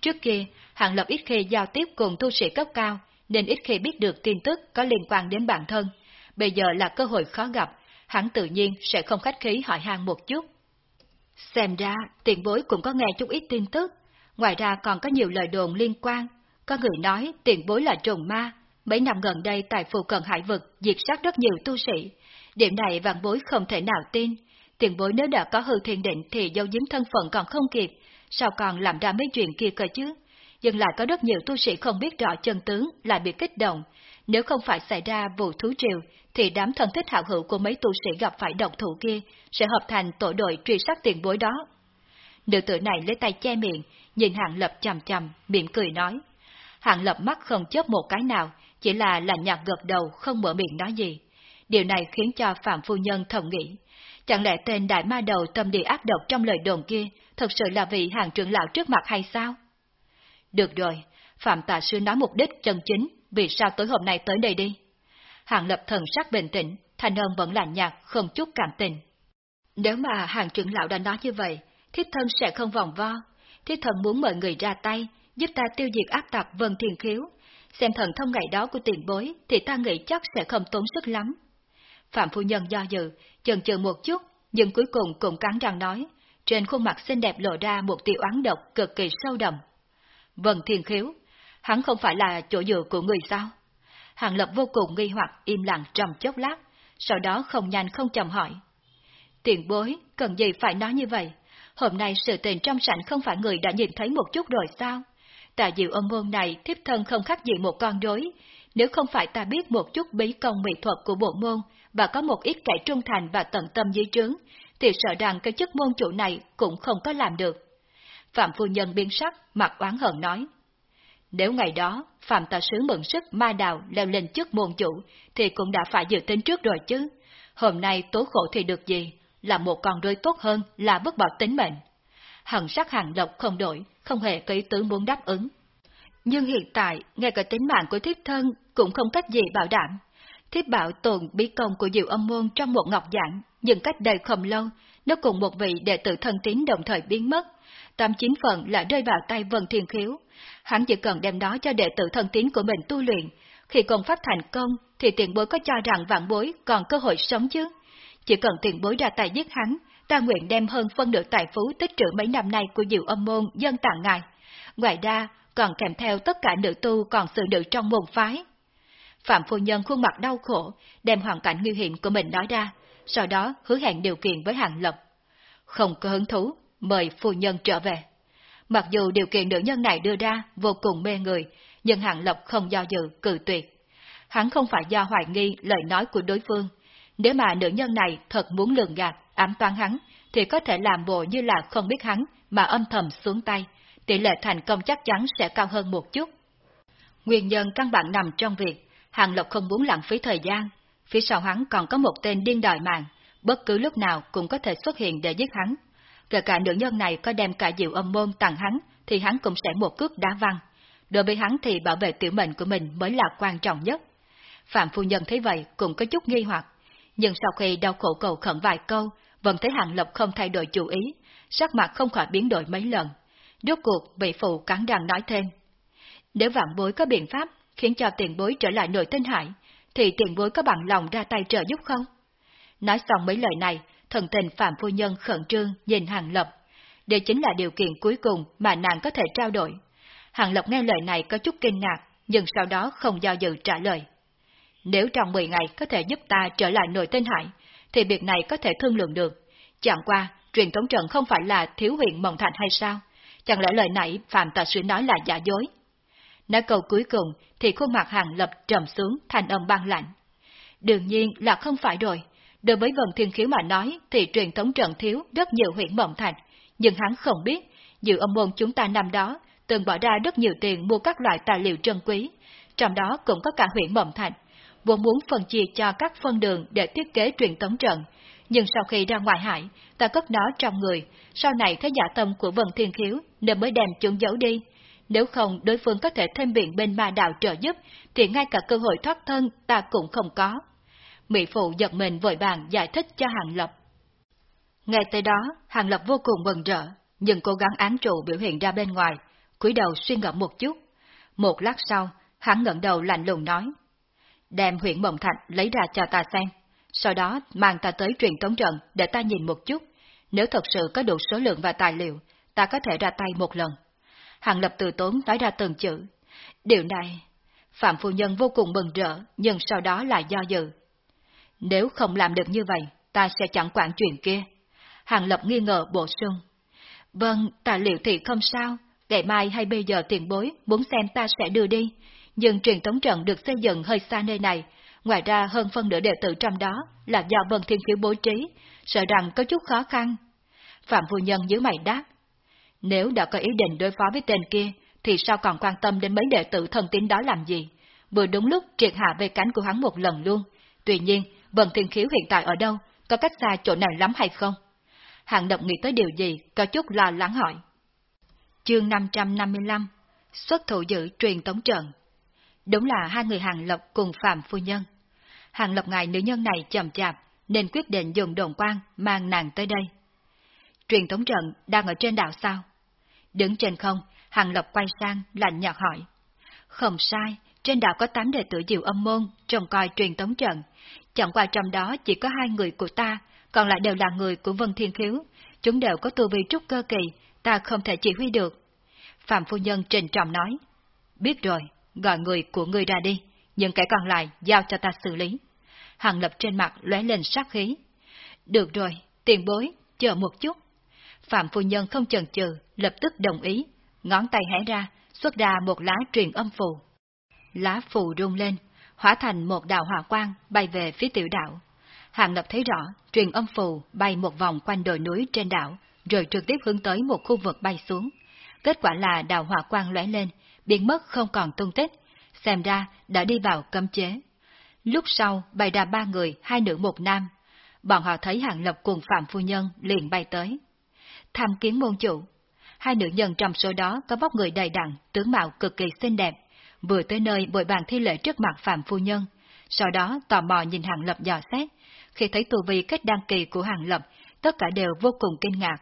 Trước kia, Hàng Lập ít khi giao tiếp cùng tu sĩ cấp cao, nên ít khi biết được tin tức có liên quan đến bản thân. Bây giờ là cơ hội khó gặp, hắn tự nhiên sẽ không khách khí hỏi hàng một chút. Xem ra, tiền bối cũng có nghe chút ít tin tức, ngoài ra còn có nhiều lời đồn liên quan. Có người nói tiền bối là trùng ma, mấy năm gần đây tại phù cận hải vực diệt sát rất nhiều tu sĩ. Điểm này vạn bối không thể nào tin, tiền bối nếu đã có hư thiên định thì dấu dính thân phận còn không kịp, sao còn làm ra mấy chuyện kia cơ chứ? Nhưng lại có rất nhiều tu sĩ không biết rõ chân tướng lại bị kích động. Nếu không phải xảy ra vụ thú triều, thì đám thân thích hảo hữu của mấy tu sĩ gặp phải độc thủ kia sẽ hợp thành tổ đội truy sát tiền bối đó. Nữ tử này lấy tay che miệng, nhìn hạng lập chầm chầm, miệng cười nói. Hạng lập mắt không chớp một cái nào, chỉ là lạnh nhạt gật đầu không mở miệng nói gì. Điều này khiến cho Phạm Phu Nhân thầm nghĩ, Chẳng lẽ tên đại ma đầu tâm địa ác độc trong lời đồn kia thật sự là vị hàng trưởng lão trước mặt hay sao? Được rồi, Phạm Tà Sư nói mục đích chân chính, vì sao tối hôm nay tới đây đi? Hàng lập thần sắc bình tĩnh, thanh âm vẫn lạnh nhạt, không chút cảm tình. Nếu mà hàng trưởng lão đã nói như vậy, thiết thân sẽ không vòng vo. Thiết thân muốn mời người ra tay, giúp ta tiêu diệt ác tặc vân thiền khiếu. Xem thần thông ngày đó của tiền bối thì ta nghĩ chắc sẽ không tốn sức lắm. Phạm phu nhân do dự, chần chừ một chút, nhưng cuối cùng cũng cắn răng nói, trên khuôn mặt xinh đẹp lộ ra một tia oán độc cực kỳ sâu đậm. Vân Thiên Khiếu, hắn không phải là chỗ dựa của người sao? Hàng Lập vô cùng nghi hoặc im lặng trong chốc lát, sau đó không nhanh không chậm hỏi. Tiền bối, cần gì phải nói như vậy? Hôm nay sự tình trong sảnh không phải người đã nhìn thấy một chút rồi sao? Tà diệu âm môn này thiếp thân không khác gì một con rối. Nếu không phải ta biết một chút bí công mỹ thuật của bộ môn, và có một ít kẻ trung thành và tận tâm dưới trướng, thì sợ rằng cái chức môn chủ này cũng không có làm được. Phạm phu nhân biến sắc, mặt oán hận nói. Nếu ngày đó, Phạm tà sứ mượn sức ma đào leo lên chức môn chủ, thì cũng đã phải dự tính trước rồi chứ. Hôm nay tố khổ thì được gì, là một con rơi tốt hơn là bất bỏ tính mệnh. Hận sắc hàng độc không đổi, không hề có ý tứ muốn đáp ứng. Nhưng hiện tại, ngay cả tính mạng của thiếp thân cũng không cách gì bảo đảm. Thiếp bảo tồn bí công của Diệu Âm Môn trong một ngọc giảng, nhưng cách đây không lâu, nó cùng một vị đệ tử thân tín đồng thời biến mất. Tám chín phần lại rơi vào tay Vân Thiên Khiếu. Hắn chỉ cần đem đó cho đệ tử thân tín của mình tu luyện. Khi công pháp thành công, thì tiền bối có cho rằng vạn bối còn cơ hội sống chứ. Chỉ cần tiền bối ra tay giết hắn, ta nguyện đem hơn phân nửa tài phú tích trữ mấy năm nay của Diệu Âm Môn dân tặng ngài. Ngoài ra, còn kèm theo tất cả nữ tu còn sự nữ trong môn phái. Phạm phu nhân khuôn mặt đau khổ, đem hoàn cảnh nguy hiểm của mình nói ra, sau đó hứa hẹn điều kiện với Hàng Lập. Không có hứng thú, mời phu nhân trở về. Mặc dù điều kiện nữ nhân này đưa ra vô cùng mê người, nhưng Hàng Lập không do dự, cự tuyệt. Hắn không phải do hoài nghi lời nói của đối phương. Nếu mà nữ nhân này thật muốn lường gạt, ám toán hắn, thì có thể làm bộ như là không biết hắn mà âm thầm xuống tay, tỷ lệ thành công chắc chắn sẽ cao hơn một chút. Nguyên nhân căn bản nằm trong việc Hàng Lộc không muốn lãng phí thời gian, phía sau hắn còn có một tên điên đòi mạng, bất cứ lúc nào cũng có thể xuất hiện để giết hắn. Kể cả nữ nhân này có đem cả diệu âm môn tặng hắn, thì hắn cũng sẽ một cước đá văng. Đối với hắn thì bảo vệ tiểu mệnh của mình mới là quan trọng nhất. Phạm phu nhân thấy vậy cũng có chút nghi hoặc, nhưng sau khi đau khổ cầu khẩn vài câu, vẫn thấy Hàng Lộc không thay đổi chủ ý, sắc mặt không khỏi biến đổi mấy lần. Rốt cuộc bị phụ cắn răng nói thêm. Nếu vạn bối có biện pháp khiến cho tiền bối trở lại nội tinh hải, thì tiền bối có bằng lòng ra tay trợ giúp không? Nói xong mấy lời này, thần tình Phạm Phu Nhân khẩn trương nhìn Hàng Lập. Đây chính là điều kiện cuối cùng mà nàng có thể trao đổi. Hàng Lập nghe lời này có chút kinh ngạc, nhưng sau đó không do dự trả lời. Nếu trong 10 ngày có thể giúp ta trở lại nội tinh hải, thì việc này có thể thương lượng được. Chẳng qua, truyền thống trận không phải là thiếu huyện Mộng Thành hay sao? Chẳng lẽ lời nãy Phạm Tà Sư nói là giả dối? Nói câu cuối cùng thì khuôn mặt hàng lập trầm xuống thành âm băng lạnh. Đương nhiên là không phải rồi. Đối với vần Thiên Khiếu mà nói thì truyền thống trận thiếu rất nhiều huyện Mộng Thành, nhưng hắn không biết, dự âm môn chúng ta năm đó từng bỏ ra rất nhiều tiền mua các loại tài liệu trân quý, trong đó cũng có cả huyện Mộng Thành, vốn muốn phân chia cho các phân đường để thiết kế truyền thống trận, nhưng sau khi ra ngoài hải, ta cất nó trong người, sau này thấy giả tâm của Vân Thiên Khiếu nên mới đem chúng giấu đi. Nếu không đối phương có thể thêm biện bên ma đạo trợ giúp, thì ngay cả cơ hội thoát thân ta cũng không có. Mỹ Phụ giật mình vội vàng giải thích cho Hàng Lập. Ngay tới đó, Hàng Lập vô cùng mừng rỡ, nhưng cố gắng án trụ biểu hiện ra bên ngoài, cúi đầu suy ngẫm một chút. Một lát sau, hắn ngẩng đầu lạnh lùng nói. Đem huyện Mộng Thạch lấy ra cho ta xem, sau đó mang ta tới truyền tống trận để ta nhìn một chút. Nếu thật sự có đủ số lượng và tài liệu, ta có thể ra tay một lần. Hàng Lập từ tốn nói ra từng chữ. Điều này, Phạm Phu Nhân vô cùng mừng rỡ, nhưng sau đó lại do dự. Nếu không làm được như vậy, ta sẽ chẳng quản chuyện kia. Hàng Lập nghi ngờ bổ sung. Vâng, ta liệu thì không sao, ngày mai hay bây giờ tiền bối muốn xem ta sẽ đưa đi. Nhưng truyền tống trận được xây dựng hơi xa nơi này, ngoài ra hơn phân nửa đệ tử trong đó là do Vân Thiên Khiếu bố trí, sợ rằng có chút khó khăn. Phạm Phu Nhân dưới mày đáp, nếu đã có ý định đối phó với tên kia, thì sao còn quan tâm đến mấy đệ tử thân tín đó làm gì? Vừa đúng lúc triệt hạ về cánh của hắn một lần luôn. Tuy nhiên, Vân Thiên Khiếu hiện tại ở đâu? Có cách xa chỗ này lắm hay không? Hạng động nghĩ tới điều gì, có chút lo lắng hỏi. Chương 555 Xuất thủ giữ truyền tống trận Đúng là hai người Hàng Lộc cùng Phạm Phu Nhân. Hàng Lộc ngài nữ nhân này chậm chạp, nên quyết định dùng đồn quan mang nàng tới đây. Truyền tống trận đang ở trên đảo sao? Đứng trên không, Hàng Lập quay sang, lạnh nhạt hỏi. Không sai, trên đảo có tám đệ tử diệu âm môn, trông coi truyền tống trận. Chẳng qua trong đó chỉ có hai người của ta, còn lại đều là người của Vân Thiên Khiếu. Chúng đều có tu vi trúc cơ kỳ, ta không thể chỉ huy được. Phạm Phu Nhân trình trọng nói. Biết rồi, gọi người của ngươi ra đi, những kẻ còn lại giao cho ta xử lý. Hàng Lập trên mặt lóe lên sát khí. Được rồi, tiền bối, chờ một chút. Phạm Phu Nhân không chần chừ, lập tức đồng ý, ngón tay hé ra, xuất ra một lá truyền âm phù. Lá phù rung lên, hóa thành một đạo hỏa quang bay về phía tiểu đảo. Hàng Lập thấy rõ, truyền âm phù bay một vòng quanh đồi núi trên đảo, rồi trực tiếp hướng tới một khu vực bay xuống. Kết quả là đạo hỏa quang lóe lên, biến mất không còn tung tích, xem ra đã đi vào cấm chế. Lúc sau bay ra ba người, hai nữ một nam. Bọn họ thấy Hàng Lập cùng Phạm Phu Nhân liền bay tới tham kiến môn chủ. Hai nữ nhân trong số đó có vóc người đầy đặn, tướng mạo cực kỳ xinh đẹp, vừa tới nơi bội bàn thi lễ trước mặt Phạm Phu Nhân, sau đó tò mò nhìn Hàng Lập dò xét, khi thấy tu vi cách đăng kỳ của Hàng Lập, tất cả đều vô cùng kinh ngạc.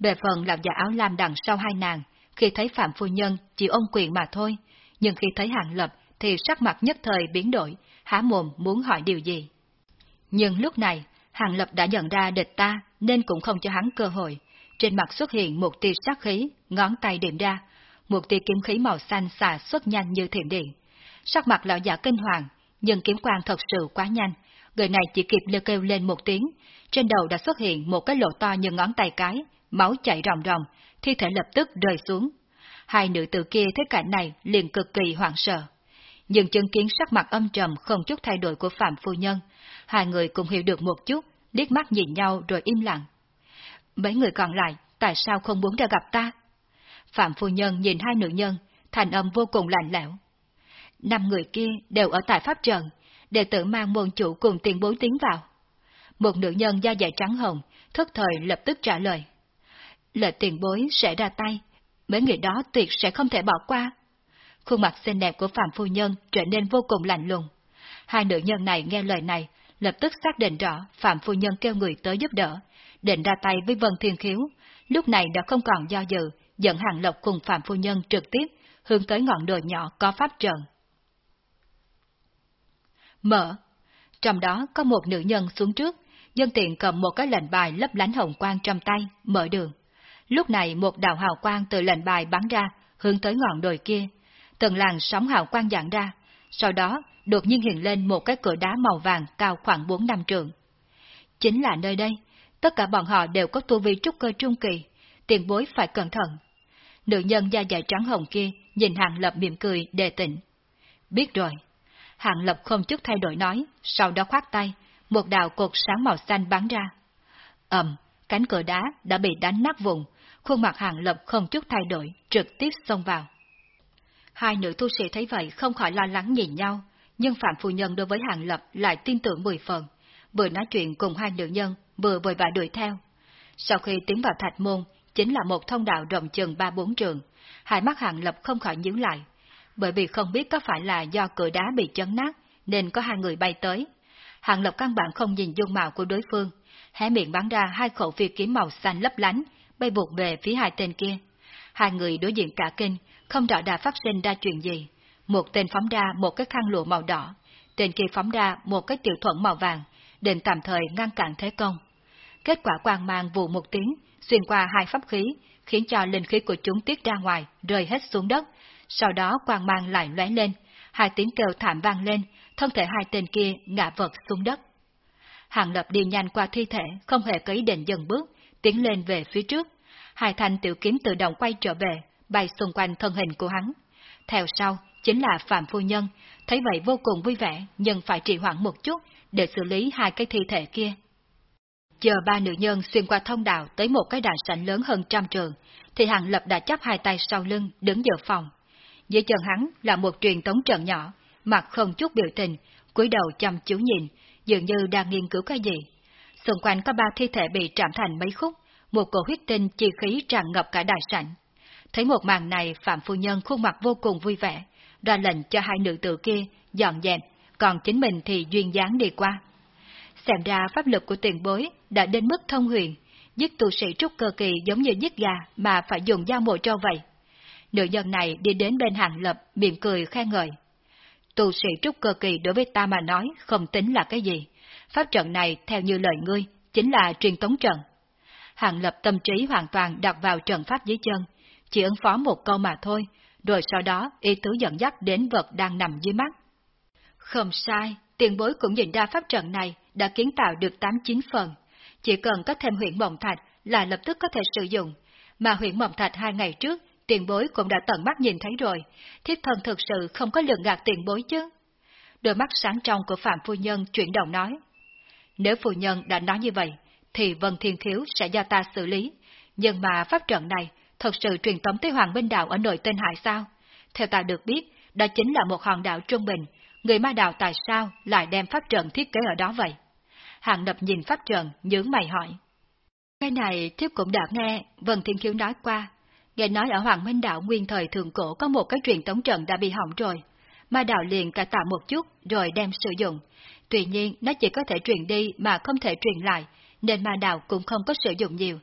Về phần làm giả áo lam đằng sau hai nàng, khi thấy Phạm Phu Nhân chỉ ôm quyền mà thôi, nhưng khi thấy Hàng Lập thì sắc mặt nhất thời biến đổi, há mồm muốn hỏi điều gì. Nhưng lúc này, Hàng Lập đã nhận ra địch ta nên cũng không cho hắn cơ hội. Trên mặt xuất hiện một tia sát khí, ngón tay điểm ra, một tia kiếm khí màu xanh xà xuất nhanh như thiểm điện. Sắc mặt lão giả kinh hoàng, nhưng kiếm quang thật sự quá nhanh, người này chỉ kịp lơ kêu lên một tiếng, trên đầu đã xuất hiện một cái lỗ to như ngón tay cái, máu chảy ròng ròng, thi thể lập tức rơi xuống. Hai nữ tử kia thấy cảnh này liền cực kỳ hoảng sợ. Nhưng chứng kiến sắc mặt âm trầm không chút thay đổi của Phạm Phu Nhân, hai người cũng hiểu được một chút, liếc mắt nhìn nhau rồi im lặng. Mấy người còn lại, tại sao không muốn ra gặp ta? Phạm Phu Nhân nhìn hai nữ nhân, thành âm vô cùng lạnh lẽo. Năm người kia đều ở tại Pháp Trận, đệ tử mang môn chủ cùng tiền bối tiến vào. Một nữ nhân da dày trắng hồng, thức thời lập tức trả lời. Lệ tiền bối sẽ ra tay, mấy người đó tuyệt sẽ không thể bỏ qua. Khuôn mặt xinh đẹp của Phạm Phu Nhân trở nên vô cùng lạnh lùng. Hai nữ nhân này nghe lời này, lập tức xác định rõ Phạm Phu Nhân kêu người tới giúp đỡ, định ra tay với Vân Thiên Khiếu, lúc này đã không còn do dự, dẫn Hàng Lộc cùng Phạm Phu Nhân trực tiếp hướng tới ngọn đồi nhỏ có pháp trận. Mở. Trong đó có một nữ nhân xuống trước, dân tiện cầm một cái lệnh bài lấp lánh hồng quang trong tay, mở đường. Lúc này một đạo hào quang từ lệnh bài bắn ra, hướng tới ngọn đồi kia. Từng làn sóng hào quang dạng ra, sau đó đột nhiên hiện lên một cái cửa đá màu vàng cao khoảng 4 năm trượng. Chính là nơi đây, tất cả bọn họ đều có tu vi trúc cơ trung kỳ, tiền bối phải cẩn thận. Nữ nhân da dày trắng hồng kia nhìn hàng lập mỉm cười đề tỉnh. Biết rồi. Hàng lập không chút thay đổi nói, sau đó khoát tay, một đạo cột sáng màu xanh bắn ra. ầm, cánh cửa đá đã bị đánh nát vùng, khuôn mặt hàng lập không chút thay đổi, trực tiếp xông vào. Hai nữ tu sĩ thấy vậy không khỏi lo lắng nhìn nhau, nhưng Phạm Phu Nhân đối với hàng lập lại tin tưởng mười phần, vừa nói chuyện cùng hai nữ nhân, vừa vội vã đuổi theo. Sau khi tiến vào thạch môn, chính là một thông đạo rộng chừng ba bốn trường, hai mắt hàng lập không khỏi nhíu lại, bởi vì không biết có phải là do cửa đá bị chấn nát, nên có hai người bay tới. Hàng lập căn bản không nhìn dung mạo của đối phương, hé miệng bắn ra hai khẩu phi kiếm màu xanh lấp lánh, bay vụt về phía hai tên kia. Hai người đối diện cả kinh, không rõ đã phát sinh ra chuyện gì. Một tên phóng ra một cái khăn lụa màu đỏ, tên kia phóng ra một cái tiểu thuận màu vàng, định tạm thời ngăn cản thế công. Kết quả quang mang vụ một tiếng, xuyên qua hai pháp khí, khiến cho linh khí của chúng tiết ra ngoài, rơi hết xuống đất. Sau đó quang mang lại lóe lên, hai tiếng kêu thảm vang lên, thân thể hai tên kia ngã vật xuống đất. Hàng lập đi nhanh qua thi thể, không hề có ý định dần bước, tiến lên về phía trước. Hai thanh tiểu kiếm tự động quay trở về, bay xung quanh thân hình của hắn. Theo sau, chính là Phạm Phu Nhân, thấy vậy vô cùng vui vẻ, nhưng phải trì hoãn một chút để xử lý hai cái thi thể kia. Chờ ba nữ nhân xuyên qua thông đạo tới một cái đại sảnh lớn hơn trăm trường, thì Hàng Lập đã chắp hai tay sau lưng, đứng giữa phòng. Dưới chân hắn là một truyền tống trận nhỏ, mặt không chút biểu tình, cúi đầu chăm chú nhìn, dường như đang nghiên cứu cái gì. Xung quanh có ba thi thể bị trạm thành mấy khúc, một cổ huyết tinh chi khí tràn ngập cả đại sảnh. Thấy một màn này, Phạm Phu Nhân khuôn mặt vô cùng vui vẻ, ra lệnh cho hai nữ tử kia dọn dẹp, còn chính mình thì duyên dáng đi qua. Xem ra pháp lực của tiền bối đã đến mức thông huyền, giết tu sĩ trúc cơ kỳ giống như giết gà mà phải dùng dao mổ trâu vậy. Nữ nhân này đi đến bên hàng lập, miệng cười khen ngợi. Tu sĩ trúc cơ kỳ đối với ta mà nói không tính là cái gì. Pháp trận này, theo như lời ngươi, chính là truyền tống trận. Hàng lập tâm trí hoàn toàn đặt vào trận pháp dưới chân, chỉ ứng phó một câu mà thôi, rồi sau đó ý tứ dẫn dắt đến vật đang nằm dưới mắt. Không sai, tiền bối cũng nhìn ra pháp trận này đã kiến tạo được 8-9 phần. Chỉ cần có thêm huyện mộng thạch là lập tức có thể sử dụng, mà huyện mộng thạch hai ngày trước tiền bối cũng đã tận mắt nhìn thấy rồi, thiết thân thực sự không có lượng gạt tiền bối chứ. Đôi mắt sáng trong của Phạm Phu Nhân chuyển động nói. Nếu Phu Nhân đã nói như vậy, thì Vân Thiên Khiếu sẽ do ta xử lý, nhưng mà pháp trận này thật sự truyền tống tới Hoàng Minh Đạo ở nội tên Hải sao? Theo ta được biết, đó chính là một hòn đảo trung bình, người ma đạo tại sao lại đem pháp trận thiết kế ở đó vậy? Hàng lập nhìn pháp trận, nhướng mày hỏi. Cái này thiếp cũng đã nghe Vân Thiên Khiếu nói qua, nghe nói ở Hoàng Minh Đạo nguyên thời thường cổ có một cái truyền tống trận đã bị hỏng rồi. Ma đạo liền cải tạo một chút rồi đem sử dụng. Tuy nhiên nó chỉ có thể truyền đi mà không thể truyền lại, nên ma đạo cũng không có sử dụng nhiều.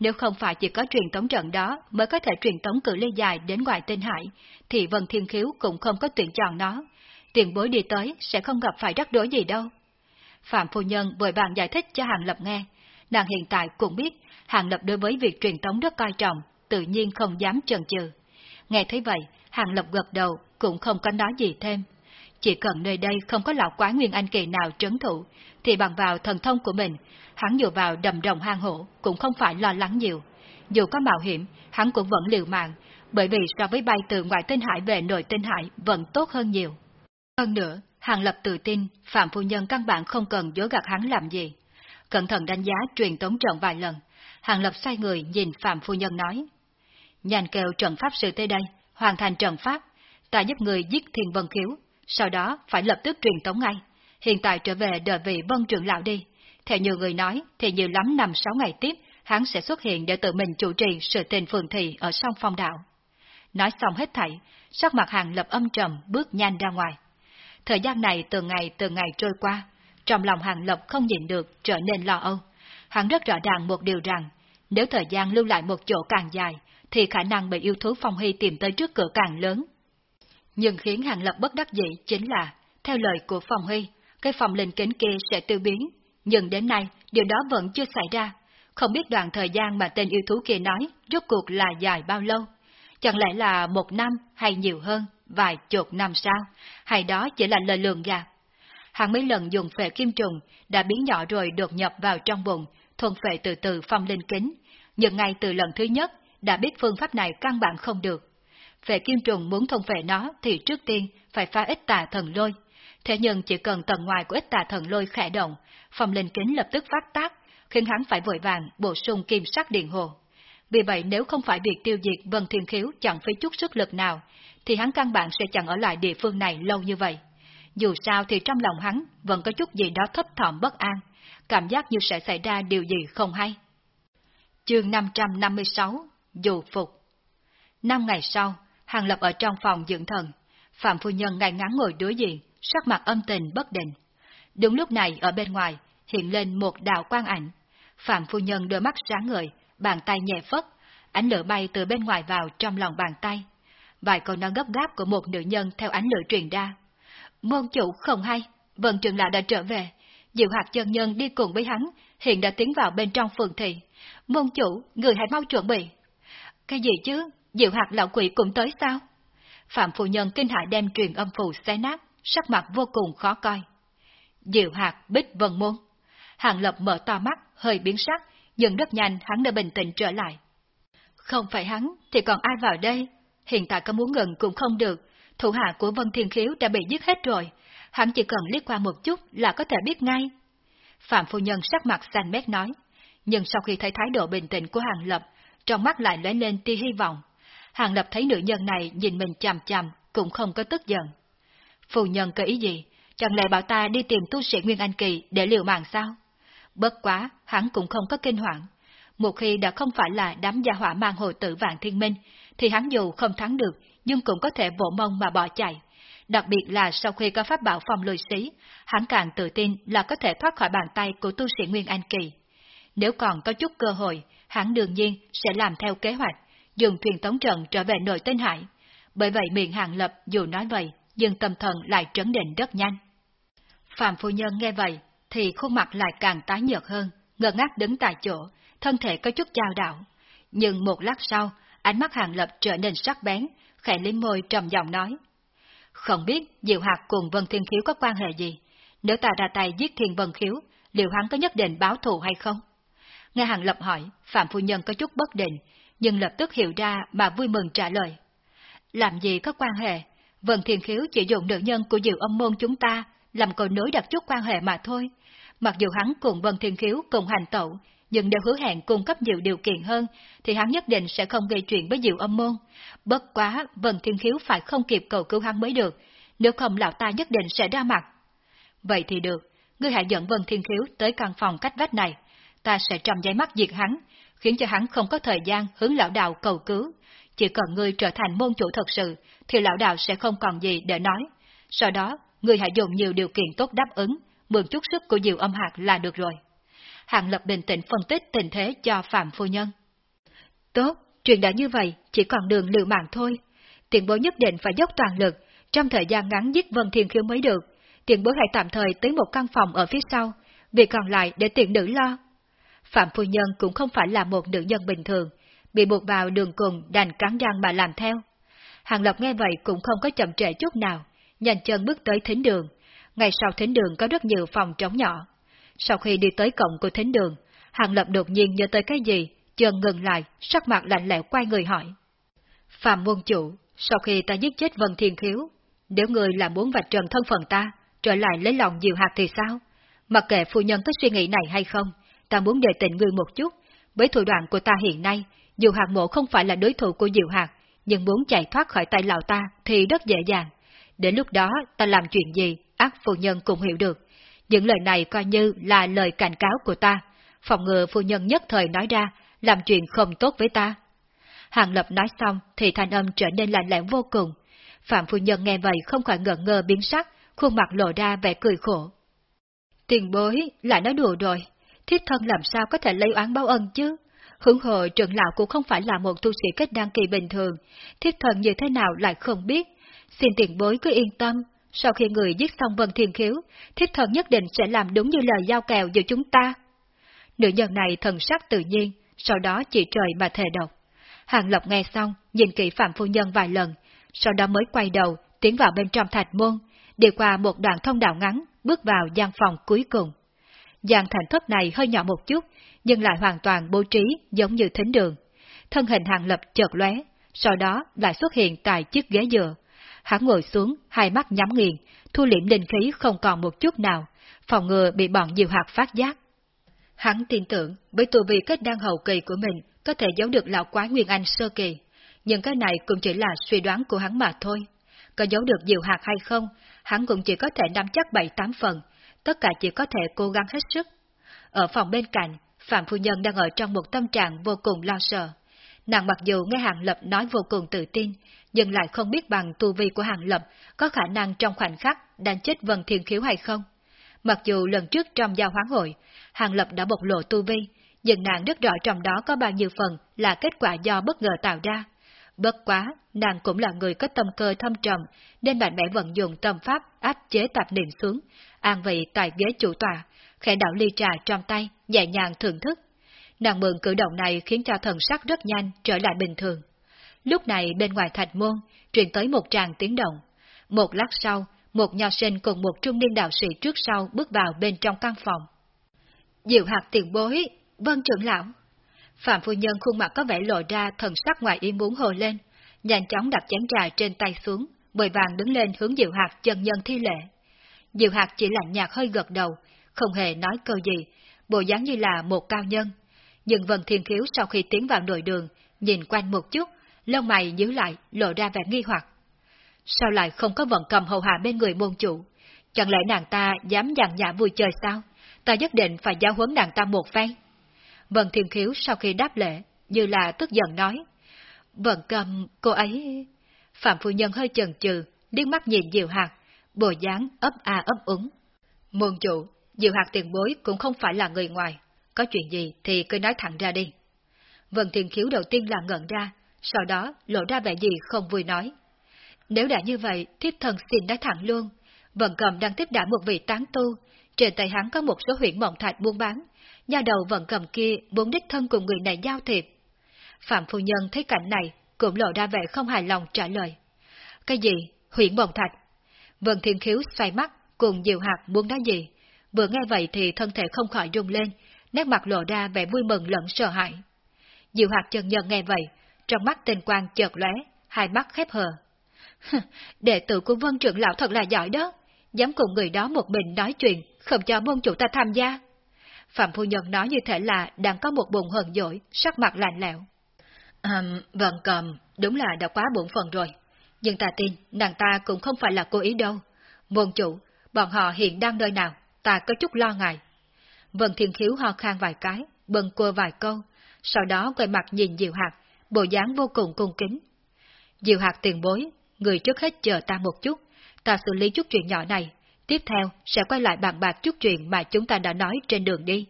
Nếu không phải chỉ có truyền tống trận đó mới có thể truyền tống cử ly dài đến ngoài tinh hải, thì Vân Thiên Khiếu cũng không có tuyển chọn nó. Tiền bối đi tới sẽ không gặp phải rắc rối gì đâu. Phạm Phu Nhân vội vàng giải thích cho Hàng Lập nghe. Nàng hiện tại cũng biết Hàng Lập đối với việc truyền tống rất coi trọng, tự nhiên không dám chần chừ. Nghe thấy vậy, Hàng Lập gật đầu, cũng không có nói gì thêm. Chỉ cần nơi đây không có lão quái nguyên anh kỳ nào trấn thủ, thì bằng vào thần thông của mình, hắn dù vào đầm rồng hang hổ cũng không phải lo lắng nhiều. Dù có mạo hiểm, hắn cũng vẫn liều mạng, bởi vì so với bay từ ngoài tinh hải về nội tinh hải vẫn tốt hơn nhiều. Hơn nữa, Hàng Lập tự tin Phạm Phu Nhân căn bản không cần dối gạt hắn làm gì. Cẩn thận đánh giá truyền tống trận vài lần, Hàng Lập xoay người nhìn Phạm Phu Nhân nói. Nhàn kêu trận pháp sư tới đây, hoàn thành trận pháp, ta giúp người giết thiên vân khiếu, sau đó phải lập tức truyền tống ngay. Hiện tại trở về đợi vị vân trưởng lão đi. Theo nhiều người nói, thì nhiều lắm năm sáu ngày tiếp, hắn sẽ xuất hiện để tự mình chủ trì sự tình phường thị ở sông phong đạo. Nói xong hết thảy, sắc mặt hàng lập âm trầm bước nhanh ra ngoài. Thời gian này từ ngày từ ngày trôi qua, trong lòng hàng lập không nhịn được trở nên lo âu. Hắn rất rõ ràng một điều rằng, nếu thời gian lưu lại một chỗ càng dài, thì khả năng bị yêu thú phong hy tìm tới trước cửa càng lớn. Nhưng khiến hàng lập bất đắc dĩ chính là, theo lời của phong hy, cái phòng linh kính kia sẽ tiêu biến, nhưng đến nay điều đó vẫn chưa xảy ra. Không biết đoạn thời gian mà tên yêu thú kia nói rốt cuộc là dài bao lâu. Chẳng lẽ là một năm hay nhiều hơn, vài chục năm sao, hay đó chỉ là lời lường gạt. Hắn mấy lần dùng phệ kim trùng, đã biến nhỏ rồi đột nhập vào trong bụng, thuần phệ từ từ phong linh kính, nhưng ngay từ lần thứ nhất, đã biết phương pháp này căn bản không được. Phệ kim trùng muốn thông phệ nó thì trước tiên phải phá ít tà thần lôi. Thế nhưng chỉ cần tầng ngoài của ít tà thần lôi khẽ động, phong linh kính lập tức phát tác, khiến hắn phải vội vàng bổ sung kim sắc điện hồ. Vì vậy nếu không phải việc tiêu diệt Vân Thiên Khiếu chẳng phải chút sức lực nào, thì hắn căn bản sẽ chẳng ở lại địa phương này lâu như vậy. Dù sao thì trong lòng hắn vẫn có chút gì đó thấp thỏm bất an, cảm giác như sẽ xảy ra điều gì không hay. Chương 556 Dù Phục Năm ngày sau, Hàng Lập ở trong phòng dưỡng thần, Phạm Phu Nhân ngay ngắn ngồi đối diện, sắc mặt âm tình bất định. Đúng lúc này ở bên ngoài, hiện lên một đạo quang ảnh. Phạm Phu Nhân đôi mắt sáng ngời, bàn tay nhẹ phất, ánh lửa bay từ bên ngoài vào trong lòng bàn tay. Vài câu nói gấp gáp của một nữ nhân theo ánh lửa truyền ra. Môn chủ không hay, Vân Trường Lão đã trở về. Diệu hạt chân nhân đi cùng với hắn, hiện đã tiến vào bên trong phường thị. Môn chủ, người hãy mau chuẩn bị. Cái gì chứ, Diệu hạt lão quỷ cũng tới sao? Phạm Phu Nhân kinh hại đem truyền âm phù xé nát, sắc mặt vô cùng khó coi. Diệu hạt bích vân môn. Hàng Lập mở to mắt, hơi biến sắc, nhưng rất nhanh hắn đã bình tĩnh trở lại. Không phải hắn, thì còn ai vào đây? Hiện tại có muốn ngừng cũng không được, thủ hạ của Vân Thiên Khiếu đã bị giết hết rồi, hắn chỉ cần liếc qua một chút là có thể biết ngay. Phạm Phu Nhân sắc mặt xanh mét nói, nhưng sau khi thấy thái độ bình tĩnh của Hàng Lập, trong mắt lại lóe lên tia hy vọng. Hàng Lập thấy nữ nhân này nhìn mình chằm chằm, cũng không có tức giận. Phu Nhân có ý gì? Chẳng lẽ bảo ta đi tìm tu sĩ Nguyên Anh Kỳ để liều mạng sao? Bất quá, hắn cũng không có kinh hoàng. Một khi đã không phải là đám gia hỏa mang hồi tử vạn thiên minh, thì hắn dù không thắng được, nhưng cũng có thể vỗ mông mà bỏ chạy. Đặc biệt là sau khi có pháp bảo phòng lùi xí, hắn càng tự tin là có thể thoát khỏi bàn tay của tu sĩ Nguyên Anh Kỳ. Nếu còn có chút cơ hội, hắn đương nhiên sẽ làm theo kế hoạch, dùng thuyền tống trận trở về nội tinh hải. Bởi vậy miệng hàng lập dù nói vậy, nhưng tâm thần lại trấn định rất nhanh. Phạm Phu Nhân nghe vậy, thì khuôn mặt lại càng tái nhợt hơn, ngơ ngác đứng tại chỗ, thân thể có chút trao đảo. Nhưng một lát sau, ánh mắt hàng lập trở nên sắc bén, khẽ liếm môi trầm giọng nói. Không biết Diệu Hạc cùng Vân Thiên Khiếu có quan hệ gì? Nếu ta ra tay giết Thiên Vân Khiếu, liệu hắn có nhất định báo thù hay không? Nghe hàng lập hỏi, Phạm Phu Nhân có chút bất định, nhưng lập tức hiểu ra mà vui mừng trả lời. Làm gì có quan hệ? Vân Thiên Khiếu chỉ dùng nữ nhân của Diệu âm môn chúng ta làm cầu nối đặt chút quan hệ mà thôi. Mặc dù hắn cùng Vân Thiên Khiếu cùng hành tẩu, nhưng đều hứa hẹn cung cấp nhiều điều kiện hơn, thì hắn nhất định sẽ không gây chuyện với Diệu âm môn. Bất quá, Vân Thiên Khiếu phải không kịp cầu cứu hắn mới được, nếu không lão ta nhất định sẽ ra mặt. Vậy thì được, ngươi hãy dẫn Vân Thiên Khiếu tới căn phòng cách vách này, ta sẽ trong giấy mắt diệt hắn, khiến cho hắn không có thời gian hướng lão đạo cầu cứu, chỉ cần ngươi trở thành môn chủ thật sự, thì lão đạo sẽ không còn gì để nói. Sau đó, ngươi hãy dùng nhiều điều kiện tốt đáp ứng, mượn chút sức của Diệu âm hạt là được rồi. Hàng Lập bình tĩnh phân tích tình thế cho Phạm Phu Nhân. Tốt, chuyện đã như vậy, chỉ còn đường liều mạng thôi. Tiền bối nhất định phải dốc toàn lực, trong thời gian ngắn giết Vân Thiên Khiếu mới được. Tiền bối hãy tạm thời tới một căn phòng ở phía sau, việc còn lại để tiện nữ lo. Phạm Phu Nhân cũng không phải là một nữ nhân bình thường, bị buộc vào đường cùng đành cắn răng mà làm theo. Hàng Lập nghe vậy cũng không có chậm trễ chút nào, nhanh chân bước tới thính đường. Ngay sau thính đường có rất nhiều phòng trống nhỏ. Sau khi đi tới cổng của thính đường, Hàng Lập đột nhiên nhớ tới cái gì, chân ngừng lại, sắc mặt lạnh lẽo quay người hỏi. Phạm môn chủ, sau khi ta giết chết Vân Thiên Khiếu, nếu người là muốn vạch trần thân phận ta, trở lại lấy lòng diệu hạt thì sao? Mặc kệ phu nhân có suy nghĩ này hay không, ta muốn đề tình người một chút. Với thủ đoạn của ta hiện nay, dù hạt mộ không phải là đối thủ của diệu hạt, nhưng muốn chạy thoát khỏi tay lão ta thì rất dễ dàng. Đến lúc đó ta làm chuyện gì, ác phu nhân cũng hiểu được. Những lời này coi như là lời cảnh cáo của ta, phòng ngừa phu nhân nhất thời nói ra, làm chuyện không tốt với ta. Hàng Lập nói xong thì thanh âm trở nên lạnh lẽo vô cùng. Phạm phu nhân nghe vậy không khỏi ngỡ ngơ biến sắc, khuôn mặt lộ ra vẻ cười khổ. Tiền bối, lại nói đùa rồi, thiết thân làm sao có thể lấy oán báo ân chứ? Hưởng hộ trưởng lão cũng không phải là một tu sĩ kết đăng kỳ bình thường, thiết thân như thế nào lại không biết. Xin tiền bối cứ yên tâm, sau khi người giết xong Vân Thiên Khiếu, thiết thần nhất định sẽ làm đúng như lời giao kèo giữa chúng ta. Nữ nhân này thần sắc tự nhiên, sau đó chỉ trời mà thề độc. Hàng Lộc nghe xong, nhìn kỹ Phạm Phu Nhân vài lần, sau đó mới quay đầu, tiến vào bên trong thạch môn, đi qua một đoạn thông đạo ngắn, bước vào gian phòng cuối cùng. Gian thành thất này hơi nhỏ một chút, nhưng lại hoàn toàn bố trí giống như thính đường. Thân hình Hàng Lập chợt lóe, sau đó lại xuất hiện tại chiếc ghế dựa. Hắn ngồi xuống, hai mắt nhắm nghiền, thu liễm linh khí không còn một chút nào, phòng ngừa bị bọn diều hạt phát giác. Hắn tin tưởng, với tu vi kết đăng hậu kỳ của mình, có thể giấu được lão quái Nguyên Anh sơ kỳ, nhưng cái này cũng chỉ là suy đoán của hắn mà thôi. Có giấu được diều hạt hay không, hắn cũng chỉ có thể nắm chắc bảy tám phần, tất cả chỉ có thể cố gắng hết sức. Ở phòng bên cạnh, Phạm Phu Nhân đang ở trong một tâm trạng vô cùng lo sợ. Nàng mặc dù nghe Hàng Lập nói vô cùng tự tin, nhưng lại không biết bằng tu vi của Hàng Lập có khả năng trong khoảnh khắc đánh chết Vân Thiên Khiếu hay không. Mặc dù lần trước trong giao hoán hội, Hàng Lập đã bộc lộ tu vi, nhưng nàng rất rõ trong đó có bao nhiêu phần là kết quả do bất ngờ tạo ra. Bất quá, nàng cũng là người có tâm cơ thâm trầm, nên mạnh mẽ vận dụng tâm pháp áp chế tạp niệm xuống, an vị tại ghế chủ tòa, khẽ đảo ly trà trong tay, nhẹ nhàng thưởng thức. Nàng mượn cử động này khiến cho thần sắc rất nhanh trở lại bình thường. Lúc này bên ngoài thạch môn, truyền tới một tràng tiếng động. Một lát sau, một nho sinh cùng một trung niên đạo sĩ trước sau bước vào bên trong căn phòng. Diệu hạt tiền bối, vân trưởng lão. Phạm phu nhân khuôn mặt có vẻ lộ ra thần sắc ngoài ý muốn hồ lên, nhanh chóng đặt chén trà trên tay xuống, bồi vàng đứng lên hướng Diệu hạt chân nhân thi lễ. Diệu hạt chỉ lạnh nhạt hơi gật đầu, không hề nói câu gì, bộ dáng như là một cao nhân. Nhưng Vân Thiên Khiếu sau khi tiến vào nội đường, nhìn quanh một chút, lông mày nhíu lại, lộ ra vẻ nghi hoặc. Sao lại không có vận cầm hầu hạ bên người môn chủ? Chẳng lẽ nàng ta dám dằn nhã vui chơi sao? Ta nhất định phải giáo huấn nàng ta một phen. Vân Thiên Khiếu sau khi đáp lễ, như là tức giận nói. Vận cầm, cô ấy... Phạm Phu Nhân hơi chần chừ, liếc mắt nhìn Diệu Hạt, bộ dáng ấp a ấp úng. Môn chủ, Diệu Hạt tiền bối cũng không phải là người ngoài, có chuyện gì thì cứ nói thẳng ra đi. Vân Thiên Khiếu đầu tiên là ngẩn ra, sau đó lộ ra vẻ gì không vui nói. Nếu đã như vậy, thiếp thần xin nói thẳng luôn. Vận cầm đang tiếp đãi một vị tán tu, trên tay hắn có một số huyện mộng thạch buôn bán, nhà đầu vận cầm kia muốn đích thân cùng người này giao thiệp. Phạm Phu Nhân thấy cảnh này, cũng lộ ra vẻ không hài lòng trả lời. Cái gì? Huyện mộng thạch? Vân Thiên Khiếu xoay mắt, cùng Diệu Hạt muốn nói gì? Vừa nghe vậy thì thân thể không khỏi rung lên, nét mặt lộ ra vẻ vui mừng lẫn sợ hãi. Diệu Hạt chân nhân nghe vậy, trong mắt tinh quang chợt lóe, hai mắt khép hờ. Đệ tử của Vân trưởng lão thật là giỏi đó, dám cùng người đó một mình nói chuyện, không cho môn chủ ta tham gia. Phạm Phu Nhân nói như thể là đang có một bụng hờn dỗi, sắc mặt lạnh lẽo. À, vâng cầm, đúng là đã quá bổn phần rồi. Nhưng ta tin, nàng ta cũng không phải là cố ý đâu. Môn chủ, bọn họ hiện đang nơi nào, ta có chút lo ngại. Vân Thiên Khiếu ho khan vài cái, bần cua vài câu, sau đó quay mặt nhìn Diệu Hạc, bộ dáng vô cùng cung kính, Diệu Hạc tiền bối, người trước hết chờ ta một chút, ta xử lý chút chuyện nhỏ này, tiếp theo sẽ quay lại bàn bạc chút chuyện mà chúng ta đã nói trên đường đi.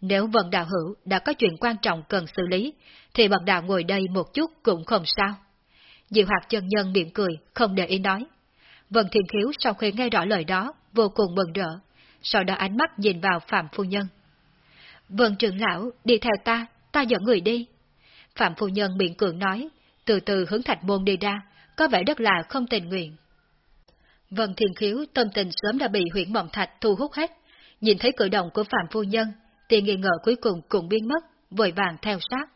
Nếu Vân Đạo Hữu đã có chuyện quan trọng cần xử lý, thì bậc đạo ngồi đây một chút cũng không sao. Diệu Hạc chân nhân miệng cười, không để ý nói. Vân Thiên Khiếu sau khi nghe rõ lời đó, vô cùng mừng rỡ, sau đó ánh mắt nhìn vào Phạm Phu Nhân. Vân trưởng lão, đi theo ta, ta dẫn người đi. Phạm Phu Nhân miệng cường nói, từ từ hướng thạch môn đi ra, có vẻ rất là không tình nguyện. Vân Thiên Khiếu tâm tình sớm đã bị huyện mộng thạch thu hút hết, nhìn thấy cử động của Phạm Phu Nhân, thì nghi ngờ cuối cùng cũng biến mất, vội vàng theo sát.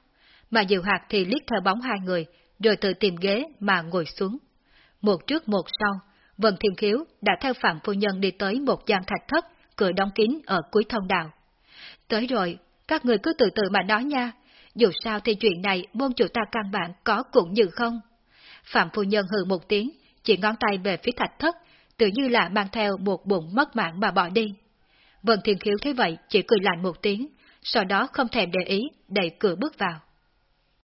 Mà Diệu Hạt thì liếc theo bóng hai người, rồi tự tìm ghế mà ngồi xuống. Một trước một sau, Vân Thiên Khiếu đã theo Phạm Phu Nhân đi tới một gian thạch thất, cửa đóng kín ở cuối thông đạo. Tới rồi, các người cứ từ từ mà nói nha, dù sao thì chuyện này môn chủ ta căn bản có cũng như không. Phạm Phu Nhân hừ một tiếng, chỉ ngón tay về phía thạch thất, tự như là mang theo một bụng mất mạng mà bỏ đi. Vân Thiên Khiếu thấy vậy chỉ cười lạnh một tiếng, sau đó không thèm để ý, đẩy cửa bước vào.